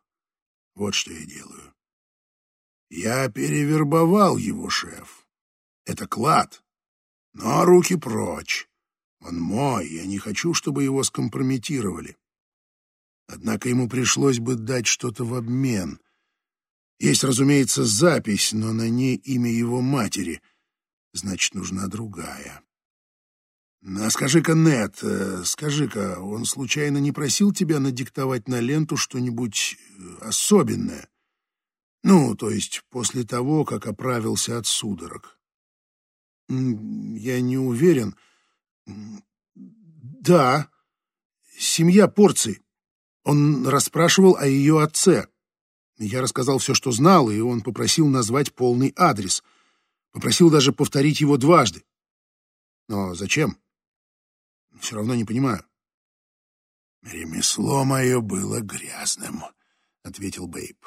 Вот что я делаю. Я перевербовал его, шеф. Это клад. Но руки прочь. Он мой, я не хочу, чтобы его скомпрометировали. Однако ему пришлось бы дать что-то в обмен. Есть, разумеется, запись, но на ней имя его матери. Значит, нужна другая. А скажи-ка, Нет, э, скажи-ка, он случайно не просил тебя надиктовать на ленту что-нибудь э, особенное? Ну, то есть после того, как оправился от судорог. Я не уверен. Да, семья порций. Он расспрашивал о ее отце. Я рассказал все, что знал, и он попросил назвать полный адрес. Попросил даже повторить его дважды. Но зачем? Все равно не понимаю. «Ремесло мое было грязным», — ответил Бейб.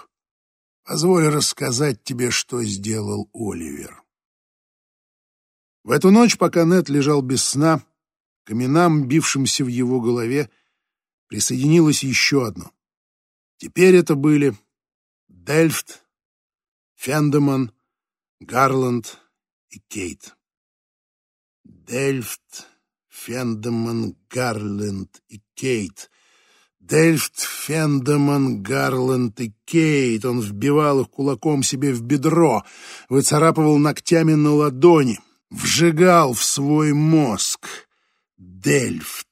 «Позволь рассказать тебе, что сделал Оливер». В эту ночь, пока Нет лежал без сна, к именам, бившимся в его голове, присоединилось еще одно. Теперь это были Дельфт, Фендеман, Гарланд и Кейт. Дельфт, Фендеман, Гарленд и Кейт. Дельфт, Фендеман, Гарленд и Кейт. Он вбивал их кулаком себе в бедро, выцарапывал ногтями на ладони, вжигал в свой мозг. Дельфт,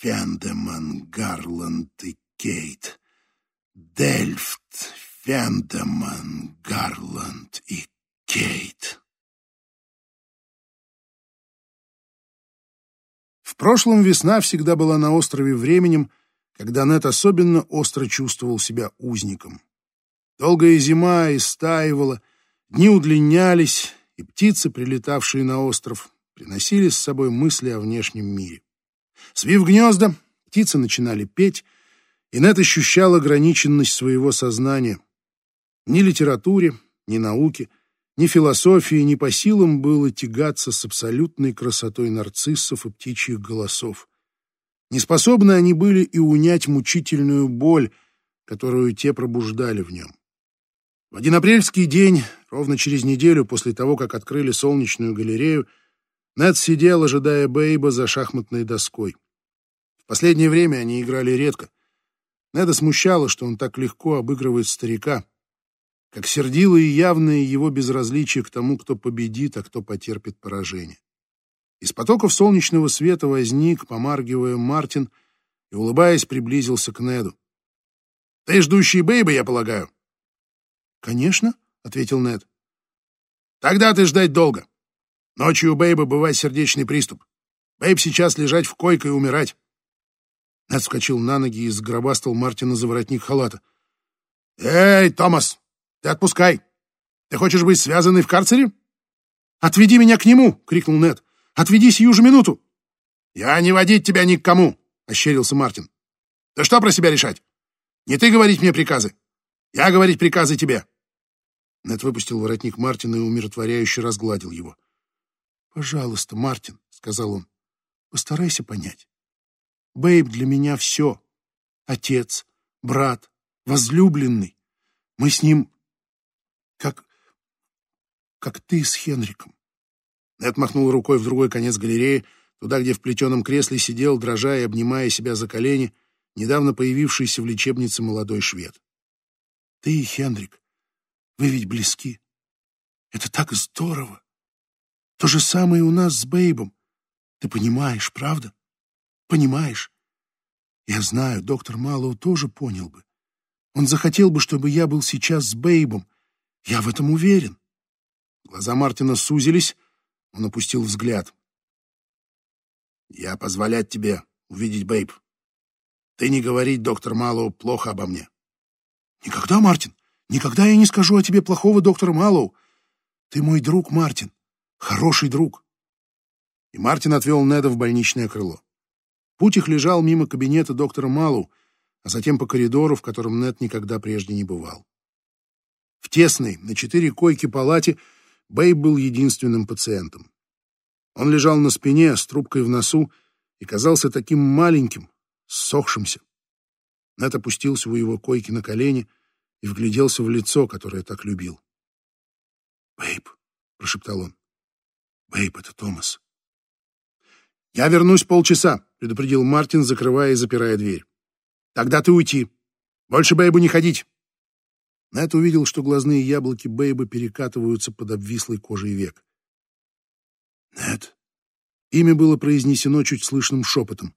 Фендеман, Гарленд и Кейт. Дельфт, Фендеман, Гарланд и Кейт. В прошлом весна всегда была на острове временем, когда Нет особенно остро чувствовал себя узником. Долгая зима истаивала, дни удлинялись, и птицы, прилетавшие на остров, приносили с собой мысли о внешнем мире. Свив гнезда, птицы начинали петь, и Нет ощущал ограниченность своего сознания. Ни литературе, ни науке — ни философии, ни по силам было тягаться с абсолютной красотой нарциссов и птичьих голосов. Неспособны они были и унять мучительную боль, которую те пробуждали в нем. В один апрельский день, ровно через неделю после того, как открыли солнечную галерею, Нед сидел, ожидая Бейба за шахматной доской. В последнее время они играли редко. Неда смущало, что он так легко обыгрывает старика как сердило и явное его безразличие к тому, кто победит, а кто потерпит поражение. Из потоков солнечного света возник, помаргивая Мартин, и, улыбаясь, приблизился к Неду. «Ты ждущий Бэйба, я полагаю?» «Конечно», — ответил Нед. «Тогда ты ждать долго. Ночью у Бэйба бывает сердечный приступ. Бэйб сейчас лежать в койке и умирать». Нед вскочил на ноги и сгробастал Мартина за воротник халата. «Эй, Томас, ты отпускай. Ты хочешь быть связанный в карцере? Отведи меня к нему, крикнул Нед. Отведи сию же минуту. Я не водить тебя ни к кому, ощерился Мартин. Ты что про себя решать? Не ты говорить мне приказы. Я говорить приказы тебе. Нед выпустил воротник Мартина и умиротворяюще разгладил его. «Пожалуйста, Мартин», — сказал он, — «постарайся понять. Бэйб для меня все. Отец, брат, возлюбленный. Мы с ним как... как ты с Хенриком. Нед махнул рукой в другой конец галереи, туда, где в плетеном кресле сидел, дрожа и обнимая себя за колени, недавно появившийся в лечебнице молодой швед. Ты, Хенрик, Вы ведь близки. Это так здорово. То же самое у нас с Бейбом. Ты понимаешь, правда? Понимаешь? Я знаю, доктор Малоу тоже понял бы. Он захотел бы, чтобы я был сейчас с Бейбом. Я в этом уверен. Глаза Мартина сузились, он опустил взгляд. «Я позволять тебе увидеть Бейб. Ты не говори, доктор Малоу, плохо обо мне». «Никогда, Мартин, никогда я не скажу о тебе плохого, доктор Малоу. Ты мой друг, Мартин, хороший друг». И Мартин отвел Неда в больничное крыло. Путь их лежал мимо кабинета доктора Малоу, а затем по коридору, в котором Нед никогда прежде не бывал. В тесной, на четыре койки палате Бэй был единственным пациентом. Он лежал на спине с трубкой в носу и казался таким маленьким, ссохшимся. Нед опустился у его койки на колени и вгляделся в лицо, которое так любил. «Бэйб», — прошептал он. «Бэйб, это Томас». «Я вернусь полчаса», — предупредил Мартин, закрывая и запирая дверь. «Тогда ты уйти. Больше Бэйбу не ходить». Нэт увидел, что глазные яблоки Бэйба перекатываются под обвислой кожей век. «Нэт». Имя было произнесено чуть слышным шепотом.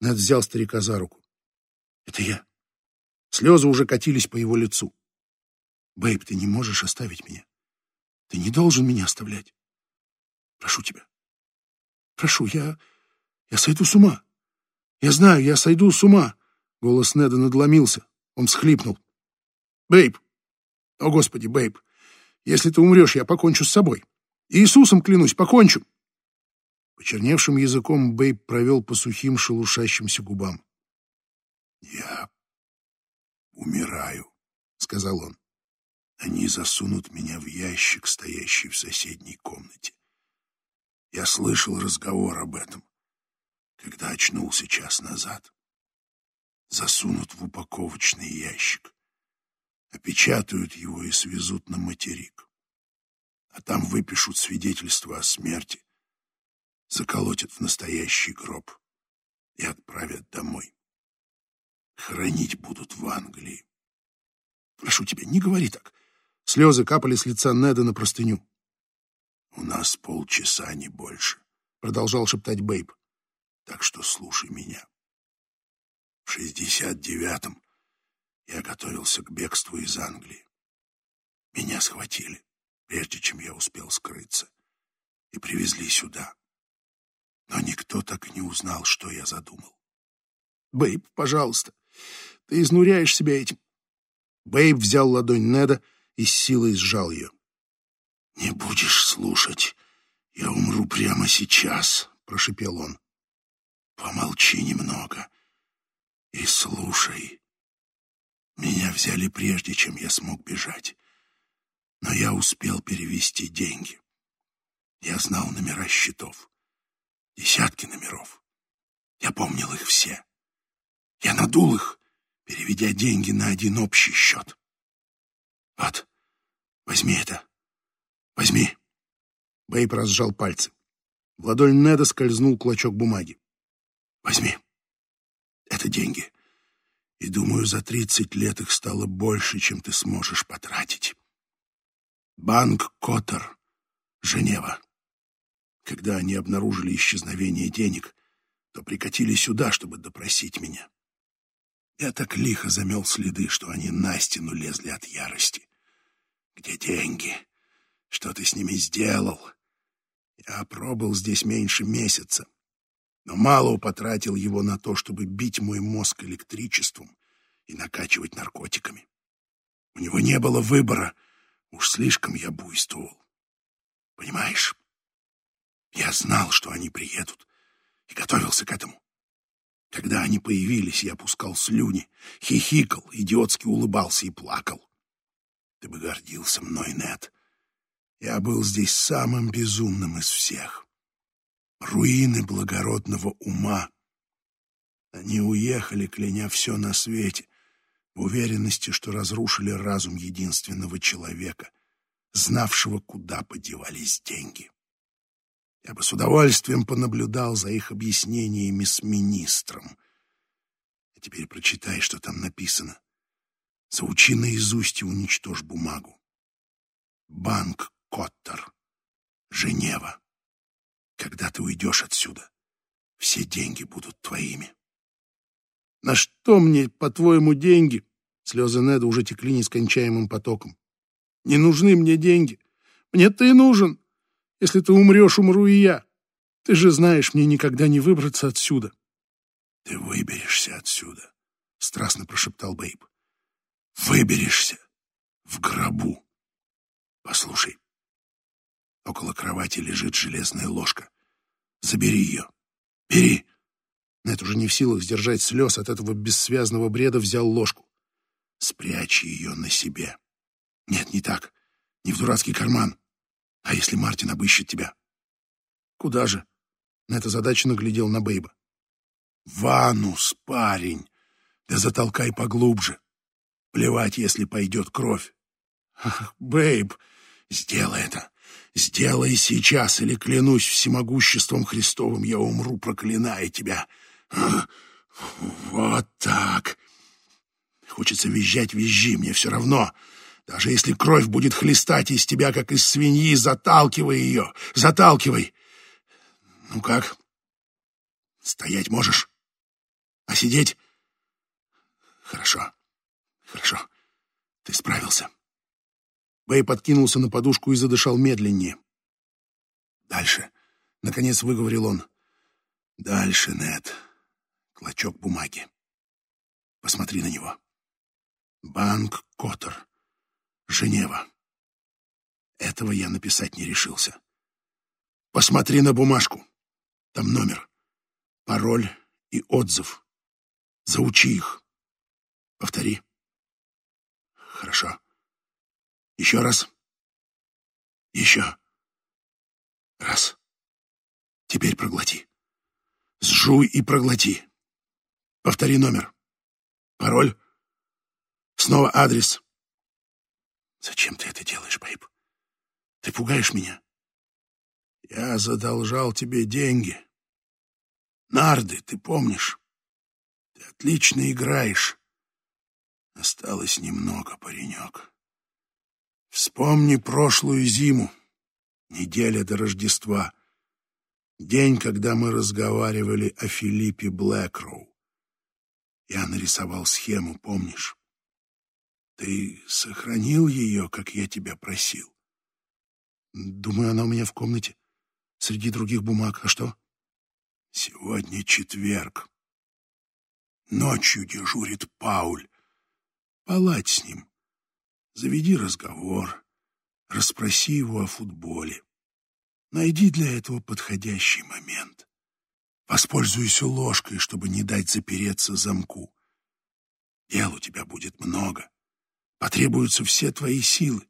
Нэт взял старика за руку. «Это я». Слезы уже катились по его лицу. «Бэйб, ты не можешь оставить меня. Ты не должен меня оставлять. Прошу тебя. Прошу, я... я сойду с ума. Я знаю, я сойду с ума». Голос Неда надломился. Он всхлипнул. «Бэйб, о, Господи, Бэйб, если ты умрешь, я покончу с собой. Иисусом, клянусь, покончу. Почерневшим языком Бэйб провел по сухим шелушащимся губам. «Я умираю», — сказал он. «Они засунут меня в ящик, стоящий в соседней комнате. Я слышал разговор об этом, когда очнулся час назад. Засунут в упаковочный ящик опечатают его и свезут на материк. А там выпишут свидетельство о смерти, заколотят в настоящий гроб и отправят домой. Хранить будут в Англии. Прошу тебя, не говори так. Слезы капали с лица Неда на простыню. «У нас полчаса, не больше», — продолжал шептать Бэйб. «Так что слушай меня. В шестьдесят девятом я готовился к бегству из Англии. Меня схватили, прежде чем я успел скрыться, и привезли сюда. Но никто так и не узнал, что я задумал. Бэйб, пожалуйста, ты изнуряешь себя этим. Бэйб взял ладонь Неда и с силой сжал ее. «Не будешь слушать, я умру прямо сейчас», — прошепел он. «Помолчи немного и слушай». Меня взяли прежде, чем я смог бежать. Но я успел перевести деньги. Я знал номера счетов. Десятки номеров. Я помнил их все. Я надул их, переведя деньги на один общий счет. Вот, возьми это. Возьми. Бейп разжал пальцы. В ладонь Неда скользнул клочок бумаги. Возьми. Это деньги и, думаю, за тридцать лет их стало больше, чем ты сможешь потратить. Банк Коттер, Женева. Когда они обнаружили исчезновение денег, то прикатили сюда, чтобы допросить меня. Я так лихо замел следы, что они на стену лезли от ярости. Где деньги? Что ты с ними сделал? Я пробыл здесь меньше месяца но мало потратил его на то, чтобы бить мой мозг электричеством и накачивать наркотиками. У него не было выбора, уж слишком я буйствовал. Понимаешь? Я знал, что они приедут, и готовился к этому. Когда они появились, я пускал слюни, хихикал, идиотски улыбался и плакал. Ты бы гордился мной, Нет. Я был здесь самым безумным из всех руины благородного ума. Они уехали, кляня все на свете, в уверенности, что разрушили разум единственного человека, знавшего, куда подевались деньги. Я бы с удовольствием понаблюдал за их объяснениями с министром. А теперь прочитай, что там написано. Заучи наизусть и уничтожь бумагу. Банк Коттер. Женева. Когда ты уйдешь отсюда, все деньги будут твоими. На что мне, по-твоему, деньги? Слезы Неда уже текли нескончаемым потоком. Не нужны мне деньги. Мне ты нужен. Если ты умрешь, умру и я. Ты же знаешь, мне никогда не выбраться отсюда. Ты выберешься отсюда, страстно прошептал Бейб. Выберешься в гробу. Послушай, около кровати лежит железная ложка. Забери ее. Бери. Нет уже не в силах сдержать слез от этого бессвязного бреда, взял ложку. Спрячь ее на себе. Нет, не так. Не в дурацкий карман. А если Мартин обыщет тебя? Куда же? Нет озадаченно глядел на Бейба. В анус, парень. Да затолкай поглубже. Плевать, если пойдет кровь. Ах, Бейб, сделай это. Сделай сейчас, или клянусь всемогуществом Христовым, я умру, проклиная тебя. Вот так. Хочется визжать, визжи, мне все равно. Даже если кровь будет хлестать из тебя, как из свиньи, заталкивай ее, заталкивай. Ну как? Стоять можешь? А сидеть? Хорошо, хорошо. Ты справился. Бэй подкинулся на подушку и задышал медленнее. Дальше. Наконец выговорил он. Дальше, Нед. Клочок бумаги. Посмотри на него. Банк Коттер. Женева. Этого я написать не решился. Посмотри на бумажку. Там номер, пароль и отзыв. Заучи их. Повтори. Хорошо. Еще раз. Еще. Раз. Теперь проглоти. Сжуй и проглоти. Повтори номер. Пароль. Снова адрес. Зачем ты это делаешь, Бэйб? Ты пугаешь меня. Я задолжал тебе деньги. Нарды, ты помнишь? Ты отлично играешь. Осталось немного, паренек. Вспомни прошлую зиму, неделя до Рождества, день, когда мы разговаривали о Филиппе Блэкроу. Я нарисовал схему, помнишь? Ты сохранил ее, как я тебя просил? Думаю, она у меня в комнате, среди других бумаг. А что? Сегодня четверг. Ночью дежурит Пауль. Палать с ним. Заведи разговор. Расспроси его о футболе. Найди для этого подходящий момент. Воспользуйся ложкой, чтобы не дать запереться замку. Дел у тебя будет много. Потребуются все твои силы.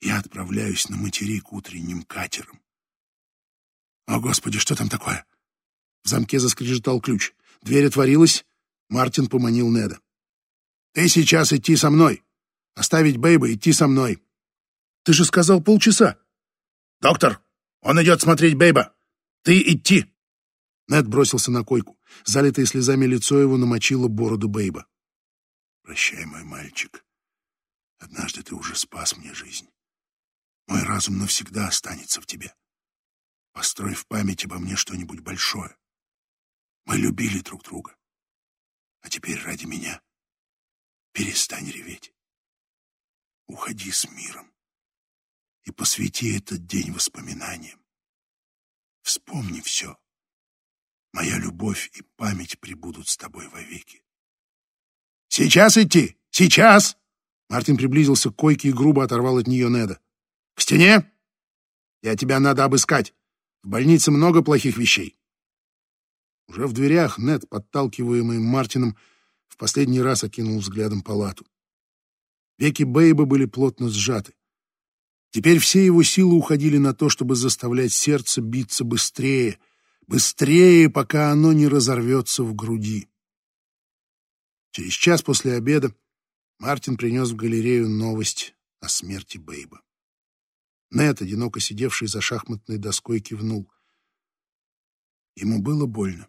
Я отправляюсь на материк утренним катером. О, Господи, что там такое? В замке заскрежетал ключ. Дверь отворилась. Мартин поманил Неда. Ты сейчас идти со мной. Оставить Бейба идти со мной. Ты же сказал полчаса. Доктор, он идет смотреть Бейба. Ты идти. Нед бросился на койку. Залитое слезами лицо его намочило бороду Бейба. Прощай, мой мальчик. Однажды ты уже спас мне жизнь. Мой разум навсегда останется в тебе. Построй в память обо мне что-нибудь большое. Мы любили друг друга. А теперь ради меня перестань реветь. Уходи с миром и посвяти этот день воспоминаниям. Вспомни все. Моя любовь и память прибудут с тобой вовеки. Сейчас идти! Сейчас! Мартин приблизился к койке и грубо оторвал от нее Неда. «К стене! Я тебя надо обыскать. В больнице много плохих вещей». Уже в дверях Нед, подталкиваемый Мартином, в последний раз окинул взглядом палату. Веки Бейба были плотно сжаты. Теперь все его силы уходили на то, чтобы заставлять сердце биться быстрее, быстрее, пока оно не разорвется в груди. Через час после обеда Мартин принес в галерею новость о смерти Бейба. Нет, одиноко сидевший за шахматной доской, кивнул. Ему было больно.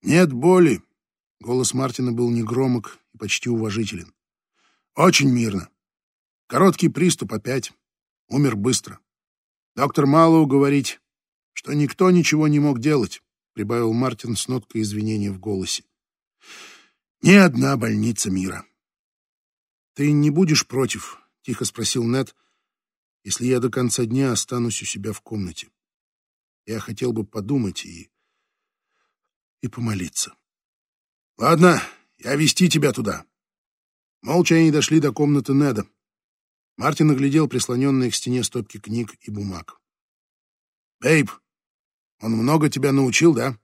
«Нет боли!» — голос Мартина был негромок и почти уважителен. «Очень мирно. Короткий приступ опять. Умер быстро. Доктор Малоу говорить, что никто ничего не мог делать, прибавил Мартин с ноткой извинения в голосе. Ни одна больница мира. Ты не будешь против, тихо спросил Нед, если я до конца дня останусь у себя в комнате. Я хотел бы подумать и и помолиться. Ладно, я вести тебя туда. Молча они дошли до комнаты Неда. Мартин оглядел прислоненные к стене стопки книг и бумаг. «Бейб, он много тебя научил, да?»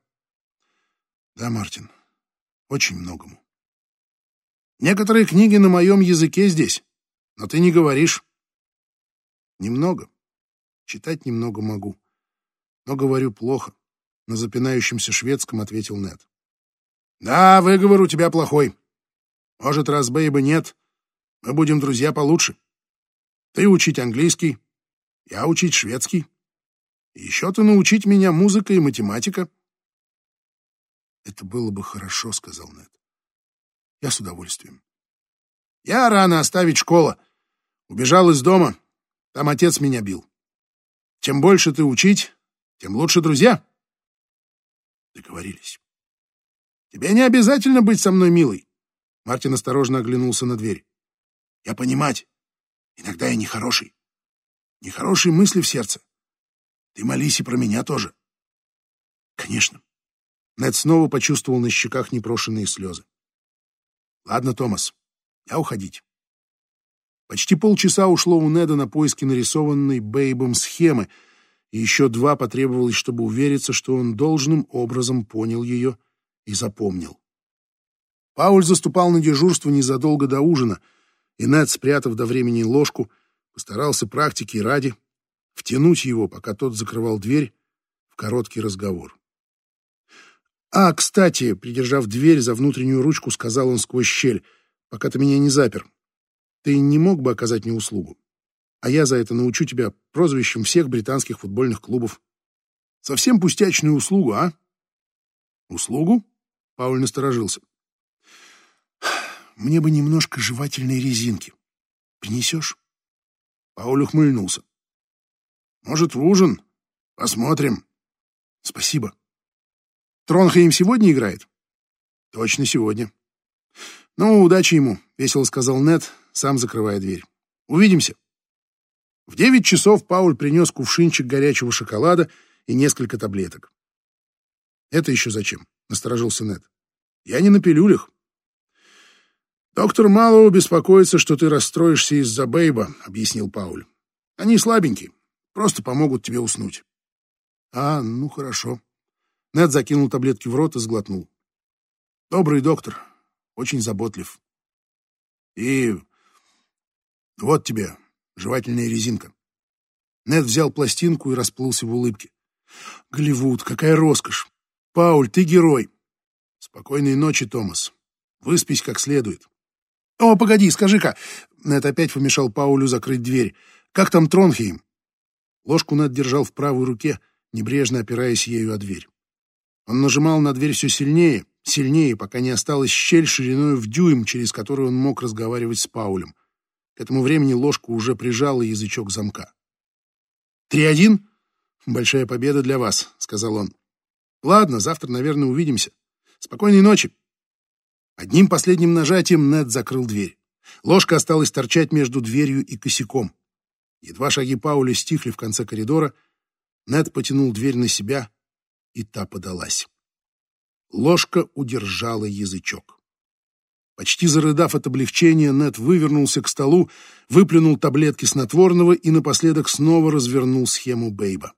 «Да, Мартин, очень многому. Некоторые книги на моем языке здесь, но ты не говоришь». «Немного. Читать немного могу, но говорю плохо», — на запинающемся шведском ответил Нед. «Да, выговор у тебя плохой. Может, раз Бейба нет, мы будем друзья получше». Ты учить английский, я учить шведский. И еще ты научить меня музыка и математика. Это было бы хорошо, сказал Нед. Я с удовольствием. Я рано оставить школу. Убежал из дома. Там отец меня бил. Чем больше ты учить, тем лучше друзья. Договорились. Тебе не обязательно быть со мной милой. Мартин осторожно оглянулся на дверь. Я понимать. Иногда я нехороший. Нехорошие мысли в сердце. Ты молись и про меня тоже. Конечно. Нед снова почувствовал на щеках непрошенные слезы. Ладно, Томас, я уходить. Почти полчаса ушло у Неда на поиски нарисованной Бейбом схемы, и еще два потребовалось, чтобы увериться, что он должным образом понял ее и запомнил. Пауль заступал на дежурство незадолго до ужина — и Нед, спрятав до времени ложку, постарался практики ради втянуть его, пока тот закрывал дверь, в короткий разговор. «А, кстати», — придержав дверь за внутреннюю ручку, сказал он сквозь щель, «пока ты меня не запер, ты не мог бы оказать мне услугу? А я за это научу тебя прозвищем всех британских футбольных клубов. Совсем пустячную услугу, а?» «Услугу?» — Пауль насторожился. Мне бы немножко жевательной резинки. Принесешь?» Пауль ухмыльнулся. «Может, ужин? Посмотрим». «Спасибо. Тронхейм сегодня играет?» «Точно сегодня». «Ну, удачи ему», — весело сказал Нед, сам закрывая дверь. «Увидимся». В девять часов Пауль принес кувшинчик горячего шоколада и несколько таблеток. «Это еще зачем?» — насторожился Нед. «Я не на пилюлях. «Доктор Малоу беспокоится, что ты расстроишься из-за Бейба», — объяснил Пауль. «Они слабенькие, просто помогут тебе уснуть». «А, ну хорошо». Нед закинул таблетки в рот и сглотнул. «Добрый доктор, очень заботлив. И вот тебе жевательная резинка». Нед взял пластинку и расплылся в улыбке. «Голливуд, какая роскошь! Пауль, ты герой!» «Спокойной ночи, Томас. Выспись как следует». «О, погоди, скажи-ка!» Нед опять помешал Паулю закрыть дверь. «Как там Тронхейм?» Ложку Нед держал в правой руке, небрежно опираясь ею о дверь. Он нажимал на дверь все сильнее, сильнее, пока не осталась щель шириной в дюйм, через которую он мог разговаривать с Паулем. К этому времени ложку уже прижала язычок замка. «Три один? Большая победа для вас», — сказал он. «Ладно, завтра, наверное, увидимся. Спокойной ночи». Одним последним нажатием Нед закрыл дверь. Ложка осталась торчать между дверью и косяком. Едва шаги Пауля стихли в конце коридора, Нед потянул дверь на себя, и та подалась. Ложка удержала язычок. Почти зарыдав от облегчения, Нед вывернулся к столу, выплюнул таблетки снотворного и напоследок снова развернул схему Бейба.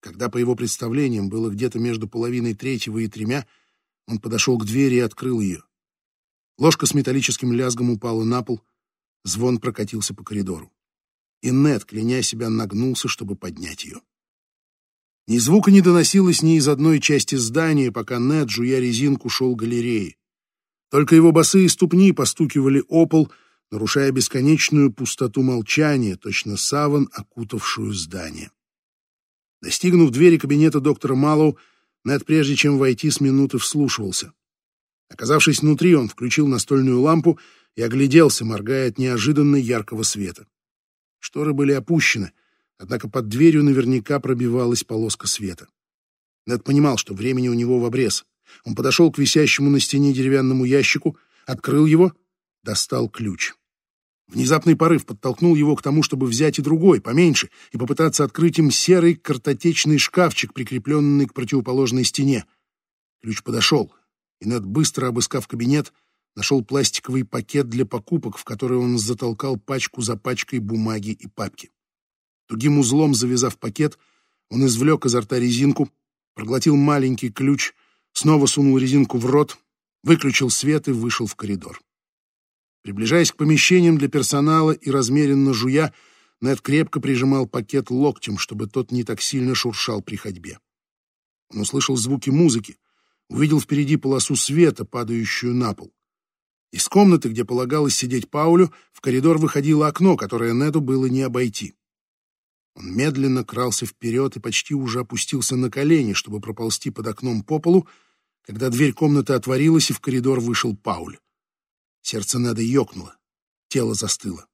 Когда, по его представлениям, было где-то между половиной третьего и тремя, он подошел к двери и открыл ее. Ложка с металлическим лязгом упала на пол, звон прокатился по коридору. И Нед, кляня себя, нагнулся, чтобы поднять ее. Ни звука не доносилось ни из одной части здания, пока Нед, жуя резинку, шел галереи. Только его босые ступни постукивали о пол, нарушая бесконечную пустоту молчания, точно саван, окутавшую здание. Достигнув двери кабинета доктора Малоу, Нед, прежде чем войти, с минуты вслушивался. Оказавшись внутри, он включил настольную лампу и огляделся, моргая от неожиданно яркого света. Шторы были опущены, однако под дверью наверняка пробивалась полоска света. Нед понимал, что времени у него в обрез. Он подошел к висящему на стене деревянному ящику, открыл его, достал ключ. Внезапный порыв подтолкнул его к тому, чтобы взять и другой, поменьше, и попытаться открыть им серый картотечный шкафчик, прикрепленный к противоположной стене. Ключ подошел, и Нед, быстро обыскав кабинет, нашел пластиковый пакет для покупок, в который он затолкал пачку за пачкой бумаги и папки. Тугим узлом завязав пакет, он извлек изо рта резинку, проглотил маленький ключ, снова сунул резинку в рот, выключил свет и вышел в коридор. Приближаясь к помещениям для персонала и размеренно жуя, Нед крепко прижимал пакет локтем, чтобы тот не так сильно шуршал при ходьбе. Он услышал звуки музыки, увидел впереди полосу света, падающую на пол. Из комнаты, где полагалось сидеть Паулю, в коридор выходило окно, которое Неду было не обойти. Он медленно крался вперед и почти уже опустился на колени, чтобы проползти под окном по полу, когда дверь комнаты отворилась, и в коридор вышел Пауль. Сердце Неда ёкнуло, тело застыло.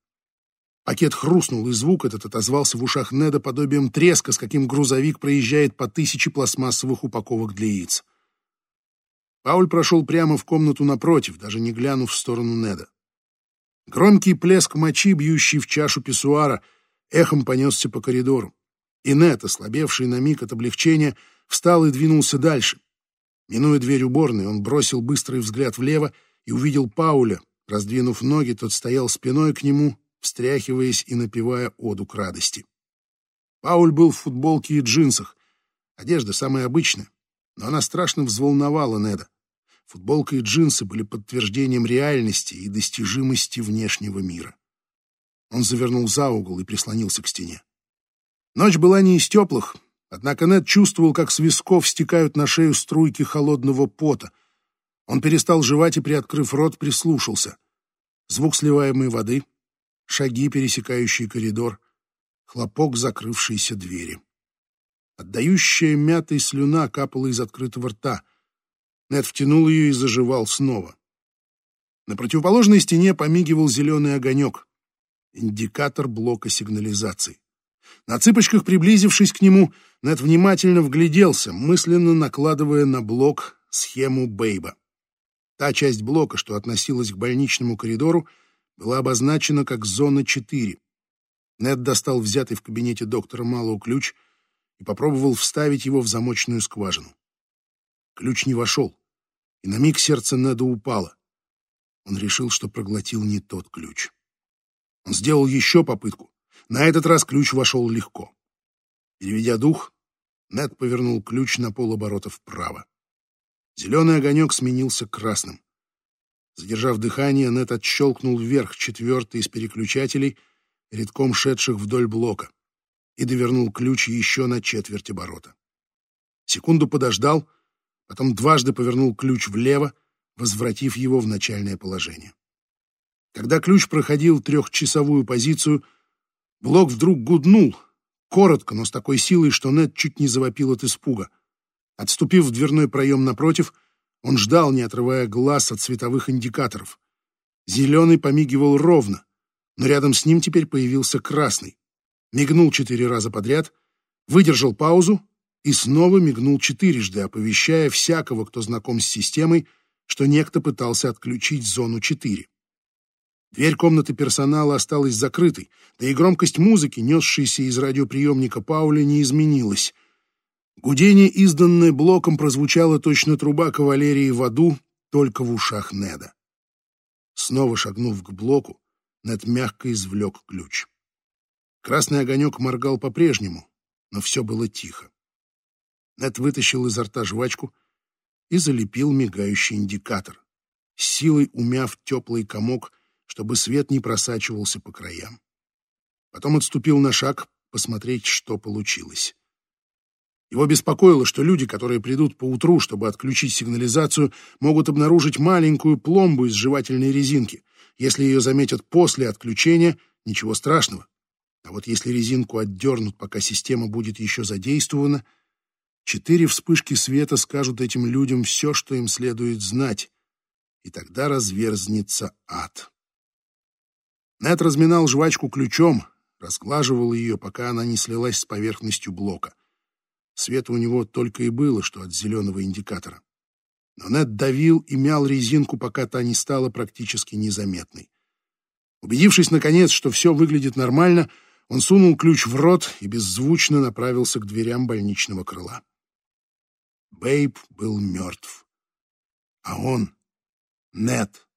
Пакет хрустнул, и звук этот отозвался в ушах Неда подобием треска, с каким грузовик проезжает по тысяче пластмассовых упаковок для яиц. Пауль прошел прямо в комнату напротив, даже не глянув в сторону Неда. Громкий плеск мочи, бьющий в чашу писсуара — эхом понесся по коридору. И Нет, ослабевший на миг от облегчения, встал и двинулся дальше. Минуя дверь уборной, он бросил быстрый взгляд влево и увидел Пауля. Раздвинув ноги, тот стоял спиной к нему, встряхиваясь и напевая оду к радости. Пауль был в футболке и джинсах. Одежда самая обычная, но она страшно взволновала Неда. Футболка и джинсы были подтверждением реальности и достижимости внешнего мира. Он завернул за угол и прислонился к стене. Ночь была не из теплых, однако Нед чувствовал, как с висков стекают на шею струйки холодного пота. Он перестал жевать и, приоткрыв рот, прислушался. Звук сливаемой воды, шаги, пересекающие коридор, хлопок закрывшейся двери. Отдающая мятой слюна капала из открытого рта. Нед втянул ее и заживал снова. На противоположной стене помигивал зеленый огонек индикатор блока сигнализации. На цыпочках приблизившись к нему, Нед внимательно вгляделся, мысленно накладывая на блок схему Бейба. Та часть блока, что относилась к больничному коридору, была обозначена как зона 4. Нед достал взятый в кабинете доктора Малоу ключ и попробовал вставить его в замочную скважину. Ключ не вошел, и на миг сердце Неда упало. Он решил, что проглотил не тот ключ. Он сделал еще попытку. На этот раз ключ вошел легко. Переведя дух, Нед повернул ключ на полоборота вправо. Зеленый огонек сменился красным. Задержав дыхание, Нед отщелкнул вверх четвертый из переключателей, редком шедших вдоль блока, и довернул ключ еще на четверть оборота. Секунду подождал, потом дважды повернул ключ влево, возвратив его в начальное положение. Когда ключ проходил трехчасовую позицию, блок вдруг гуднул, коротко, но с такой силой, что Нед чуть не завопил от испуга. Отступив в дверной проем напротив, он ждал, не отрывая глаз от световых индикаторов. Зеленый помигивал ровно, но рядом с ним теперь появился красный. Мигнул четыре раза подряд, выдержал паузу и снова мигнул четырежды, оповещая всякого, кто знаком с системой, что некто пытался отключить зону 4. Дверь комнаты персонала осталась закрытой, да и громкость музыки, несшейся из радиоприемника Пауля, не изменилась. Гудение, изданное блоком, прозвучало точно труба кавалерии в аду, только в ушах Неда. Снова шагнув к блоку, Нед мягко извлек ключ. Красный огонек моргал по-прежнему, но все было тихо. Нед вытащил изо рта жвачку и залепил мигающий индикатор, силой умяв теплый комок, чтобы свет не просачивался по краям. Потом отступил на шаг, посмотреть, что получилось. Его беспокоило, что люди, которые придут по утру, чтобы отключить сигнализацию, могут обнаружить маленькую пломбу из жевательной резинки. Если ее заметят после отключения, ничего страшного. А вот если резинку отдернут, пока система будет еще задействована, четыре вспышки света скажут этим людям все, что им следует знать, и тогда разверзнется ад. Нед разминал жвачку ключом, разглаживал ее, пока она не слилась с поверхностью блока. Света у него только и было, что от зеленого индикатора. Но Нед давил и мял резинку, пока та не стала практически незаметной. Убедившись, наконец, что все выглядит нормально, он сунул ключ в рот и беззвучно направился к дверям больничного крыла. Бейб был мертв. А он, Нед,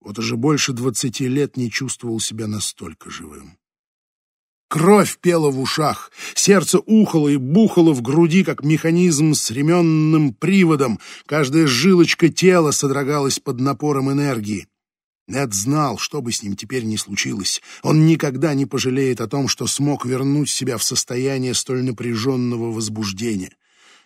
вот уже больше двадцати лет не чувствовал себя настолько живым. Кровь пела в ушах, сердце ухало и бухало в груди, как механизм с ременным приводом. Каждая жилочка тела содрогалась под напором энергии. Нед знал, что бы с ним теперь ни случилось. Он никогда не пожалеет о том, что смог вернуть себя в состояние столь напряженного возбуждения.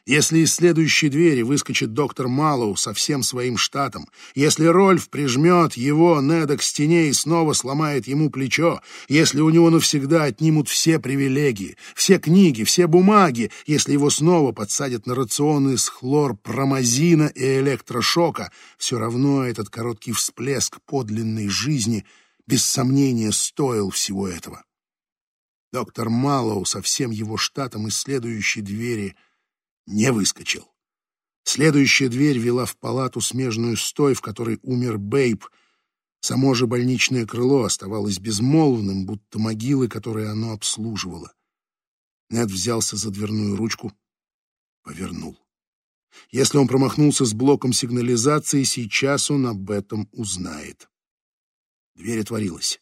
Если из следующей двери выскочит доктор Малоу со всем своим штатом, если Рольф прижмет его, Неда, к стене и снова сломает ему плечо, если у него навсегда отнимут все привилегии, все книги, все бумаги, если его снова подсадят на рационы с хлорпромазина и электрошока, все равно этот короткий всплеск подлинной жизни без сомнения стоил всего этого. Доктор Малоу со всем его штатом из следующей двери — не выскочил. Следующая дверь вела в палату, смежную с той, в которой умер Бейб. Само же больничное крыло оставалось безмолвным, будто могилы, которые оно обслуживало. Нед взялся за дверную ручку, повернул. Если он промахнулся с блоком сигнализации, сейчас он об этом узнает. Дверь отворилась.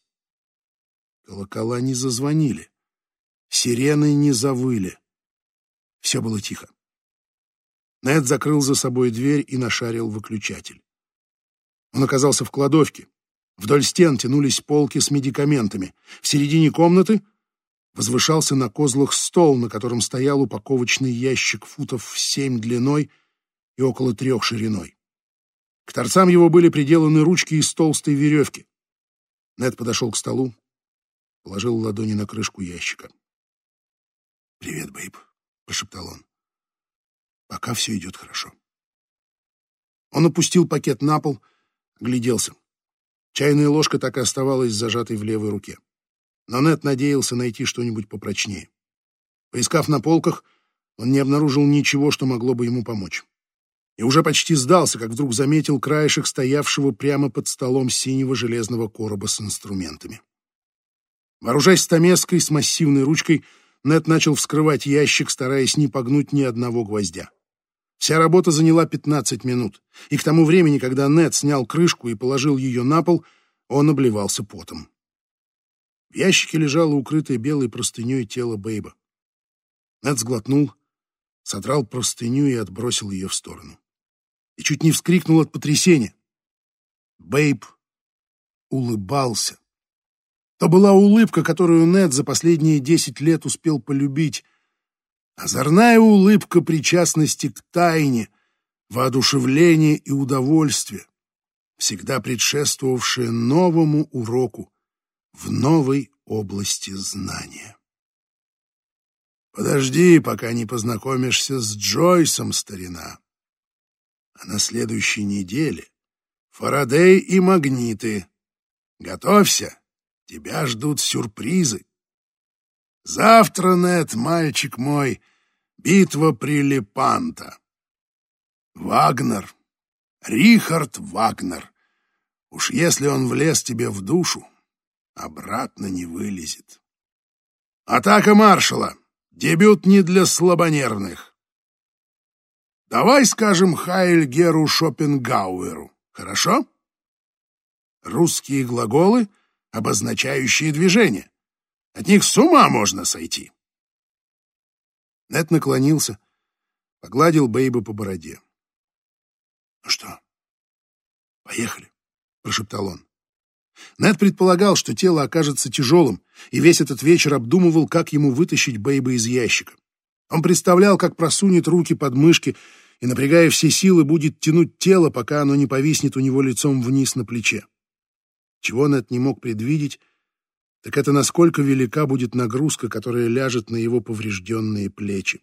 Колокола не зазвонили. Сирены не завыли. Все было тихо. Нед закрыл за собой дверь и нашарил выключатель. Он оказался в кладовке. Вдоль стен тянулись полки с медикаментами. В середине комнаты возвышался на козлах стол, на котором стоял упаковочный ящик футов в семь длиной и около трех шириной. К торцам его были приделаны ручки из толстой веревки. Нед подошел к столу, положил ладони на крышку ящика. «Привет, Бэйб», — прошептал он. Пока все идет хорошо. Он опустил пакет на пол, гляделся. Чайная ложка так и оставалась зажатой в левой руке. Но Нет надеялся найти что-нибудь попрочнее. Поискав на полках, он не обнаружил ничего, что могло бы ему помочь. И уже почти сдался, как вдруг заметил краешек стоявшего прямо под столом синего железного короба с инструментами. Вооружаясь стамеской с массивной ручкой, Нет начал вскрывать ящик, стараясь не погнуть ни одного гвоздя. Вся работа заняла 15 минут, и к тому времени, когда Нед снял крышку и положил ее на пол, он обливался потом. В ящике лежало укрытое белой простыней тело Бейба. Нед сглотнул, содрал простыню и отбросил ее в сторону. И чуть не вскрикнул от потрясения. Бейб улыбался. То была улыбка, которую Нед за последние десять лет успел полюбить — Озорная улыбка причастности к тайне, воодушевление и удовольствие, всегда предшествовавшее новому уроку в новой области знания. Подожди, пока не познакомишься с Джойсом, старина. А на следующей неделе Фарадей и магниты. Готовься, тебя ждут сюрпризы. Завтра, Нет, мальчик мой, битва при Лепанто. Вагнер, Рихард Вагнер. Уж если он влез тебе в душу, обратно не вылезет. Атака маршала. Дебют не для слабонервных. Давай скажем Хайль Геру Шопенгауэру, хорошо? Русские глаголы, обозначающие движение. От них с ума можно сойти. Нед наклонился, погладил Бейба по бороде. «Ну что, поехали?» — прошептал он. Нед предполагал, что тело окажется тяжелым, и весь этот вечер обдумывал, как ему вытащить Бейба из ящика. Он представлял, как просунет руки под мышки и, напрягая все силы, будет тянуть тело, пока оно не повиснет у него лицом вниз на плече. Чего Нед не мог предвидеть, так это насколько велика будет нагрузка, которая ляжет на его поврежденные плечи.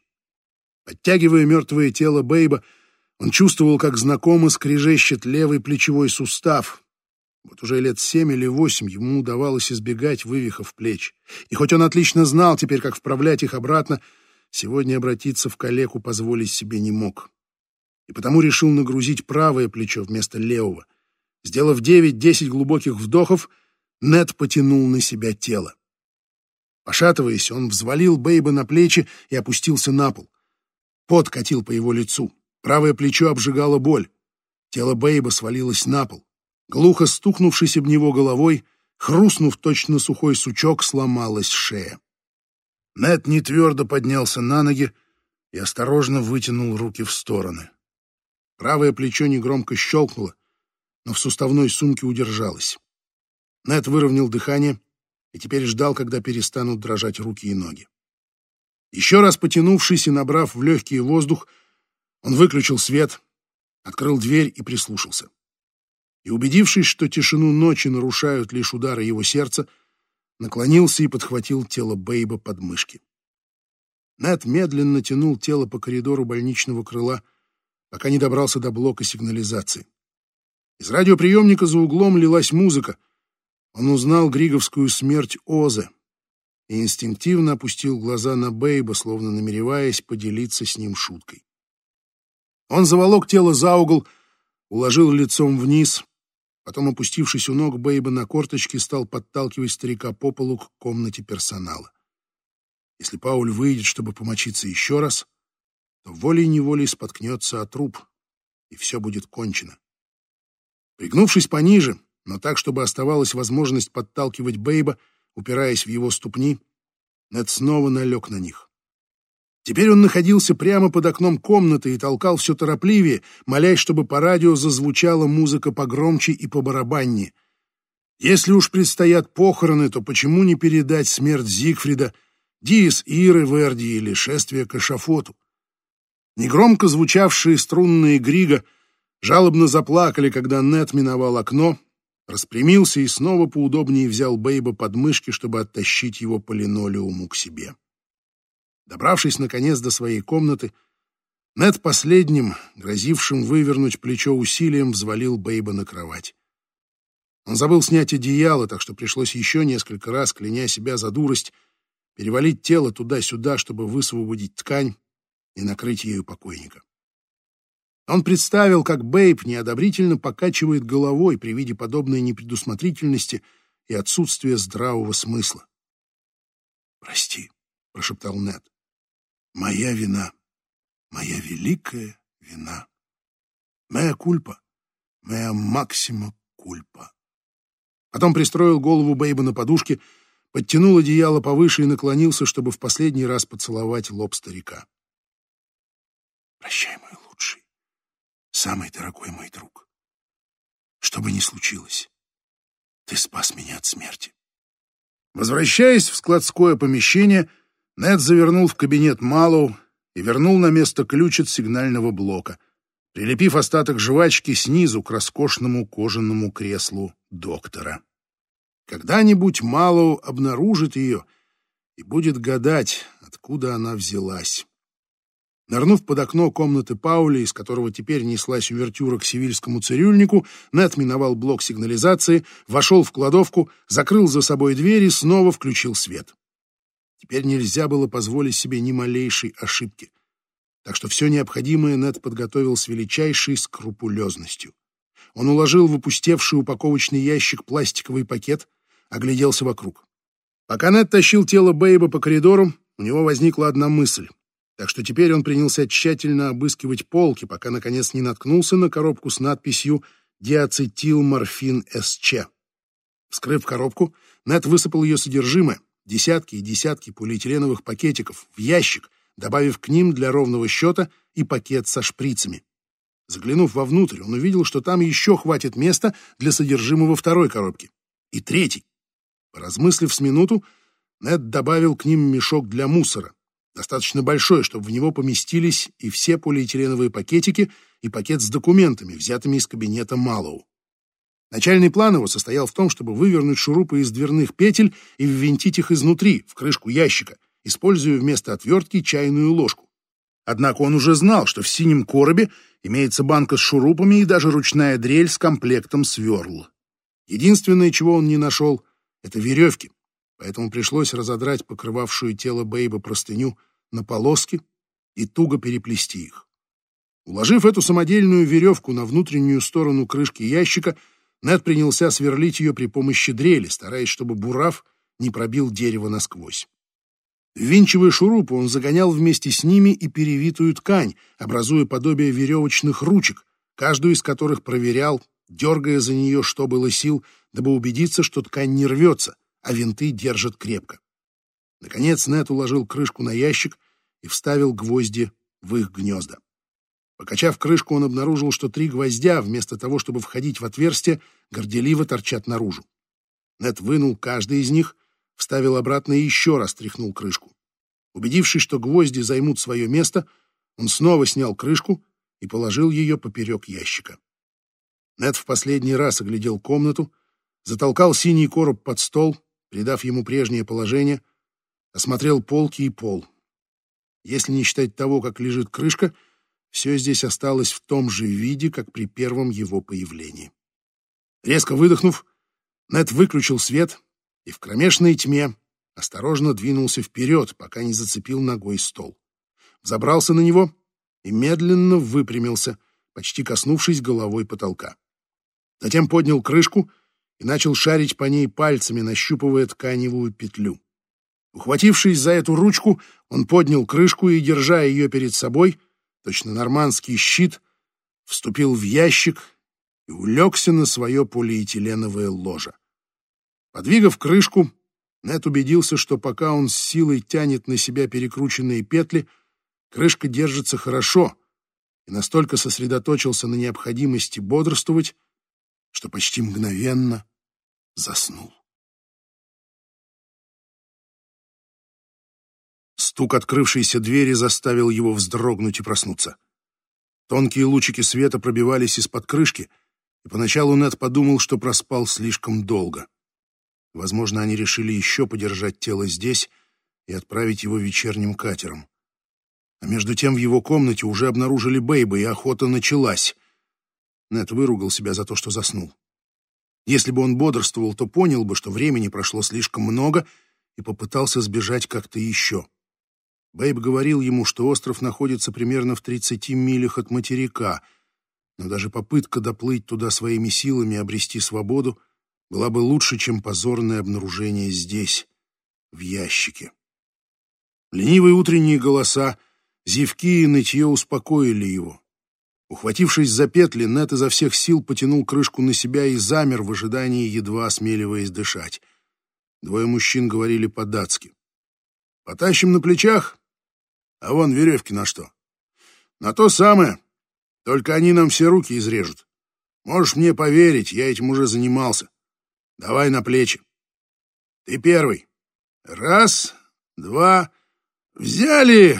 Подтягивая мертвое тело Бейба, Он чувствовал, как знакомо скрежещет левый плечевой сустав. Вот уже лет семь или восемь ему удавалось избегать вывихов плеч. И хоть он отлично знал теперь, как вправлять их обратно, сегодня обратиться в калеку позволить себе не мог. И потому решил нагрузить правое плечо вместо левого. Сделав девять-десять глубоких вдохов, Нед потянул на себя тело. Пошатываясь, он взвалил Бейба на плечи и опустился на пол. Пот катил по его лицу. Правое плечо обжигало боль. Тело Бейба свалилось на пол. Глухо стукнувшись об него головой, хрустнув точно сухой сучок, сломалась шея. Нед не твердо поднялся на ноги и осторожно вытянул руки в стороны. Правое плечо негромко щелкнуло, но в суставной сумке удержалось. Нед выровнял дыхание и теперь ждал, когда перестанут дрожать руки и ноги. Еще раз потянувшись и набрав в легкий воздух, он выключил свет, открыл дверь и прислушался. И, убедившись, что тишину ночи нарушают лишь удары его сердца, наклонился и подхватил тело Бейба под мышки. Нед медленно тянул тело по коридору больничного крыла, пока не добрался до блока сигнализации. Из радиоприемника за углом лилась музыка, он узнал григовскую смерть Озы и инстинктивно опустил глаза на Бейба, словно намереваясь поделиться с ним шуткой. Он заволок тело за угол, уложил лицом вниз, потом, опустившись у ног Бейба на корточки, стал подталкивать старика по полу к комнате персонала. Если Пауль выйдет, чтобы помочиться еще раз, то волей-неволей споткнется о труп, и все будет кончено. Пригнувшись пониже, но так, чтобы оставалась возможность подталкивать Бейба, упираясь в его ступни, Нед снова налег на них. Теперь он находился прямо под окном комнаты и толкал все торопливее, молясь, чтобы по радио зазвучала музыка погромче и по побарабаннее. Если уж предстоят похороны, то почему не передать смерть Зигфрида, Диес Иры Верди или шествие к эшафоту? Негромко звучавшие струнные грига жалобно заплакали, когда Нед миновал окно, распрямился и снова поудобнее взял Бейба под мышки, чтобы оттащить его по линолеуму к себе. Добравшись, наконец, до своей комнаты, Нед последним, грозившим вывернуть плечо усилием, взвалил Бейба на кровать. Он забыл снять одеяло, так что пришлось еще несколько раз, кляня себя за дурость, перевалить тело туда-сюда, чтобы высвободить ткань и накрыть ею покойника. Он представил, как Бэйб неодобрительно покачивает головой при виде подобной непредусмотрительности и отсутствия здравого смысла. «Прости», — прошептал Нед, — «моя вина, моя великая вина. Моя кульпа, моя максима кульпа». Потом пристроил голову Бэйба на подушке, подтянул одеяло повыше и наклонился, чтобы в последний раз поцеловать лоб старика. «Прощай, самый дорогой мой друг. Что бы ни случилось, ты спас меня от смерти. Возвращаясь в складское помещение, Нед завернул в кабинет Малоу и вернул на место ключ от сигнального блока, прилепив остаток жвачки снизу к роскошному кожаному креслу доктора. Когда-нибудь Малоу обнаружит ее и будет гадать, откуда она взялась. Нырнув под окно комнаты Паули, из которого теперь неслась увертюра к сивильскому цирюльнику, Нед миновал блок сигнализации, вошел в кладовку, закрыл за собой дверь и снова включил свет. Теперь нельзя было позволить себе ни малейшей ошибки. Так что все необходимое Нед подготовил с величайшей скрупулезностью. Он уложил в опустевший упаковочный ящик пластиковый пакет, огляделся вокруг. Пока Нед тащил тело Бэйба по коридору, у него возникла одна мысль. Так что теперь он принялся тщательно обыскивать полки, пока, наконец, не наткнулся на коробку с надписью «Диацетилморфин СЧ». Вскрыв коробку, Нед высыпал ее содержимое, десятки и десятки полиэтиленовых пакетиков, в ящик, добавив к ним для ровного счета и пакет со шприцами. Заглянув вовнутрь, он увидел, что там еще хватит места для содержимого второй коробки. И третий. Поразмыслив с минуту, Нед добавил к ним мешок для мусора, достаточно большой, чтобы в него поместились и все полиэтиленовые пакетики, и пакет с документами, взятыми из кабинета Малоу. Начальный план его состоял в том, чтобы вывернуть шурупы из дверных петель и ввинтить их изнутри, в крышку ящика, используя вместо отвертки чайную ложку. Однако он уже знал, что в синем коробе имеется банка с шурупами и даже ручная дрель с комплектом сверл. Единственное, чего он не нашел, — это веревки, поэтому пришлось разодрать покрывавшую тело Бейба простыню на полоски и туго переплести их. Уложив эту самодельную веревку на внутреннюю сторону крышки ящика, Нед принялся сверлить ее при помощи дрели, стараясь, чтобы бурав не пробил дерево насквозь. Ввинчивая шурупы, он загонял вместе с ними и перевитую ткань, образуя подобие веревочных ручек, каждую из которых проверял, дергая за нее, что было сил, дабы убедиться, что ткань не рвется, а винты держат крепко. Наконец Нет уложил крышку на ящик и вставил гвозди в их гнезда. Покачав крышку, он обнаружил, что три гвоздя, вместо того, чтобы входить в отверстие, горделиво торчат наружу. Нет вынул каждый из них вставил обратно и еще раз тряхнул крышку. Убедившись, что гвозди займут свое место, он снова снял крышку и положил ее поперек ящика. Нед в последний раз оглядел комнату, затолкал синий короб под стол, придав ему прежнее положение, осмотрел полки и пол. Если не считать того, как лежит крышка, все здесь осталось в том же виде, как при первом его появлении. Резко выдохнув, Нед выключил свет и в кромешной тьме осторожно двинулся вперед, пока не зацепил ногой стол. Забрался на него и медленно выпрямился, почти коснувшись головой потолка. Затем поднял крышку и начал шарить по ней пальцами, нащупывая тканевую петлю. Ухватившись за эту ручку, он поднял крышку и, держа ее перед собой, точно нормандский щит, вступил в ящик и улегся на свое полиэтиленовое ложе. Подвигав крышку, Нет убедился, что пока он с силой тянет на себя перекрученные петли, крышка держится хорошо, и настолько сосредоточился на необходимости бодрствовать, что почти мгновенно заснул. Стук открывшейся двери заставил его вздрогнуть и проснуться. Тонкие лучики света пробивались из-под крышки, и поначалу Нед подумал, что проспал слишком долго. Возможно, они решили еще подержать тело здесь и отправить его вечерним катером. А между тем в его комнате уже обнаружили Бейба, и охота началась. Нет выругал себя за то, что заснул. Если бы он бодрствовал, то понял бы, что времени прошло слишком много, и попытался сбежать как-то еще. Бейб говорил ему, что остров находится примерно в 30 милях от материка, но даже попытка доплыть туда своими силами и обрести свободу была бы лучше, чем позорное обнаружение здесь, в ящике. Ленивые утренние голоса, зевки и нытье успокоили его. Ухватившись за петли, Нет изо всех сил потянул крышку на себя и замер в ожидании, едва осмеливаясь дышать. Двое мужчин говорили по-датски. «Потащим на плечах? А вон веревки на что?» «На то самое. Только они нам все руки изрежут. Можешь мне поверить, я этим уже занимался. Давай на плечи. Ты первый. Раз, два. Взяли!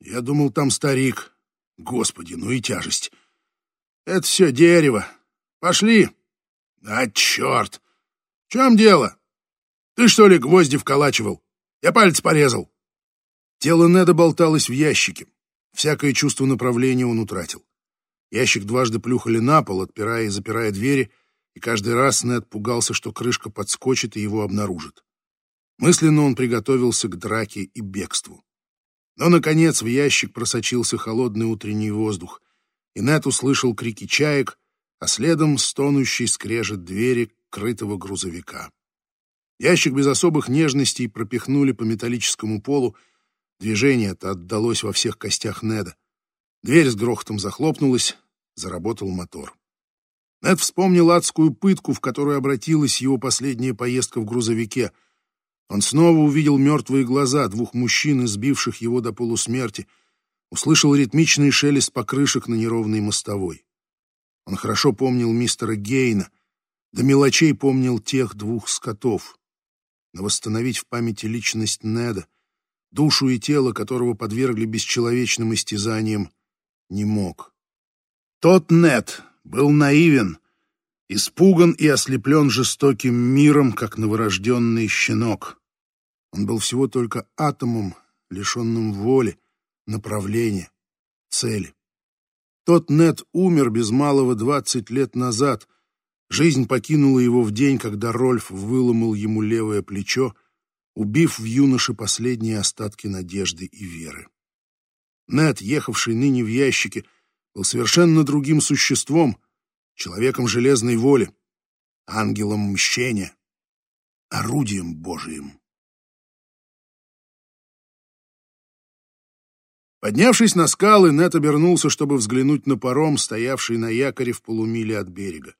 Я думал, там старик. Господи, ну и тяжесть. Это все дерево. Пошли. А, черт! В чем дело? Ты что ли гвозди вколачивал? Я палец порезал. Тело Неда болталось в ящике. Всякое чувство направления он утратил. Ящик дважды плюхали на пол, отпирая и запирая двери — и каждый раз Нед пугался, что крышка подскочит и его обнаружит. Мысленно он приготовился к драке и бегству. Но, наконец, в ящик просочился холодный утренний воздух, и Нед услышал крики чаек, а следом стонущий скрежет двери крытого грузовика. Ящик без особых нежностей пропихнули по металлическому полу, движение это отдалось во всех костях Неда. Дверь с грохотом захлопнулась, заработал мотор. Нед вспомнил адскую пытку, в которую обратилась его последняя поездка в грузовике. Он снова увидел мертвые глаза двух мужчин, избивших его до полусмерти, услышал ритмичный шелест покрышек на неровной мостовой. Он хорошо помнил мистера Гейна, до мелочей помнил тех двух скотов. Но восстановить в памяти личность Неда, душу и тело которого подвергли бесчеловечным истязаниям, не мог. Тот Нед, был наивен, испуган и ослеплен жестоким миром, как новорожденный щенок. Он был всего только атомом, лишенным воли, направления, цели. Тот Нет умер без малого двадцать лет назад. Жизнь покинула его в день, когда Рольф выломал ему левое плечо, убив в юноше последние остатки надежды и веры. Нет, ехавший ныне в ящике, был совершенно другим существом, человеком железной воли, ангелом мщения, орудием Божиим. Поднявшись на скалы, Нет обернулся, чтобы взглянуть на паром, стоявший на якоре в полумиле от берега.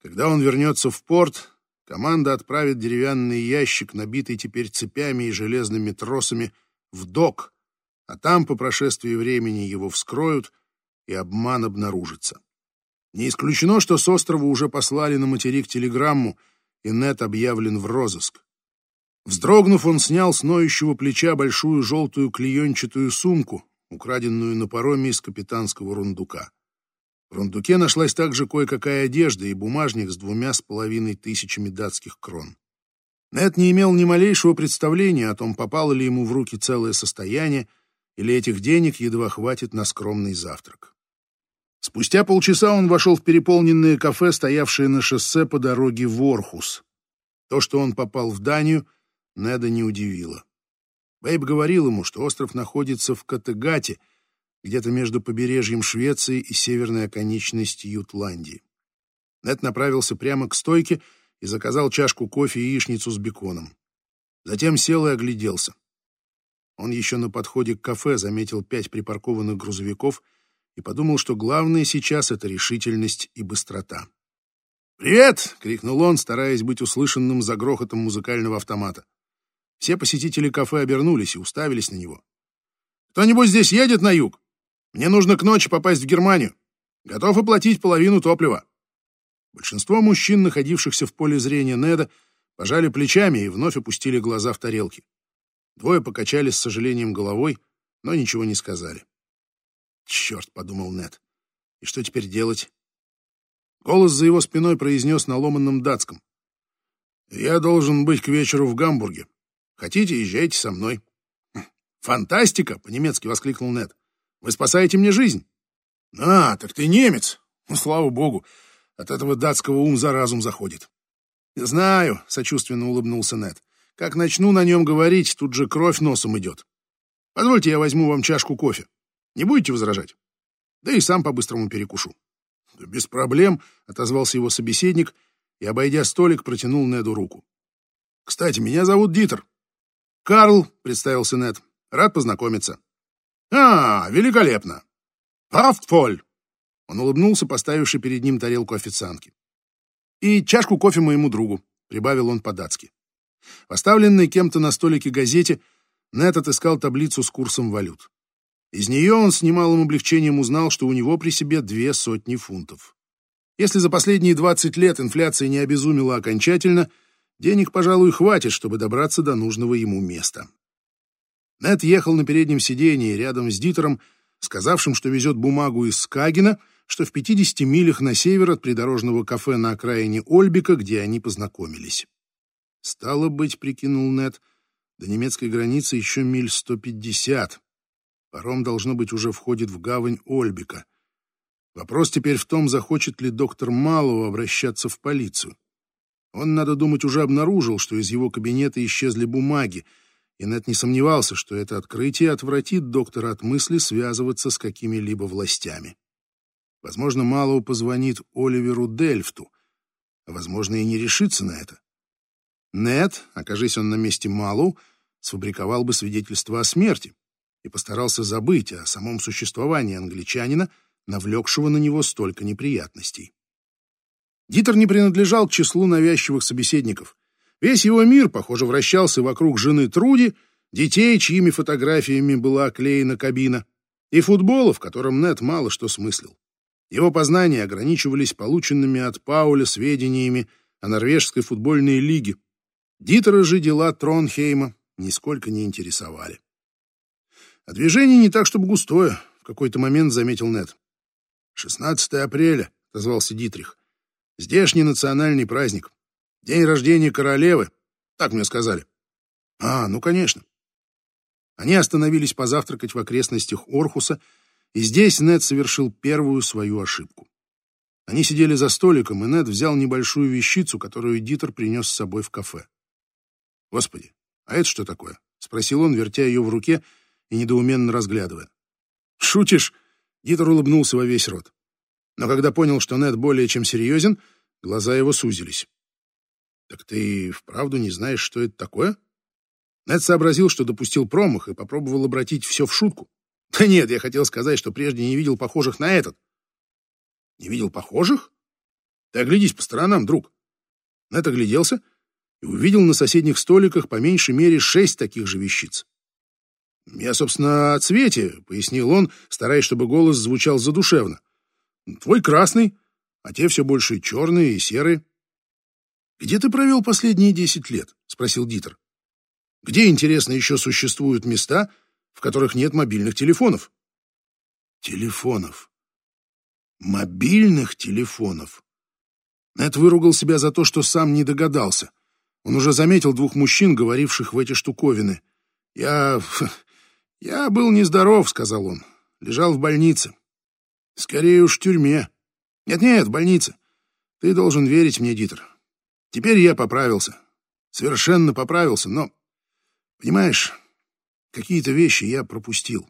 Когда он вернется в порт, команда отправит деревянный ящик, набитый теперь цепями и железными тросами, в док, а там по прошествии времени его вскроют, и обман обнаружится. Не исключено, что с острова уже послали на материк телеграмму, и Нет объявлен в розыск. Вздрогнув, он снял с ноющего плеча большую желтую клеенчатую сумку, украденную на пароме из капитанского рундука. В рундуке нашлась также кое-какая одежда и бумажник с двумя с половиной тысячами датских крон. Нет не имел ни малейшего представления о том, попало ли ему в руки целое состояние, или этих денег едва хватит на скромный завтрак. Спустя полчаса он вошел в переполненное кафе, стоявшее на шоссе по дороге в Орхус. То, что он попал в Данию, Неда не удивило. Бэйб говорил ему, что остров находится в Категате, где-то между побережьем Швеции и северной оконечностью Ютландии. Нед направился прямо к стойке и заказал чашку кофе и яичницу с беконом. Затем сел и огляделся. Он еще на подходе к кафе заметил пять припаркованных грузовиков и подумал, что главное сейчас — это решительность и быстрота. «Привет!» — крикнул он, стараясь быть услышанным за грохотом музыкального автомата. Все посетители кафе обернулись и уставились на него. «Кто-нибудь здесь едет на юг? Мне нужно к ночи попасть в Германию. Готов оплатить половину топлива». Большинство мужчин, находившихся в поле зрения Неда, пожали плечами и вновь опустили глаза в тарелки. Двое покачали с сожалением головой, но ничего не сказали. «Черт», — подумал Нед, — «и что теперь делать?» Голос за его спиной произнес на ломанном датском. «Я должен быть к вечеру в Гамбурге. Хотите, езжайте со мной. Фантастика! По-немецки воскликнул Нед. Вы спасаете мне жизнь. А, так ты немец. Ну, слава богу, от этого датского ум за разум заходит. Знаю, сочувственно улыбнулся Нед. Как начну на нем говорить, тут же кровь носом идет. Позвольте, я возьму вам чашку кофе. Не будете возражать? Да и сам по-быстрому перекушу. Без проблем, отозвался его собеседник и, обойдя столик, протянул Неду руку. Кстати, меня зовут Дитер. «Карл», — представился Нед, — «рад познакомиться». «А, великолепно! Пафтфоль!» Он улыбнулся, поставивший перед ним тарелку официантки. «И чашку кофе моему другу», — прибавил он по-датски. В оставленной кем-то на столике газете Нед отыскал таблицу с курсом валют. Из нее он с немалым облегчением узнал, что у него при себе две сотни фунтов. Если за последние 20 лет инфляция не обезумела окончательно — Денег, пожалуй, хватит, чтобы добраться до нужного ему места. Нед ехал на переднем сидении рядом с Дитером, сказавшим, что везет бумагу из Скагена, что в 50 милях на север от придорожного кафе на окраине Ольбика, где они познакомились. Стало быть, прикинул Нед, до немецкой границы еще миль 150. Паром, должно быть, уже входит в гавань Ольбика. Вопрос теперь в том, захочет ли доктор Малова обращаться в полицию. Он, надо думать, уже обнаружил, что из его кабинета исчезли бумаги, и Нет не сомневался, что это открытие отвратит доктора от мысли связываться с какими-либо властями. Возможно, Малоу позвонит Оливеру Дельфту, а, возможно, и не решится на это. Нет, окажись он на месте Малоу, сфабриковал бы свидетельство о смерти и постарался забыть о самом существовании англичанина, навлекшего на него столько неприятностей. Дитер не принадлежал к числу навязчивых собеседников. Весь его мир, похоже, вращался вокруг жены Труди, детей, чьими фотографиями была оклеена кабина, и футбола, в котором Нет мало что смыслил. Его познания ограничивались полученными от Пауля сведениями о норвежской футбольной лиге. Дитера же дела Тронхейма нисколько не интересовали. А движение не так, чтобы густое, в какой-то момент заметил Нет. «16 апреля», — отозвался Дитрих. Здешний национальный праздник. День рождения королевы. Так мне сказали. А, ну, конечно. Они остановились позавтракать в окрестностях Орхуса, и здесь Нед совершил первую свою ошибку. Они сидели за столиком, и Нед взял небольшую вещицу, которую Дитер принес с собой в кафе. «Господи, а это что такое?» — спросил он, вертя ее в руке и недоуменно разглядывая. «Шутишь?» — Дитер улыбнулся во весь рот. Но когда понял, что Нед более чем серьезен, глаза его сузились. «Так ты вправду не знаешь, что это такое?» Нед сообразил, что допустил промах, и попробовал обратить все в шутку. «Да нет, я хотел сказать, что прежде не видел похожих на этот». «Не видел похожих? Ты оглядись по сторонам, друг». Нед огляделся и увидел на соседних столиках по меньшей мере шесть таких же вещиц. «Я, собственно, о цвете», — пояснил он, стараясь, чтобы голос звучал задушевно. «Твой красный, а те все больше черные и серые». «Где ты провел последние десять лет?» — спросил Дитер. «Где, интересно, еще существуют места, в которых нет мобильных телефонов?» «Телефонов. Мобильных телефонов». Нед выругал себя за то, что сам не догадался. Он уже заметил двух мужчин, говоривших в эти штуковины. «Я... я был нездоров», — сказал он. «Лежал в больнице. Скорее уж в тюрьме. Нет-нет, в больнице. Ты должен верить мне, Дитер. Теперь я поправился. Совершенно поправился, но... Понимаешь, какие-то вещи я пропустил.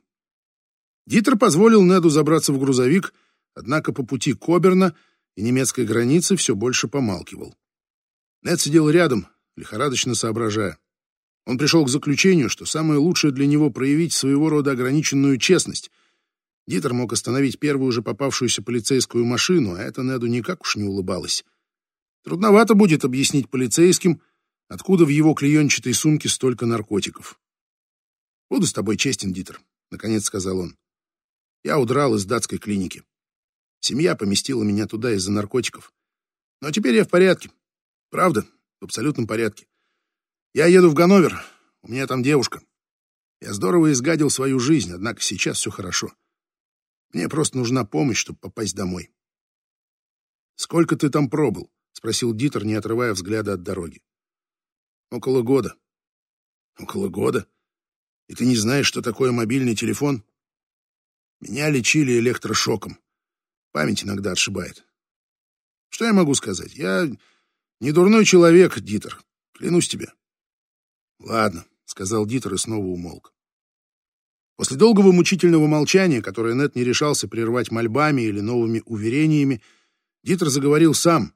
Дитер позволил Неду забраться в грузовик, однако по пути к Оберна и немецкой границе все больше помалкивал. Нед сидел рядом, лихорадочно соображая. Он пришел к заключению, что самое лучшее для него проявить своего рода ограниченную честность. Дитер мог остановить первую же попавшуюся полицейскую машину, а это Неду никак уж не улыбалось. Трудновато будет объяснить полицейским, откуда в его клеенчатой сумке столько наркотиков. «Буду с тобой честен, Дитер», — наконец сказал он. «Я удрал из датской клиники. Семья поместила меня туда из-за наркотиков. Но теперь я в порядке. Правда, в абсолютном порядке. Я еду в Ганновер, у меня там девушка. Я здорово изгадил свою жизнь, однако сейчас все хорошо. Мне просто нужна помощь, чтобы попасть домой. Сколько ты там пробыл? — спросил Дитер, не отрывая взгляда от дороги. «Около года». «Около года? И ты не знаешь, что такое мобильный телефон?» «Меня лечили электрошоком. Память иногда отшибает. Что я могу сказать? Я не дурной человек, Дитер. Клянусь тебе». «Ладно», — сказал Дитер и снова умолк. После долгого мучительного молчания, которое Нет не решался прервать мольбами или новыми уверениями, Дитер заговорил сам,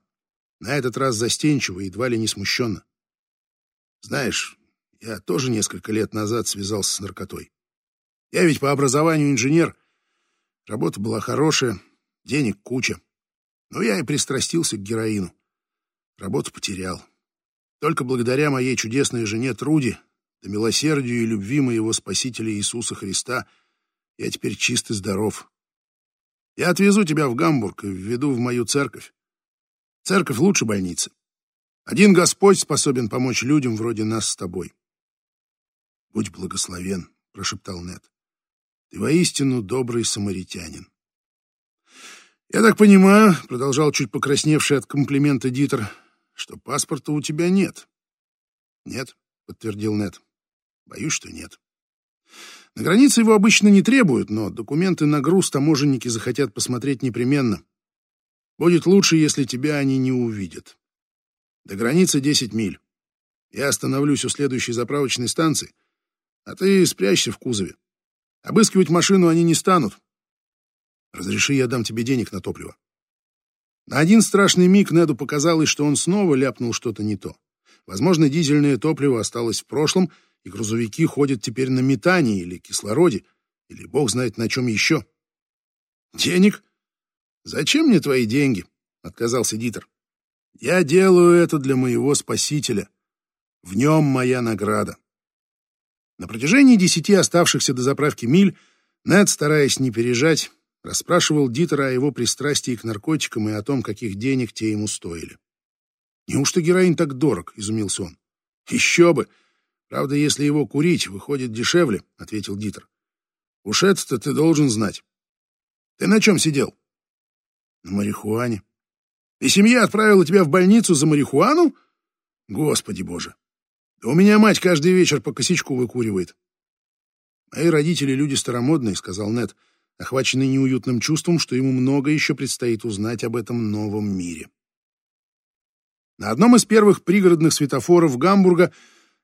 на этот раз застенчиво, едва ли не смущенно. Знаешь, я тоже несколько лет назад связался с наркотой. Я ведь по образованию инженер. Работа была хорошая, денег куча. Но я и пристрастился к героину. Работу потерял. Только благодаря моей чудесной жене Труди, да милосердию и любви моего Спасителя Иисуса Христа, я теперь чист и здоров. Я отвезу тебя в Гамбург и введу в мою церковь. Церковь лучше больницы. Один Господь способен помочь людям вроде нас с тобой. Будь благословен, прошептал Нед. Ты воистину добрый самаритянин. Я так понимаю, продолжал чуть покрасневший от комплимента Дитер, что паспорта у тебя нет. Нет, подтвердил Нед. Боюсь, что нет. На границе его обычно не требуют, но документы на груз таможенники захотят посмотреть непременно. Будет лучше, если тебя они не увидят. До границы 10 миль. Я остановлюсь у следующей заправочной станции, а ты спрячься в кузове. Обыскивать машину они не станут. Разреши, я дам тебе денег на топливо. На один страшный миг Неду показалось, что он снова ляпнул что-то не то. Возможно, дизельное топливо осталось в прошлом, и грузовики ходят теперь на метании или кислороде, или бог знает на чем еще. Денег? «Зачем мне твои деньги?» — отказался Дитер. «Я делаю это для моего спасителя. В нем моя награда». На протяжении десяти оставшихся до заправки миль Нед, стараясь не пережать, расспрашивал Дитера о его пристрастии к наркотикам и о том, каких денег те ему стоили. «Неужто героин так дорог?» — изумился он. «Еще бы! Правда, если его курить, выходит дешевле», — ответил Дитер. «Уж это-то ты должен знать. Ты на чем сидел?» На марихуане. И семья отправила тебя в больницу за марихуану? Господи боже. Да у меня мать каждый вечер по косячку выкуривает. «Мои родители люди старомодные», — сказал Нед, охваченный неуютным чувством, что ему много еще предстоит узнать об этом новом мире. На одном из первых пригородных светофоров Гамбурга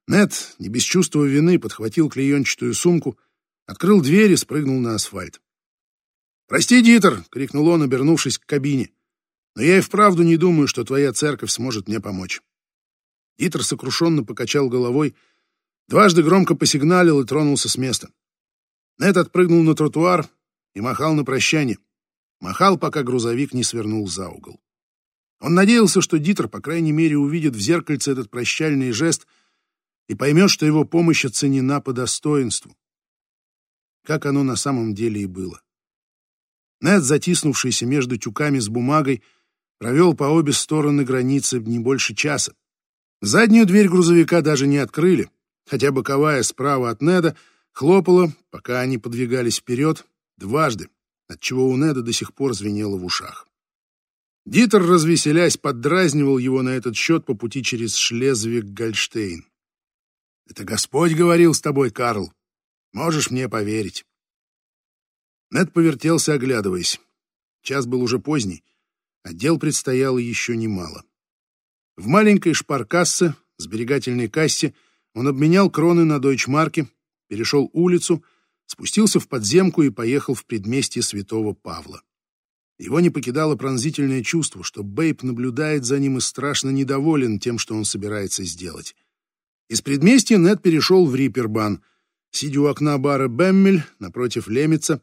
Нед, не без чувства вины, подхватил клеенчатую сумку, открыл дверь и спрыгнул на асфальт. «Прости, Дитер!» — крикнул он, обернувшись к кабине. «Но я и вправду не думаю, что твоя церковь сможет мне помочь». Дитер сокрушенно покачал головой, дважды громко посигналил и тронулся с места. Нед отпрыгнул на тротуар и махал на прощание. Махал, пока грузовик не свернул за угол. Он надеялся, что Дитер, по крайней мере, увидит в зеркальце этот прощальный жест и поймет, что его помощь оценена по достоинству. Как оно на самом деле и было. Нед, затиснувшийся между тюками с бумагой, провел по обе стороны границы не больше часа. Заднюю дверь грузовика даже не открыли, хотя боковая справа от Неда хлопала, пока они подвигались вперед, дважды, отчего у Неда до сих пор звенело в ушах. Дитер, развеселясь, поддразнивал его на этот счет по пути через Шлезвиг-Гольштейн. «Это Господь говорил с тобой, Карл. Можешь мне поверить». Нед повертелся, оглядываясь. Час был уже поздний, а дел предстояло еще немало. В маленькой шпаркассе, сберегательной кассе, он обменял кроны на дойчмарки, перешел улицу, спустился в подземку и поехал в предместье святого Павла. Его не покидало пронзительное чувство, что Бейб наблюдает за ним и страшно недоволен тем, что он собирается сделать. Из предместья Нед перешел в Рипербан. Сидя у окна бара Беммель, напротив Лемица,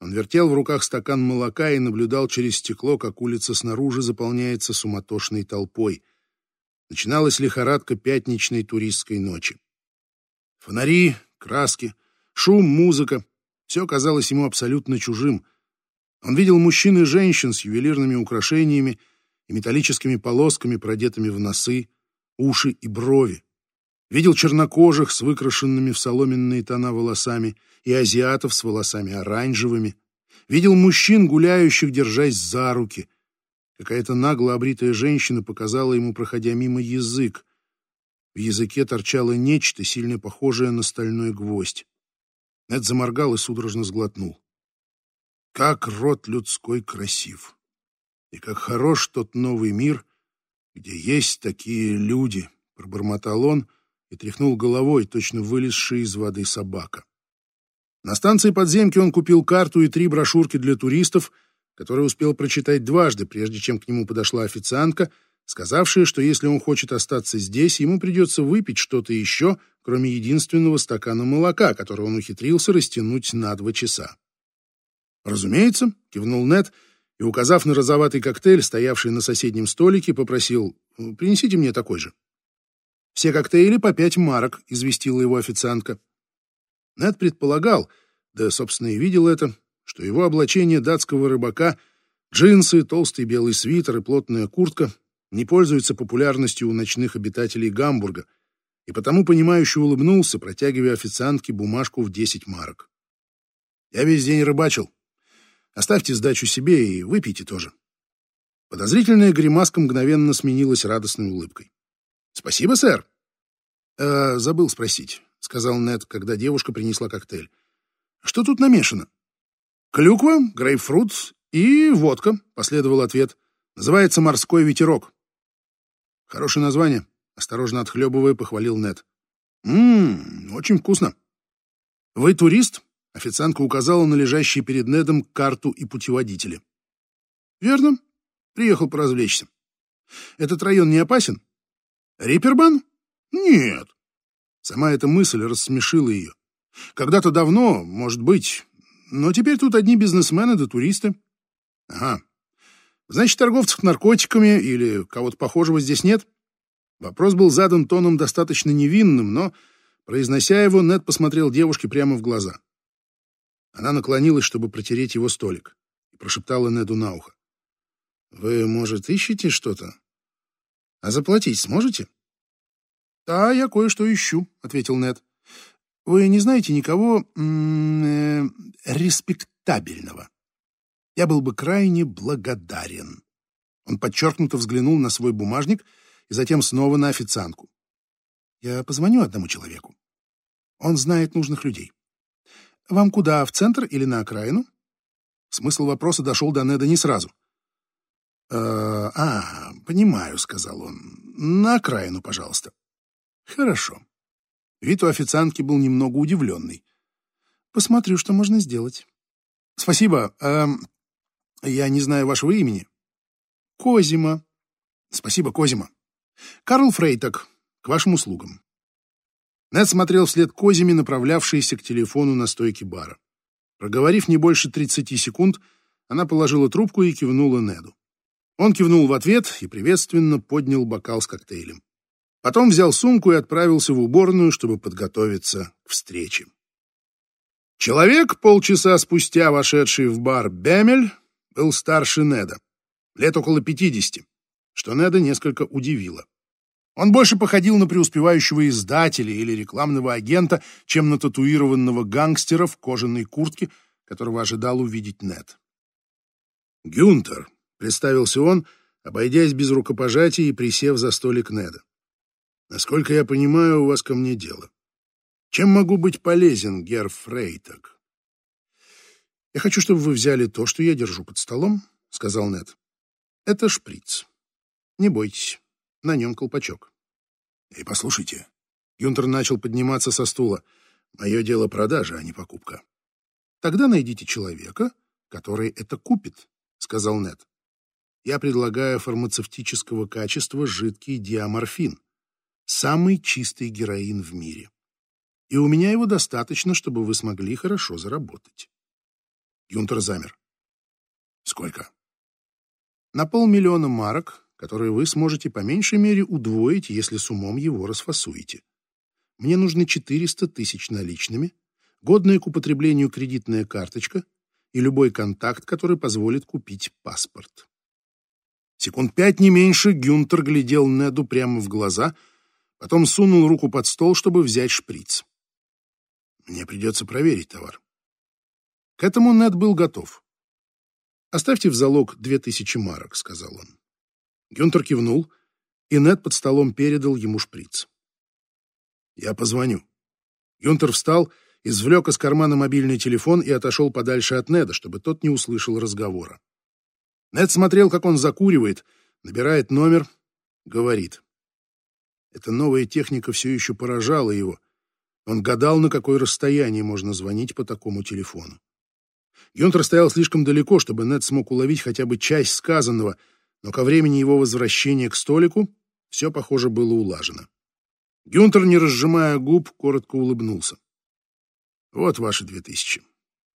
он вертел в руках стакан молока и наблюдал через стекло, как улица снаружи заполняется суматошной толпой. Начиналась лихорадка пятничной туристской ночи. Фонари, краски, шум, музыка — все казалось ему абсолютно чужим — он видел мужчин и женщин с ювелирными украшениями и металлическими полосками, продетыми в носы, уши и брови. Видел чернокожих с выкрашенными в соломенные тона волосами и азиатов с волосами оранжевыми. Видел мужчин, гуляющих, держась за руки. Какая-то нагло обритая женщина показала ему, проходя мимо, язык. В языке торчало нечто, сильно похожее на стальной гвоздь. Эд заморгал и судорожно сглотнул. Как род людской красив! И как хорош тот новый мир, где есть такие люди, пробормотал он и тряхнул головой, точно вылезший из воды собака. На станции подземки он купил карту и три брошюрки для туристов, которые успел прочитать дважды, прежде чем к нему подошла официантка, сказавшая, что если он хочет остаться здесь, ему придется выпить что-то еще, кроме единственного стакана молока, который он ухитрился растянуть на два часа. «Разумеется», — кивнул Нед и, указав на розоватый коктейль, стоявший на соседнем столике, попросил «принесите мне такой же». «Все коктейли по пять марок», — известила его официантка. Нед предполагал, да, собственно, и видел это, что его облачение датского рыбака, джинсы, толстый белый свитер и плотная куртка не пользуются популярностью у ночных обитателей Гамбурга, и потому понимающе улыбнулся, протягивая официантке бумажку в десять марок. «Я весь день рыбачил», Оставьте сдачу себе и выпейте тоже. Подозрительная гримаска мгновенно сменилась радостной улыбкой. «Спасибо, сэр». «Э, «Забыл спросить», — сказал Нед, когда девушка принесла коктейль. «Что тут намешано?» «Клюква, грейпфрут и водка», — последовал ответ. «Называется «Морской ветерок». «Хорошее название», — осторожно отхлебывая, похвалил Нед. «Ммм, очень вкусно». «Вы турист?» Официантка указала на лежащие перед Недом карту и путеводители. «Верно. Приехал поразвлечься. Этот район не опасен? Рипербан? Нет». Сама эта мысль рассмешила ее. Когда-то давно, может быть, но теперь тут одни бизнесмены да туристы. Ага. Значит, торговцев наркотиками или кого-то похожего здесь нет? Вопрос был задан тоном достаточно невинным, но, произнося его, Нед посмотрел девушке прямо в глаза. Она наклонилась, чтобы протереть его столик, и прошептала Неду на ухо. «Вы, может, ищете что-то? А заплатить сможете?» «Да, я кое-что ищу», — ответил Нед. «Вы не знаете никого э, респектабельного? Я был бы крайне благодарен». Он подчеркнуто взглянул на свой бумажник и затем снова на официантку. «Я позвоню одному человеку. Он знает нужных людей. Вам куда, в центр или на окраину? Смысл вопроса дошел до Неда не сразу. «Э, «А, понимаю», — сказал он. «На окраину, пожалуйста». «Хорошо». Вид у официантки был немного удивленный. «Посмотрю, что можно сделать». «Спасибо. Эм, я не знаю вашего имени». «Козима». «Спасибо, Козима». «Карл Фрейтак, к вашим услугам». Нед смотрел вслед Козиме, направлявшейся к телефону на стойке бара. Проговорив не больше 30 секунд, она положила трубку и кивнула Неду. Он кивнул в ответ и приветственно поднял бокал с коктейлем. Потом взял сумку и отправился в уборную, чтобы подготовиться к встрече. Человек, полчаса спустя вошедший в бар Бемель, был старше Неда, лет около пятидесяти, что Неда несколько удивило. Он больше походил на преуспевающего издателя или рекламного агента, чем на татуированного гангстера в кожаной куртке, которого ожидал увидеть Нед. «Гюнтер», — представился он, обойдясь без рукопожатия и присев за столик Неда. «Насколько я понимаю, у вас ко мне дело. Чем могу быть полезен, герр Фрейтag?» «Я хочу, чтобы вы взяли то, что я держу под столом», — сказал Нед. «Это шприц. Не бойтесь». На нем колпачок. И послушайте, Юнтер начал подниматься со стула. Мое дело продажа, а не покупка. Тогда найдите человека, который это купит, сказал Нед. Я предлагаю фармацевтического качества жидкий диаморфин. Самый чистый героин в мире. И у меня его достаточно, чтобы вы смогли хорошо заработать. Юнтер замер. Сколько? На полмиллиона марок который вы сможете по меньшей мере удвоить, если с умом его расфасуете. Мне нужны 400 тысяч наличными, годная к употреблению кредитная карточка и любой контакт, который позволит купить паспорт. Секунд пять, не меньше, Гюнтер глядел Неду прямо в глаза, потом сунул руку под стол, чтобы взять шприц. Мне придется проверить товар. К этому Нед был готов. «Оставьте в залог две тысячи марок», — сказал он. Гюнтер кивнул, и Нед под столом передал ему шприц. «Я позвоню». Гюнтер встал, извлек из кармана мобильный телефон и отошел подальше от Неда, чтобы тот не услышал разговора. Нед смотрел, как он закуривает, набирает номер, говорит. Эта новая техника все еще поражала его. Он гадал, на какое расстояние можно звонить по такому телефону. Гюнтер стоял слишком далеко, чтобы Нед смог уловить хотя бы часть сказанного — но ко времени его возвращения к столику все, похоже, было улажено. Гюнтер, не разжимая губ, коротко улыбнулся. «Вот ваши две тысячи».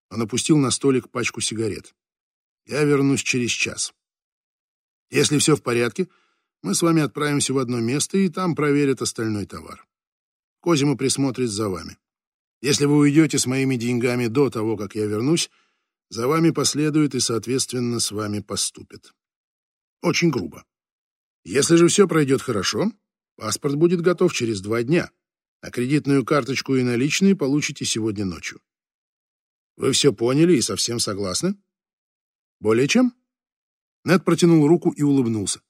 Он опустил на столик пачку сигарет. «Я вернусь через час. Если все в порядке, мы с вами отправимся в одно место, и там проверят остальной товар. Козима присмотрит за вами. Если вы уйдете с моими деньгами до того, как я вернусь, за вами последует и, соответственно, с вами поступит. Очень грубо. Если же все пройдет хорошо, паспорт будет готов через два дня, а кредитную карточку и наличные получите сегодня ночью. Вы все поняли и совсем согласны? Более чем? Нед протянул руку и улыбнулся.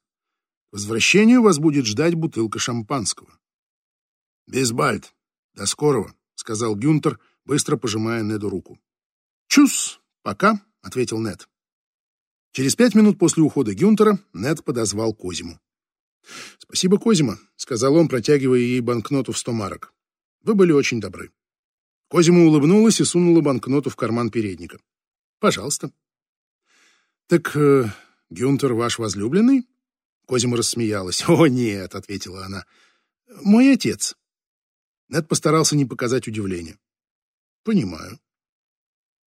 Возвращению вас будет ждать бутылка шампанского. Безбальд. До скорого, сказал Гюнтер, быстро пожимая Неду руку. Чус, пока, ответил Нед. Через пять минут после ухода Гюнтера Нед подозвал Козиму. «Спасибо, Козима», — сказал он, протягивая ей банкноту в сто марок. «Вы были очень добры». Козима улыбнулась и сунула банкноту в карман передника. «Пожалуйста». «Так э, Гюнтер ваш возлюбленный?» Козима рассмеялась. «О, нет», — ответила она. «Мой отец». Нед постарался не показать удивления. «Понимаю».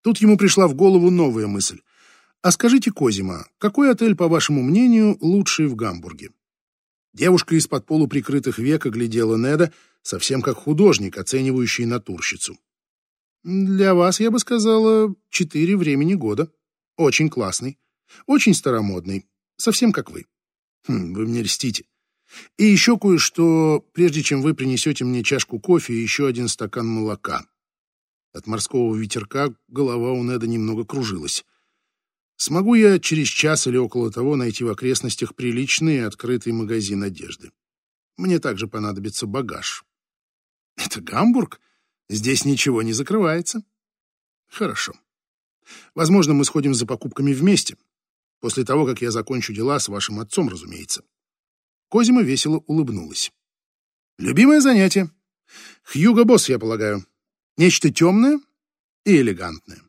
Тут ему пришла в голову новая мысль. А скажите, Козима, какой отель, по вашему мнению, лучший в Гамбурге? Девушка из-под полуприкрытых век оглядела Неда, совсем как художник, оценивающий натурщицу. Для вас, я бы сказала, четыре времени года. Очень классный, очень старомодный, совсем как вы. Хм, вы мне льстите. И еще кое-что, прежде чем вы принесете мне чашку кофе и еще один стакан молока. От морского ветерка голова у Неда немного кружилась. Смогу я через час или около того найти в окрестностях приличный открытый магазин одежды. Мне также понадобится багаж. Это Гамбург? Здесь ничего не закрывается. Хорошо. Возможно, мы сходим за покупками вместе. После того, как я закончу дела с вашим отцом, разумеется. Козима весело улыбнулась. Любимое занятие. Хьюго Босс, я полагаю. Нечто темное и элегантное.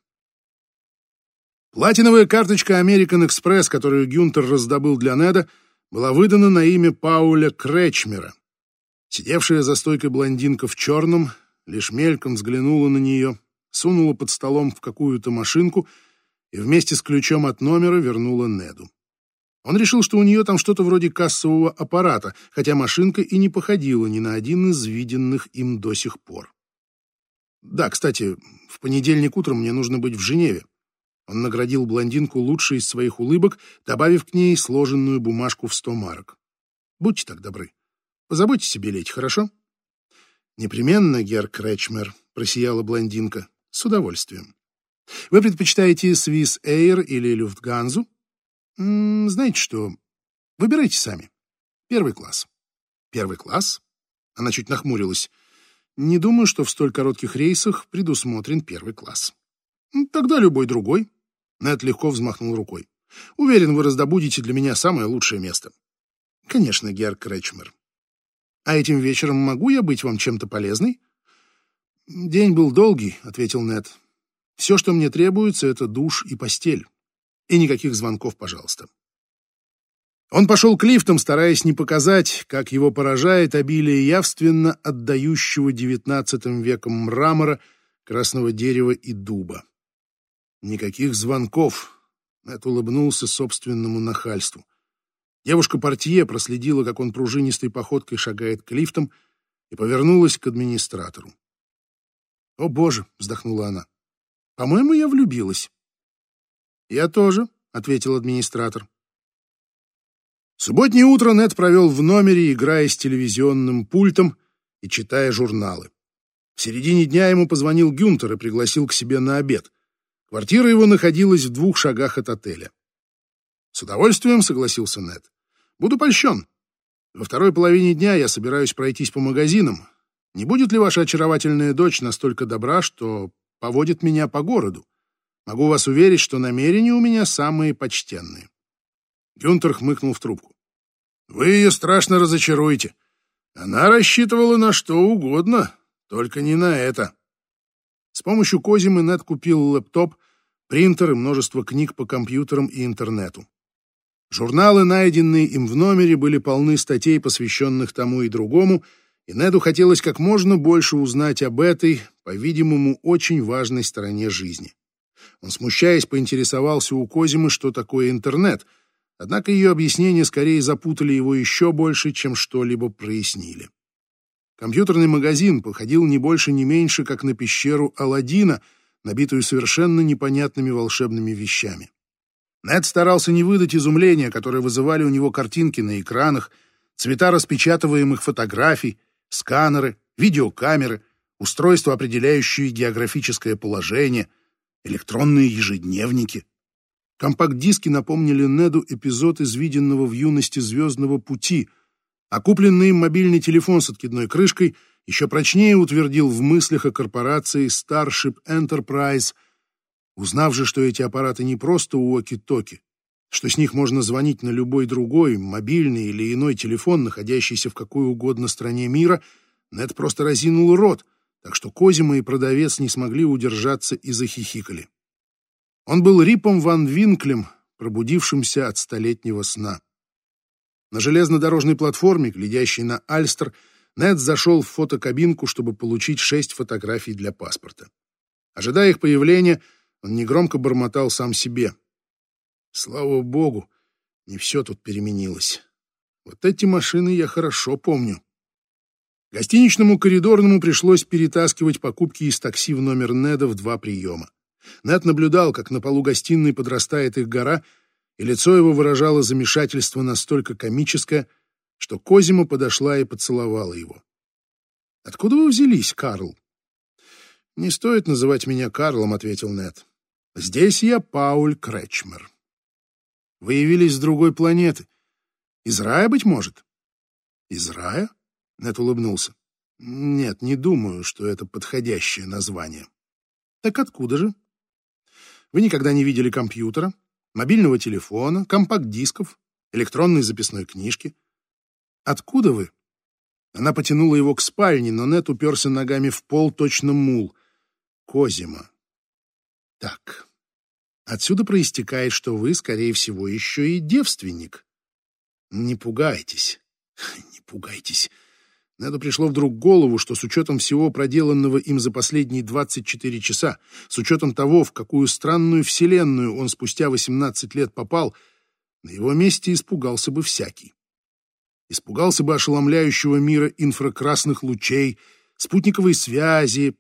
Платиновая карточка American Express, которую Гюнтер раздобыл для Неда, была выдана на имя Пауля Кречмера. Сидевшая за стойкой блондинка в черном лишь мельком взглянула на нее, сунула под столом в какую-то машинку и вместе с ключом от номера вернула Неду. Он решил, что у нее там что-то вроде кассового аппарата, хотя машинка и не походила ни на один из виденных им до сих пор. Да, кстати, в понедельник утром мне нужно быть в Женеве. Он наградил блондинку лучшей из своих улыбок, добавив к ней сложенную бумажку в сто марок. Будьте так добры. Позаботьтесь о билете, хорошо? Непременно, Герр Кречмер, просияла блондинка. С удовольствием. Вы предпочитаете Swiss Air или Люфтганзу? знаете что? Выбирайте сами. Первый класс. Первый класс? Она чуть нахмурилась. Не думаю, что в столь коротких рейсах предусмотрен первый класс. Тогда любой другой. Нэт легко взмахнул рукой. Уверен, вы раздобудете для меня самое лучшее место. Конечно, Герр Кречмер. А этим вечером могу я быть вам чем-то полезной? День был долгий, ответил Нэт. Все, что мне требуется, это душ и постель. И никаких звонков, пожалуйста. Он пошел к лифтам, стараясь не показать, как его поражает обилие явственно отдающего девятнадцатым веком мрамора, красного дерева и дуба. Никаких звонков. Нэт улыбнулся собственному нахальству. Девушка-портье проследила, как он пружинистой походкой шагает к лифтам, и повернулась к администратору. «О, Боже!» — вздохнула она. «По-моему, я влюбилась». «Я тоже», — ответил администратор. Субботнее утро Нед провел в номере, играя с телевизионным пультом и читая журналы. В середине дня ему позвонил Гюнтер и пригласил к себе на обед. Квартира его находилась в двух шагах от отеля. С удовольствием согласился Нед. Буду польщен. Во второй половине дня я собираюсь пройтись по магазинам. Не будет ли ваша очаровательная дочь настолько добра, что поводит меня по городу? Могу вас уверить, что намерения у меня самые почтенные. Гюнтер хмыкнул в трубку. Вы ее страшно разочаруете. Она рассчитывала на что угодно, только не на это. С помощью Козимы Нед купил лэптоп, принтер и множество книг по компьютерам и интернету. Журналы, найденные им в номере, были полны статей, посвященных тому и другому, и Неду хотелось как можно больше узнать об этой, по-видимому, очень важной стороне жизни. Он, смущаясь, поинтересовался у Козимы, что такое интернет, однако ее объяснения скорее запутали его еще больше, чем что-либо прояснили. Компьютерный магазин походил не больше, не меньше, как на пещеру Аладдина, набитую совершенно непонятными волшебными вещами. Нед старался не выдать изумления, которое вызывали у него картинки на экранах, цвета распечатываемых фотографий, сканеры, видеокамеры, устройства, определяющие географическое положение, электронные ежедневники. Компакт-диски напомнили Неду эпизод из виденного в юности «Звездного пути», а купленный им мобильный телефон с откидной крышкой еще прочнее утвердил в мыслях о корпорации Starship Enterprise – Узнав же, что эти аппараты не просто уоки-токи, что с них можно звонить на любой другой, мобильный или иной телефон, находящийся в какой угодно стране мира, Нед просто разинул рот, так что Козима и продавец не смогли удержаться и захихикали. Он был Рипом Ван Винклем, пробудившимся от столетнего сна. На железнодорожной платформе, глядящей на Альстер, Нед зашел в фотокабинку, чтобы получить шесть фотографий для паспорта. Ожидая их появления, он негромко бормотал сам себе. Слава богу, не все тут переменилось. Вот эти машины я хорошо помню. Гостиничному коридорному пришлось перетаскивать покупки из такси в номер Неда в два приема. Нед наблюдал, как на полу гостиной подрастает их гора, и лицо его выражало замешательство настолько комическое, что Козима подошла и поцеловала его. «Откуда вы взялись, Карл?» «Не стоит называть меня Карлом», — ответил Нед. Здесь я Пауль Кречмер. Вы явились с другой планеты. Из рая, быть может? Из рая? Нет улыбнулся. Нет, не думаю, что это подходящее название. Так откуда же? Вы никогда не видели компьютера, мобильного телефона, компакт-дисков, электронной записной книжки. Откуда вы? Она потянула его к спальне, но Нет уперся ногами в пол, точно мул. Козима. Так, отсюда проистекает, что вы, скорее всего, еще и девственник. Не пугайтесь, не пугайтесь. Неду пришло вдруг в голову, что с учетом всего проделанного им за последние 24 часа, с учетом того, в какую странную вселенную он спустя 18 лет попал, на его месте испугался бы всякий. Испугался бы ошеломляющего мира инфракрасных лучей, спутниковой связи,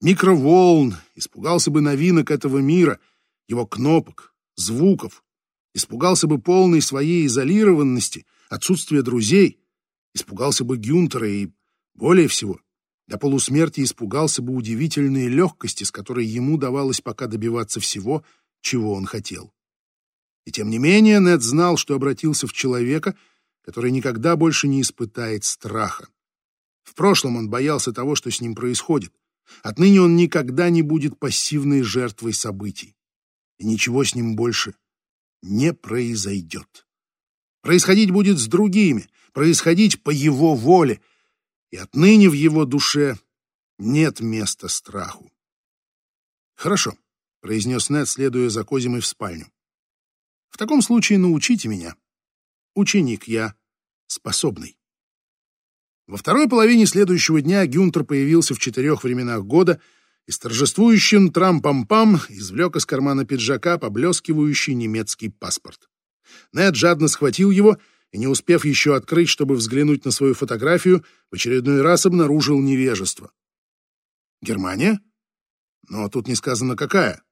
микроволн, испугался бы новинок этого мира, его кнопок, звуков, испугался бы полной своей изолированности, отсутствия друзей, испугался бы Гюнтера и, более всего, до полусмерти испугался бы удивительной легкости, с которой ему давалось пока добиваться всего, чего он хотел. И тем не менее Нед знал, что обратился в человека — который никогда больше не испытает страха. В прошлом он боялся того, что с ним происходит. Отныне он никогда не будет пассивной жертвой событий. И ничего с ним больше не произойдет. Происходить будет с другими, происходить по его воле. И отныне в его душе нет места страху. «Хорошо», — произнес Нед, следуя за Козимой в спальню. «В таком случае научите меня, Ученик я способный. Во второй половине следующего дня Гюнтер появился в четырех временах года и с торжествующим трам-пам-пам извлек из кармана пиджака поблескивающий немецкий паспорт. Нед жадно схватил его и, не успев еще открыть, чтобы взглянуть на свою фотографию, в очередной раз обнаружил невежество. «Германия? Но тут не сказано, какая».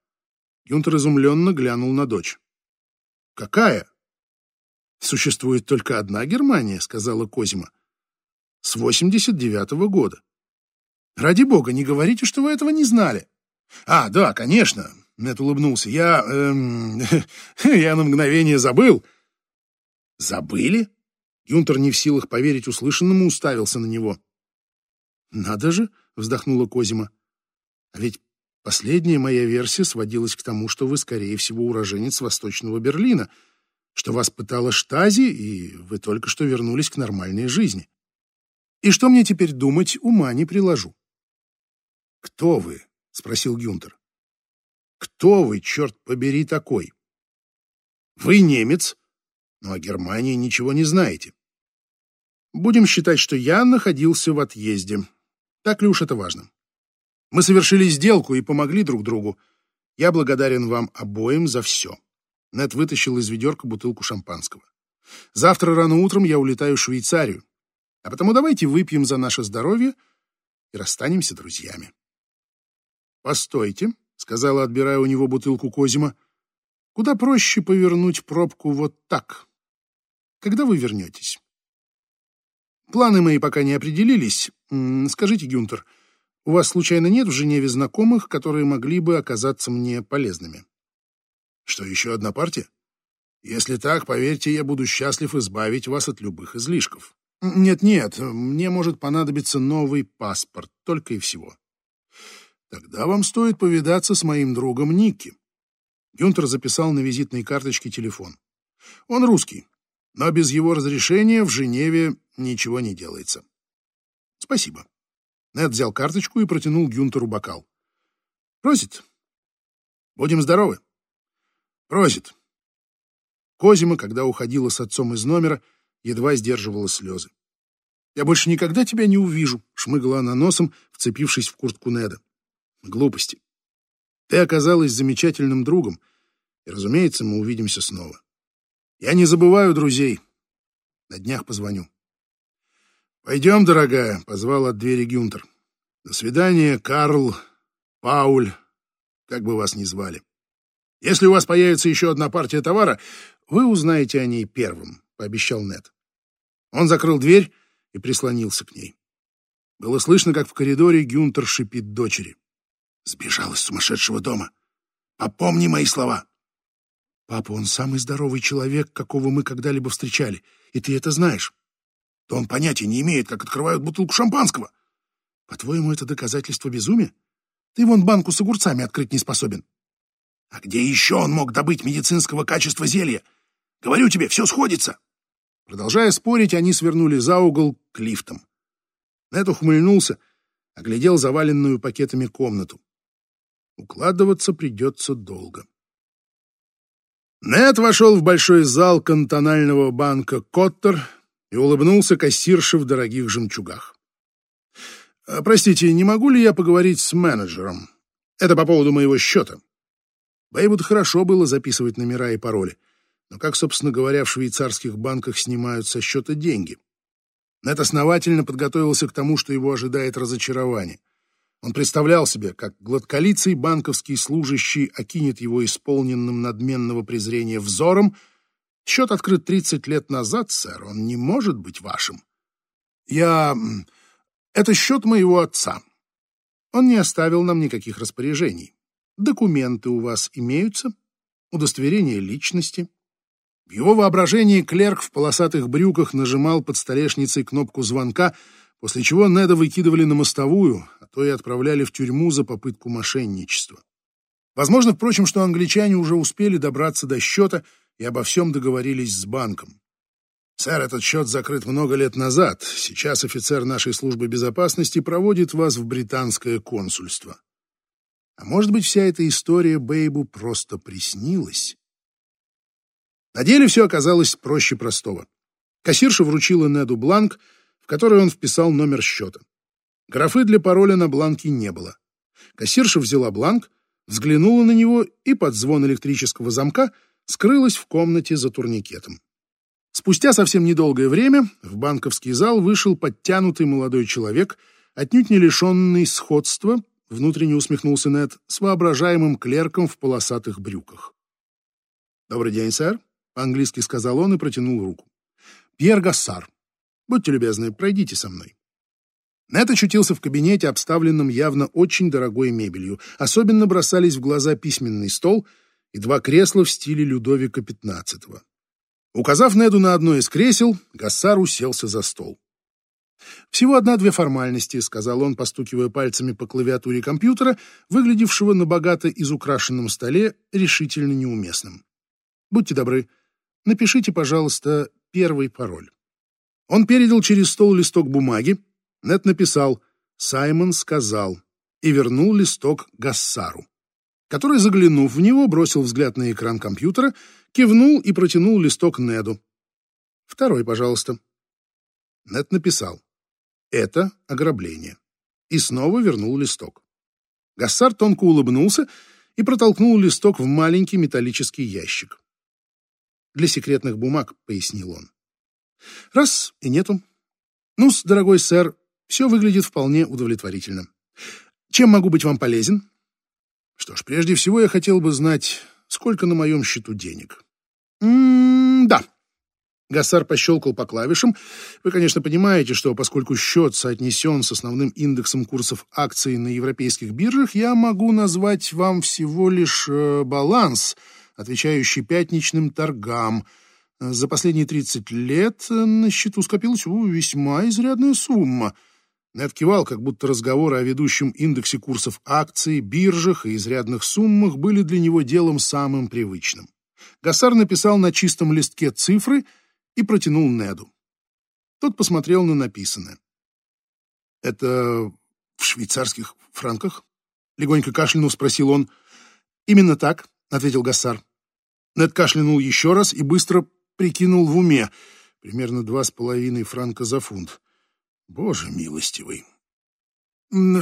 Гюнтер изумленно глянул на дочь. «Какая?» «Существует только одна Германия», — сказала Козима. «С 89-го года». «Ради бога, не говорите, что вы этого не знали». «А, да, конечно», — Нет улыбнулся. «Я... Эм, я на мгновение забыл». «Забыли?» Юнтер не в силах поверить услышанному, уставился на него. «Надо же!» — вздохнула Козима. «А ведь последняя моя версия сводилась к тому, что вы, скорее всего, уроженец Восточного Берлина, что вас пытала Штази, и вы только что вернулись к нормальной жизни. И что мне теперь думать, ума не приложу. «Кто вы?» — спросил Гюнтер. «Кто вы, черт побери, такой?» «Вы немец, но о Германии ничего не знаете. Будем считать, что я находился в отъезде. Так ли уж это важно? Мы совершили сделку и помогли друг другу. Я благодарен вам обоим за все». Нед вытащил из ведерка бутылку шампанского. «Завтра рано утром я улетаю в Швейцарию, а потому давайте выпьем за наше здоровье и расстанемся друзьями». «Постойте», — сказала, отбирая у него бутылку Козима, «куда проще повернуть пробку вот так. Когда вы вернетесь?» «Планы мои пока не определились. Скажите, Гюнтер, у вас случайно нет в Женеве знакомых, которые могли бы оказаться мне полезными?» Что, еще одна партия? Если так, поверьте, я буду счастлив избавить вас от любых излишков. Нет-нет, мне может понадобиться новый паспорт, только и всего. Тогда вам стоит повидаться с моим другом Никки. Гюнтер записал на визитной карточке телефон. Он русский, но без его разрешения в Женеве ничего не делается. Спасибо. Нед взял карточку и протянул Гюнтеру бокал. Просит. Будем здоровы. Просит. Козима, когда уходила с отцом из номера, едва сдерживала слезы. «Я больше никогда тебя не увижу», — шмыгала она носом, вцепившись в куртку Неда. «Глупости. Ты оказалась замечательным другом, и, разумеется, мы увидимся снова. Я не забываю друзей. На днях позвоню». «Пойдем, дорогая», — позвал от двери Гюнтер. «До свидания, Карл, Пауль, как бы вас ни звали». Если у вас появится еще одна партия товара, вы узнаете о ней первым, пообещал Нед. Он закрыл дверь и прислонился к ней. Было слышно, как в коридоре Гюнтер шипит дочери. Сбежал из сумасшедшего дома. Попомни мои слова. Папа, он самый здоровый человек, какого мы когда-либо встречали, и ты это знаешь. То он понятия не имеет, как открывают бутылку шампанского. По-твоему, это доказательство безумия? Ты вон банку с огурцами открыть не способен. А где еще он мог добыть медицинского качества зелья? Говорю тебе, все сходится. Продолжая спорить, они свернули за угол к лифтам. Нед ухмыльнулся, оглядел заваленную пакетами комнату. Укладываться придется долго. Нед вошел в большой зал кантонального банка «Коттер» и улыбнулся кассирше в дорогих жемчугах. «А, «Простите, не могу ли я поговорить с менеджером? Это по поводу моего счета». Бэйбуд хорошо было записывать номера и пароли, но как, собственно говоря, в швейцарских банках снимают со счета деньги? Нед основательно подготовился к тому, что его ожидает разочарование. Он представлял себе, как гладколицый банковский служащий окинет его исполненным надменного презрения взором. Счет открыт 30 лет назад, сэр, он не может быть вашим. Я... Это счет моего отца. Он не оставил нам никаких распоряжений. Документы у вас имеются? Удостоверение личности? В его воображении клерк в полосатых брюках нажимал под столешницей кнопку звонка, после чего Неда выкидывали на мостовую, то и отправляли в тюрьму за попытку мошенничества. Возможно, впрочем, что англичане уже успели добраться до счета и обо всем договорились с банком. «Сэр, этот счет закрыт много лет назад. Сейчас офицер нашей службы безопасности проводит вас в британское консульство». А может быть, вся эта история Бэйбу просто приснилась? На деле все оказалось проще простого. Кассирша вручила Неду бланк, который он вписал номер счета. Графы для пароля на бланке не было. Кассирша взяла бланк, взглянула на него и под звон электрического замка скрылась в комнате за турникетом. Спустя совсем недолгое время в банковский зал вышел подтянутый молодой человек, отнюдь не лишенный сходства, внутренне усмехнулся Нед, с воображаемым клерком в полосатых брюках. «Добрый день, сэр», — по-английски сказал он и протянул руку. «Пьер Гассар, Будьте любезны, пройдите со мной. Нед очутился в кабинете, обставленном явно очень дорогой мебелью. Особенно бросались в глаза письменный стол и два кресла в стиле Людовика XV. Указав Неду на одно из кресел, Гассар уселся за стол. «Всего одна-две формальности», — сказал он, постукивая пальцами по клавиатуре компьютера, выглядевшего на богато изукрашенном столе решительно неуместным. «Будьте добры, напишите, пожалуйста, первый пароль». Он передал через стол листок бумаги. Нет написал «Саймон сказал» и вернул листок Гассару, который, заглянув в него, бросил взгляд на экран компьютера, кивнул и протянул листок Неду. «Второй, пожалуйста». Нед написал «Это ограбление» и снова вернул листок. Гассар тонко улыбнулся и протолкнул листок в маленький металлический ящик. «Для секретных бумаг», — пояснил он. Раз — и нету. ну дорогой сэр, все выглядит вполне удовлетворительно. Чем могу быть вам полезен? Что ж, прежде всего я хотел бы знать, сколько на моем счету денег. М-да. Гассар пощелкал по клавишам. Вы, конечно, понимаете, что поскольку счет соотнесен с основным индексом курсов акций на европейских биржах, я могу назвать вам всего лишь э, баланс, отвечающий пятничным торгам — за последние 30 лет на счету скопилась весьма изрядная сумма. Нед кивал, как будто разговоры о ведущем индексе курсов акций, биржах и изрядных суммах были для него делом самым привычным. Гасар написал на чистом листке цифры и протянул Неду. Тот посмотрел на написанное. «Это в швейцарских франках?» Легонько кашлянув, спросил он. «Именно так», — ответил Гассар. Нед кашлянул еще раз и быстро прикинул в уме. Примерно два с половиной франка за фунт. Боже милостивый.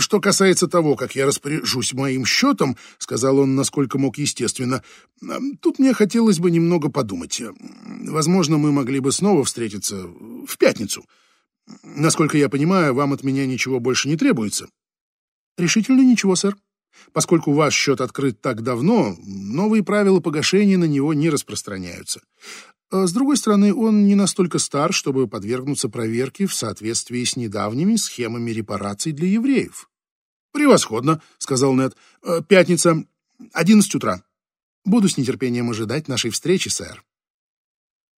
«Что касается того, как я распоряжусь моим счетом, — сказал он, насколько мог естественно, — тут мне хотелось бы немного подумать. Возможно, мы могли бы снова встретиться в пятницу. Насколько я понимаю, вам от меня ничего больше не требуется». «Решительно ничего, сэр. Поскольку ваш счет открыт так давно, новые правила погашения на него не распространяются. А с другой стороны, он не настолько стар, чтобы подвергнуться проверке в соответствии с недавними схемами репараций для евреев. «Превосходно», — сказал Нед. «Э, «Пятница, одиннадцать утра. Буду с нетерпением ожидать нашей встречи, сэр».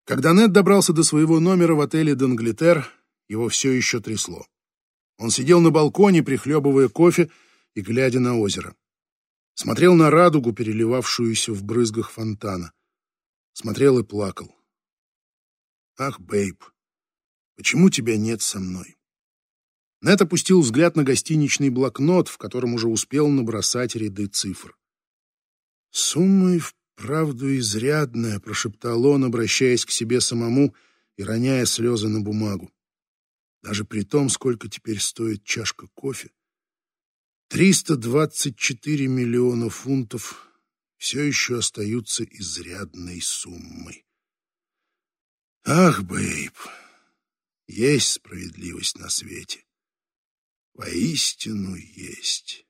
Когда Нед добрался до своего номера в отеле «Данглитер», его все еще трясло. Он сидел на балконе, прихлебывая кофе и глядя на озеро. Смотрел на радугу, переливавшуюся в брызгах фонтана. Смотрел и плакал. Ах, Бейб, почему тебя нет со мной? Нет опустил взгляд на гостиничный блокнот, в котором уже успел набросать ряды цифр. «Сумма и вправду изрядная», — прошептал он, обращаясь к себе самому и роняя слезы на бумагу. Даже при том, сколько теперь стоит чашка кофе, 324 миллиона фунтов все еще остаются изрядной суммой. Ах, Бэйб, есть справедливость на свете. Воистину есть.